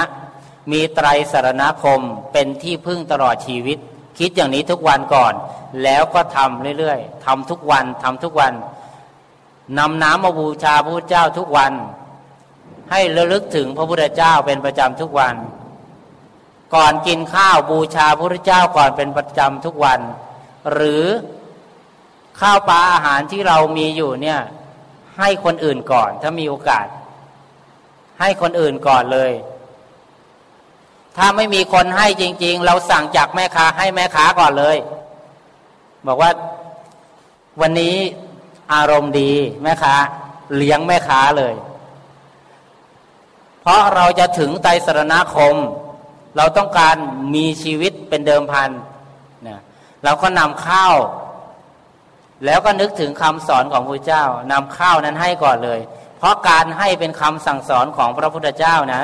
มีไตรสารณคมเป็นที่พึ่งตลอดชีวิต คิดอย่างนี้ทุกวันก่อน แล้วก็ทำเรื่อยๆทำทุกวันทำทุกวันนำน้ำมาบูชาพระพุทธเจ้าทุกวัน ให้ระลึกถึงพระพุทธเจ้าเป็นประจำทุกวัน ก่อนกินข้าวบูชาพระพุทธเจ้าก่อนเป็นประจำทุกวัน หรือ ข้าวปลาอาหารที่เรามีอยู่เนี่ย ให้คนอื่นก่อน ถ้ามีโอกาส ให้คนอื่นก่อนเลย ถ้าไม่มีคนให้จริง ๆ เราสั่งจากแม่ค้าให้แม่ค้าก่อนเลย บอกว่าวันนี้อารมณ์ดีแม่ค้าเลี้ยงแม่ค้าเลย เพราะเราจะถึงไตสรณคม เราต้องการมีชีวิตเป็นเดิมพันนะเราก็นำข้าว แล้วก็นึกถึงคำสอนของพระเจ้านำข้าวนั้นให้ก่อนเลย เพราะการให้เป็นคำสั่งสอนของพระพุทธเจ้านะ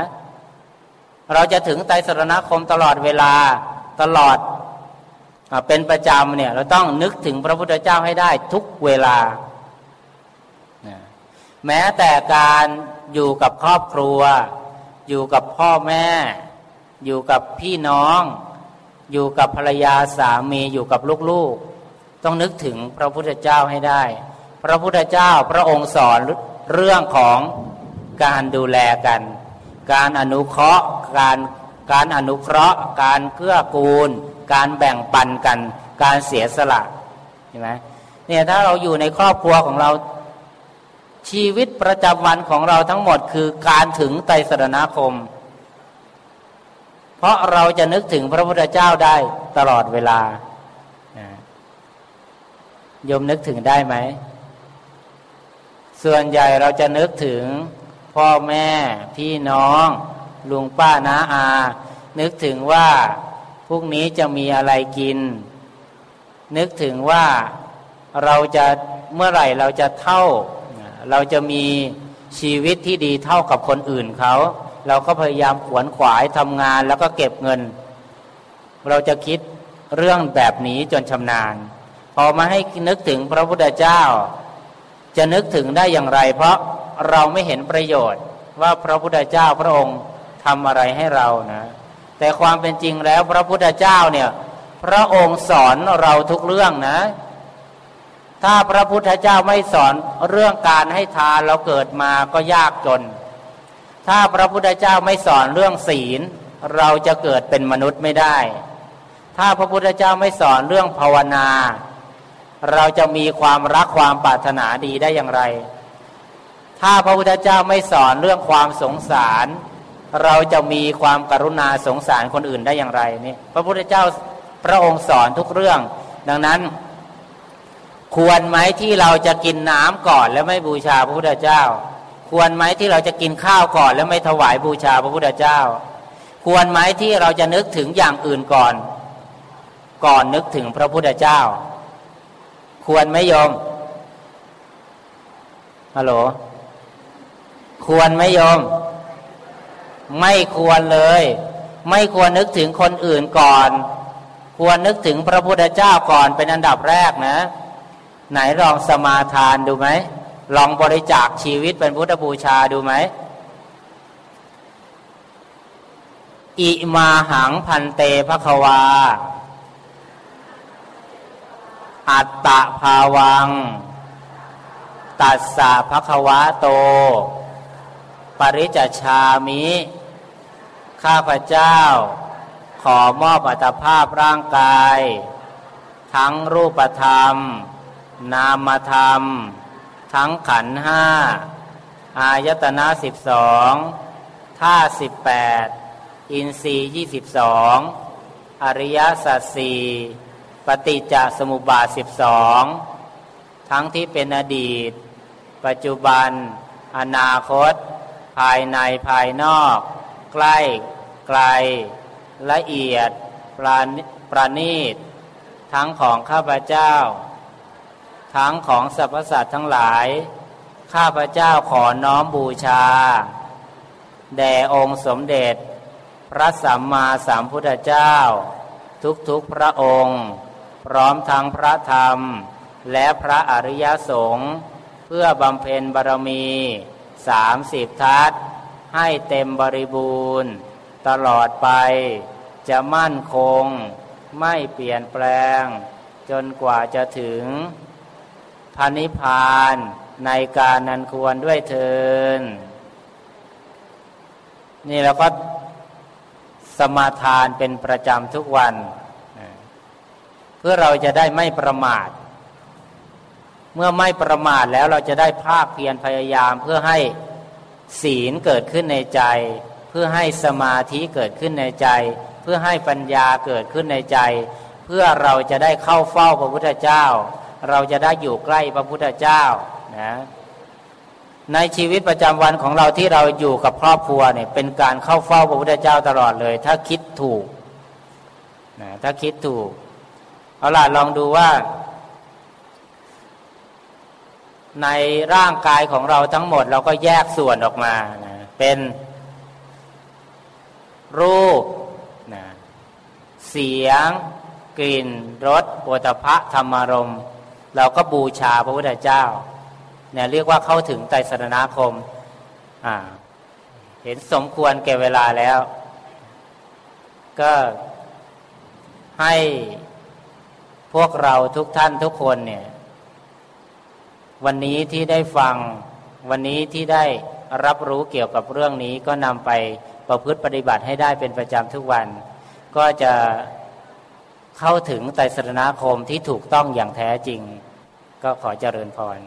เราจะถึงไตรสรณคมตลอดเวลาตลอดเป็นประจำเนี่ยเราต้องนึกถึงพระพุทธเจ้าให้ได้ทุกเวลา แม้แต่การอยู่กับครอบครัว อยู่กับพ่อแม่ อยู่กับพี่น้อง อยู่กับภรรยาสามีอยู่กับลูกๆ ต้องนึกถึงพระพุทธเจ้าให้ได้ พระพุทธเจ้าพระองค์สอนเรื่องของการดูแลกัน การอนุเคราะห์การการอนุเคราะห์ การเกื้อกูล การแบ่งปันกัน การเสียสละเห็นไหมเนี่ยถ้าเราอยู่ในครอบครัวของเราชีวิตประจำวันของเราทั้งหมดคือการถึงไตรสรณคม เพราะเราจะนึกถึงพระพุทธเจ้าได้ตลอดเวลา ยมนึกถึงได้ไหม ส่วนใหญ่เราจะนึกถึงพ่อแม่พี่น้อง ลุงป้าน้าอา นึกถึงว่าพรุ่งนี้จะมีอะไรกิน นึกถึงว่าเราจะเมื่อไหร่เราจะเท่า เราจะมีชีวิตที่ดีเท่ากับคนอื่นเขา เราก็พยายามขวนขวายทำงานแล้วก็เก็บเงิน เราจะคิดเรื่องแบบนี้จนชำนาญ พอมาให้นึกถึงพระพุทธเจ้า จะนึกถึงได้อย่างไร เพราะเราไม่เห็นประโยชน์ว่าพระพุทธเจ้าพระองค์ทำอะไรให้เรานะ แต่ความเป็นจริงแล้วพระพุทธเจ้าเนี่ยพระองค์สอนเราทุกเรื่องนะ ถ้าพระพุทธเจ้าไม่สอนเรื่องการให้ทานเราเกิดมาก็ยากจน ถ้าพระพุทธเจ้าไม่สอนเรื่องศีล เราจะเกิดเป็นมนุษย์ไม่ได้ ถ้าพระพุทธเจ้าไม่สอนเรื่องภาวนา เราจะมีความรักความปรารถนาดีได้อย่างไร ถ้าพระพุทธเจ้าไม่สอนเรื่องความสงสาร เราจะมีความกรุณาสงสารคนอื่นได้อย่างไรนี่พระพุทธเจ้าพระองค์สอนทุกเรื่อง ดังนั้น ควรไหมที่เราจะกินน้ำก่อนแล้วไม่บูชาพระพุทธเจ้า ควรไหมที่เราจะกินข้าวก่อนแล้วไม่ถวายบูชาพระพุทธเจ้า ควรไหมที่เราจะนึกถึงอย่างอื่นก่อน ก่อนนึกถึงพระพุทธเจ้า ควรไหมโยมฮัลโหลควรไหมโยม ไม่ควรเลย ไม่ควรนึกถึงคนอื่นก่อน ควรนึกถึงพระพุทธเจ้าก่อนเป็นอันดับแรกนะ ไหนลองสมาทานดูไหมลองบริจาคชีวิตเป็นพุทธบูชาดูไหมอิมาหังพันเตภควา อัตตะภาวัง ตัสสะภควาโต ปริจชามิ ข้าพเจ้า ขอมอบอัตภาพร่างกาย ทั้งรูปธรรม นามธรรม ทั้งขันห้า อายตนะสิบสองท่าสิบแปดอินทรีย์ยี่สิบสองอริยสัจสี่ ปฏิจจสมุปบาทสิบสองทั้งที่เป็นอดีต ปัจจุบัน อนาคต ภายในภายนอก ใกล้ ไกล ละเอียด ปราประณีต ทั้งของข้าพเจ้า ทั้งของสรรพสัตว์ทั้งหลาย ข้าพเจ้าขอน้อมบูชา แด่องค์สมเด็จ พระสัมมาสัมพุทธเจ้า ทุกๆพระองค์ พร้อมทั้งพระธรรม และพระอริยสงฆ์เพื่อบำเพ็ญบารมีสามสิบทัศให้เต็มบริบูรณ์ ตลอดไปจะมั่นคง ไม่เปลี่ยนแปลง จนกว่าจะถึงพานิพานในการนันควรด้วยเทินนี่เราก็สมาทานเป็นประจำทุกวัน พื่อเราจะได้ไม่ประมาท เมื่อไม่ประมาทแล้วเราจะได้ภาคเพียรพยายามเพื่อให้ศีลเกิดขึ้นในใจ เพื่อให้สมาธิเกิดขึ้นในใจ เพื่อให้ปัญญาเกิดขึ้นในใจ เพื่อเราจะได้เข้าเฝ้าพระพุทธเจ้า เราจะได้อยู่ใกล้พระพุทธเจ้านะในชีวิตประจำวันของเราที่เราอยู่กับครอบครัวเนี่ยเป็นการเข้าเฝ้าพระพุทธเจ้าตลอดเลย ถ้าคิดถูกนะถ้าคิดถูก เอาล่ะลองดูว่า ในร่างกายของเราทั้งหมด เราก็แยกส่วนออกมานะเป็นรูปนะเสียง กลิ่นรสโฏภะธรรมารมเราก็บูชาพระพุทธเจ้าเนี่ยเรียกว่าเข้าถึงไตรสรณคม อ่า เห็นสมควรแก่เวลาแล้ว ก็ให้ พวกเราทุกท่านทุกคนเนี่ย วันนี้ที่ได้ฟัง วันนี้ที่ได้รับรู้เกี่ยวกับเรื่องนี้ก็นำไปประพฤติปฏิบัติให้ได้เป็นประจำทุกวัน ก็จะเข้าถึงไตรสรณคมที่ถูกต้องอย่างแท้จริง ก็ขอเจริญพร